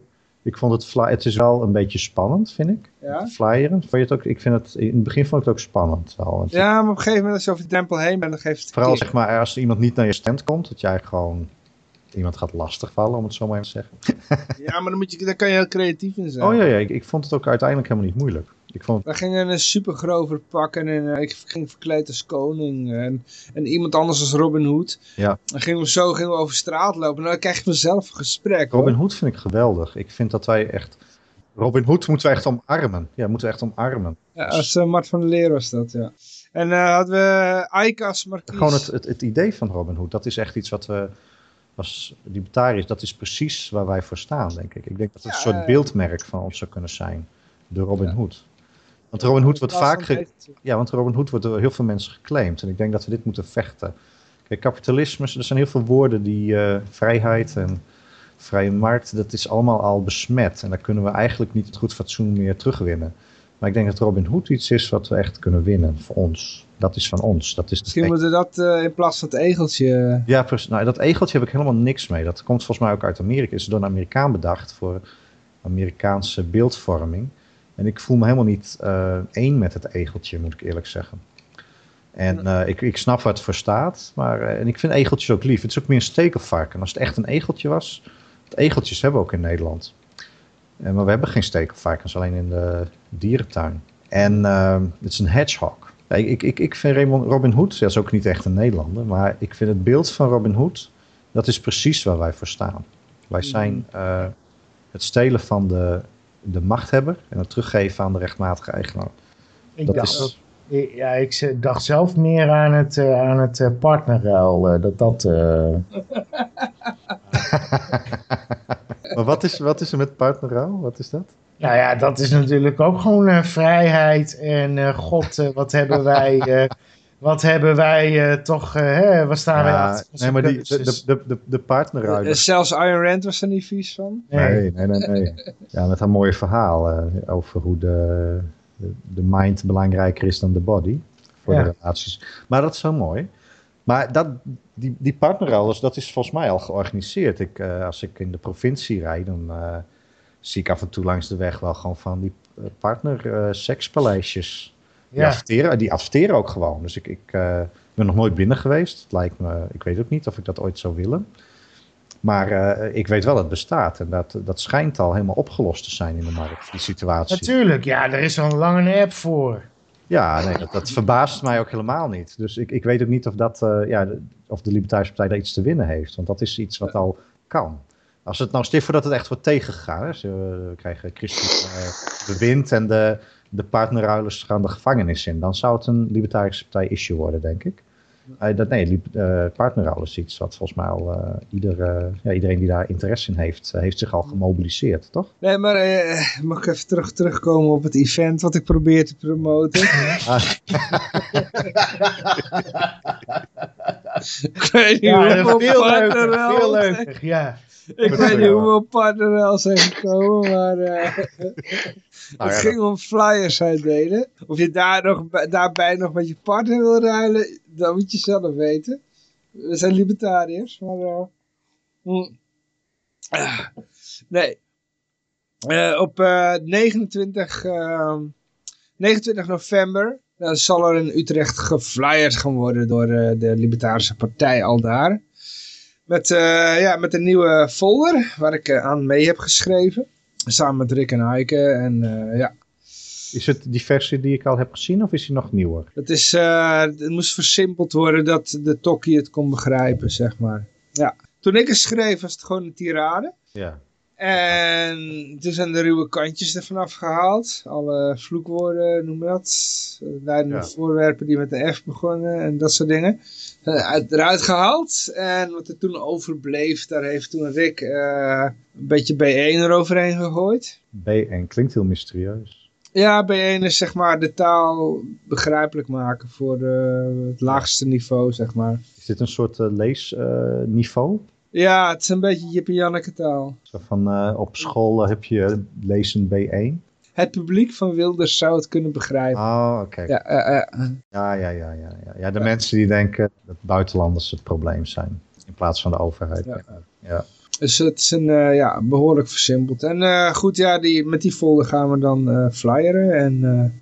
ik vond het fly, het is wel een beetje spannend, vind ik. Ja. Flyeren. Vond je het ook, ik vind het, in het begin vond ik het ook spannend. Wel, Ja, maar op een gegeven moment als je over de drempel heen bent, dan geeft het Vooral zeg maar, als iemand niet naar je stand komt, dat jij gewoon iemand gaat lastigvallen, om het zo maar even te zeggen. Ja, maar dan, moet je, dan kan je heel creatief in zijn. Oh ja, ja ik, ik vond het ook uiteindelijk helemaal niet moeilijk. Ik vond, We gingen een supergrover pakken en eh, ik ging verkleed als koning en, en iemand anders als Robin Hood. Ja. Dan gingen we zo gingen we over straat lopen en dan krijg je vanzelf een gesprek. hoor. Robin Hood vind ik geweldig. Ik vind dat wij echt... Robin Hood moeten we echt omarmen. Ja, moeten we echt omarmen. Ja, als eh, Mart van der Leer was dat, ja. En eh, hadden we Aika als markies. Gewoon het, het, het idee van Robin Hood, dat is echt iets wat we als libertariërs, dat is precies waar wij voor staan, denk ik. Ik denk dat het een soort eh, beeldmerk van ons zou kunnen zijn, de Robin Ja. Hood. Want Robin Hood wordt vaak... Ja, want Robin Hood wordt door heel veel mensen geclaimd. En ik denk dat we dit moeten vechten. Kijk, kapitalisme, er zijn heel veel woorden die eh, vrijheid en vrije markt, dat is allemaal al besmet. En daar kunnen we eigenlijk niet het goed fatsoen meer terugwinnen. Maar ik denk dat Robin Hood iets is wat we echt kunnen winnen voor ons. Dat is van ons. Dat is Misschien moeten we dat eh, in plaats van het egeltje... ja, precies. Nou, dat egeltje heb ik helemaal niks mee. Dat komt volgens mij ook uit Amerika. Is door een Amerikaan bedacht voor Amerikaanse beeldvorming. En ik voel me helemaal niet eh één met het egeltje, moet ik eerlijk zeggen. En eh, ik, ik snap waar het voor staat. Maar, eh, en ik vind egeltjes ook lief. Het is ook meer een stekelvarken. Als het echt een egeltje was. Want egeltjes hebben we ook in Nederland. Eh, maar we hebben geen stekelvarkens, alleen in de dierentuin. En eh, het is een hedgehog. Ja, ik, ik, ik vind Raymond, Robin Hood, dat is ook niet echt een Nederlander. Maar ik vind het beeld van Robin Hood, dat is precies waar wij voor staan. Wij zijn eh, het stelen van de, de machthebber en het teruggeven aan de rechtmatige eigenaar. Ik Dat dacht, is, ja, ik dacht zelf meer aan het, eh, aan het eh, partnerruil. eh, dat dat... maar wat is, wat is er met partnerrouw? Wat is dat? Nou ja, dat is natuurlijk ook gewoon vrijheid. En god, wat hebben wij, wat hebben wij eh, toch, eh, hè, waar staan wij Ja, achter nee, maar die, de, de, de. Eh, Zelfs Iron Rand was er niet vies van. Nee, nee, nee. nee. Ja, met haar mooie verhaal eh, over hoe de, de, de mind belangrijker is dan de body voor Ja. de relaties. Maar dat is zo mooi. Maar dat, die, die partnerruilers, dat is volgens mij al georganiseerd. Ik, eh, als ik in de provincie rijd, dan eh, zie ik af en toe langs de weg wel gewoon van die partner eh, sekspaleisjes. Die, adverteren, die adverteren ook gewoon. Dus ik, ik eh, ben nog nooit binnen geweest. Het lijkt me, ik weet ook niet of ik dat ooit zou willen. Maar eh, ik weet wel dat het bestaat. En dat, dat schijnt al helemaal opgelost te zijn in de markt, die situatie. Natuurlijk, ja, er is al lang een app voor. Ja, nee, dat, dat verbaast mij ook helemaal niet. Dus ik, ik weet ook niet of, dat, eh, ja, de- of de Libertarische Partij daar iets te winnen heeft. Want dat is iets wat al kan. Als het nou stil voordat het echt wordt tegengegaan. Hè, ze, we krijgen christelijk eh, bewind en de, de partnerruilers gaan de gevangenis in. Dan zou het een Libertarische Partij issue worden, denk ik. Eh, dat, nee, eh partnerruilers is iets wat volgens mij al eh, ieder, ja, iedereen die daar interesse in heeft, heeft zich al gemobiliseerd, toch? Nee, maar mag ik even terug, terugkomen op het event wat ik probeer te promoten? Ah, ik weet niet Ja, veel leuker, veel leuker, ja. Ik weet niet hoeveel partnerruils zijn gekomen, maar eh, Nou het ging om flyers uitdelen. Of je daar nog, bij- daarbij nog met je partner wil ruilen, dat moet je zelf weten. We zijn libertariërs, maar... mm. Ah, nee. Eh, op eh, 29, eh, 29 november dan zal er in Utrecht geflyerd gaan worden door de Libertarische Partij al daar. Met, eh, ja, met een nieuwe folder waar ik eh, aan mee heb geschreven. Samen met Rick en Heike. En eh, ja, Is het die versie die ik al heb gezien of is die nog nieuwer? het, is, het moest versimpeld worden dat de tokkie het kon begrijpen, zeg maar. Ja. Toen ik het schreef was het gewoon een tirade. Ja. En toen zijn de ruwe kantjes ervan afgehaald. Alle vloekwoorden, noem dat. Eh, Leidende Ja. voorwerpen die met een F begonnen en dat soort dingen. Zijn uit- eruit gehaald. En wat er toen overbleef, daar heeft toen Rick eh, een beetje B1 eroverheen gegooid. B1 klinkt heel mysterieus. Ja, B1 is zeg maar de taal begrijpelijk maken voor eh, het laagste niveau, zeg maar. Is dit een soort eh, leesniveau? Ja, het is een beetje Jip en Janneke taal. Zo van eh, op school eh, heb je lezen B1? Het publiek van Wilders zou het kunnen begrijpen. Oh, oké. Ja, eh. Ja, ja, ja, ja, ja. Ja, de mensen die denken dat buitenlanders het probleem zijn. In plaats van de overheid. Ja. Dus het is een, ja, behoorlijk versimpeld. En goed, ja, die, met die folder gaan we dan flyeren. En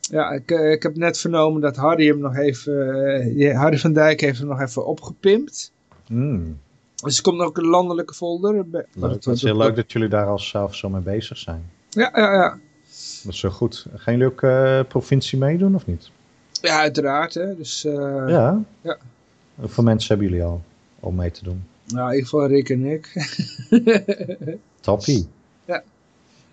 ja, ik, ik heb net vernomen dat Harry hem nog even... Harry van Dijk heeft hem nog even opgepimpt. Mm, Dus er komt nog een landelijke folder. Leuk. Het is heel leuk dat jullie daar al zelf zo mee bezig zijn. Ja, ja, ja. Dat is zo goed. Gaan jullie ook eh, provincie meedoen of niet? Ja, uiteraard. Hè. Dus eh, ja. ja. Hoeveel mensen hebben jullie al om mee te doen? nou, in ieder geval Rick en ik. Toppie.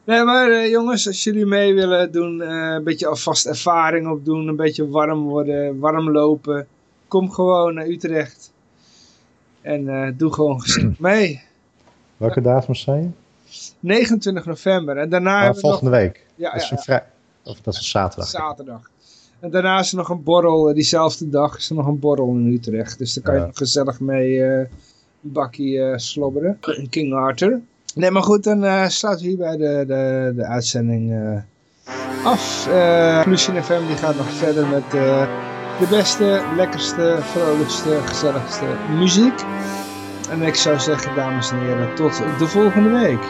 Nee, maar eh, jongens, als jullie mee willen doen, een beetje alvast ervaring opdoen, een beetje warm worden, warm lopen, kom gewoon naar Utrecht. En eh, doe gewoon gezellig mee. Welke datum zei je? 29 november. En daarna Ah, hebben we nog volgende week. Ja, dat is ja, een vrij... Of dat is een zaterdag. zaterdag. En daarna is er nog een borrel, eh, diezelfde dag is er nog een borrel in Utrecht. Dus daar kan je nog gezellig mee eh, een bakkie eh, slobberen. In King Arthur. Nee, maar goed, dan eh, sluiten we hierbij de, de, de uitzending af. Eh Lucien FM die gaat nog verder met de beste, lekkerste, vrolijkste, gezelligste muziek. En ik zou zeggen, dames en heren, tot de volgende week.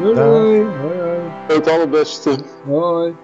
Doei Dag. doei. Hoi hoi. Het allerbeste. hoi.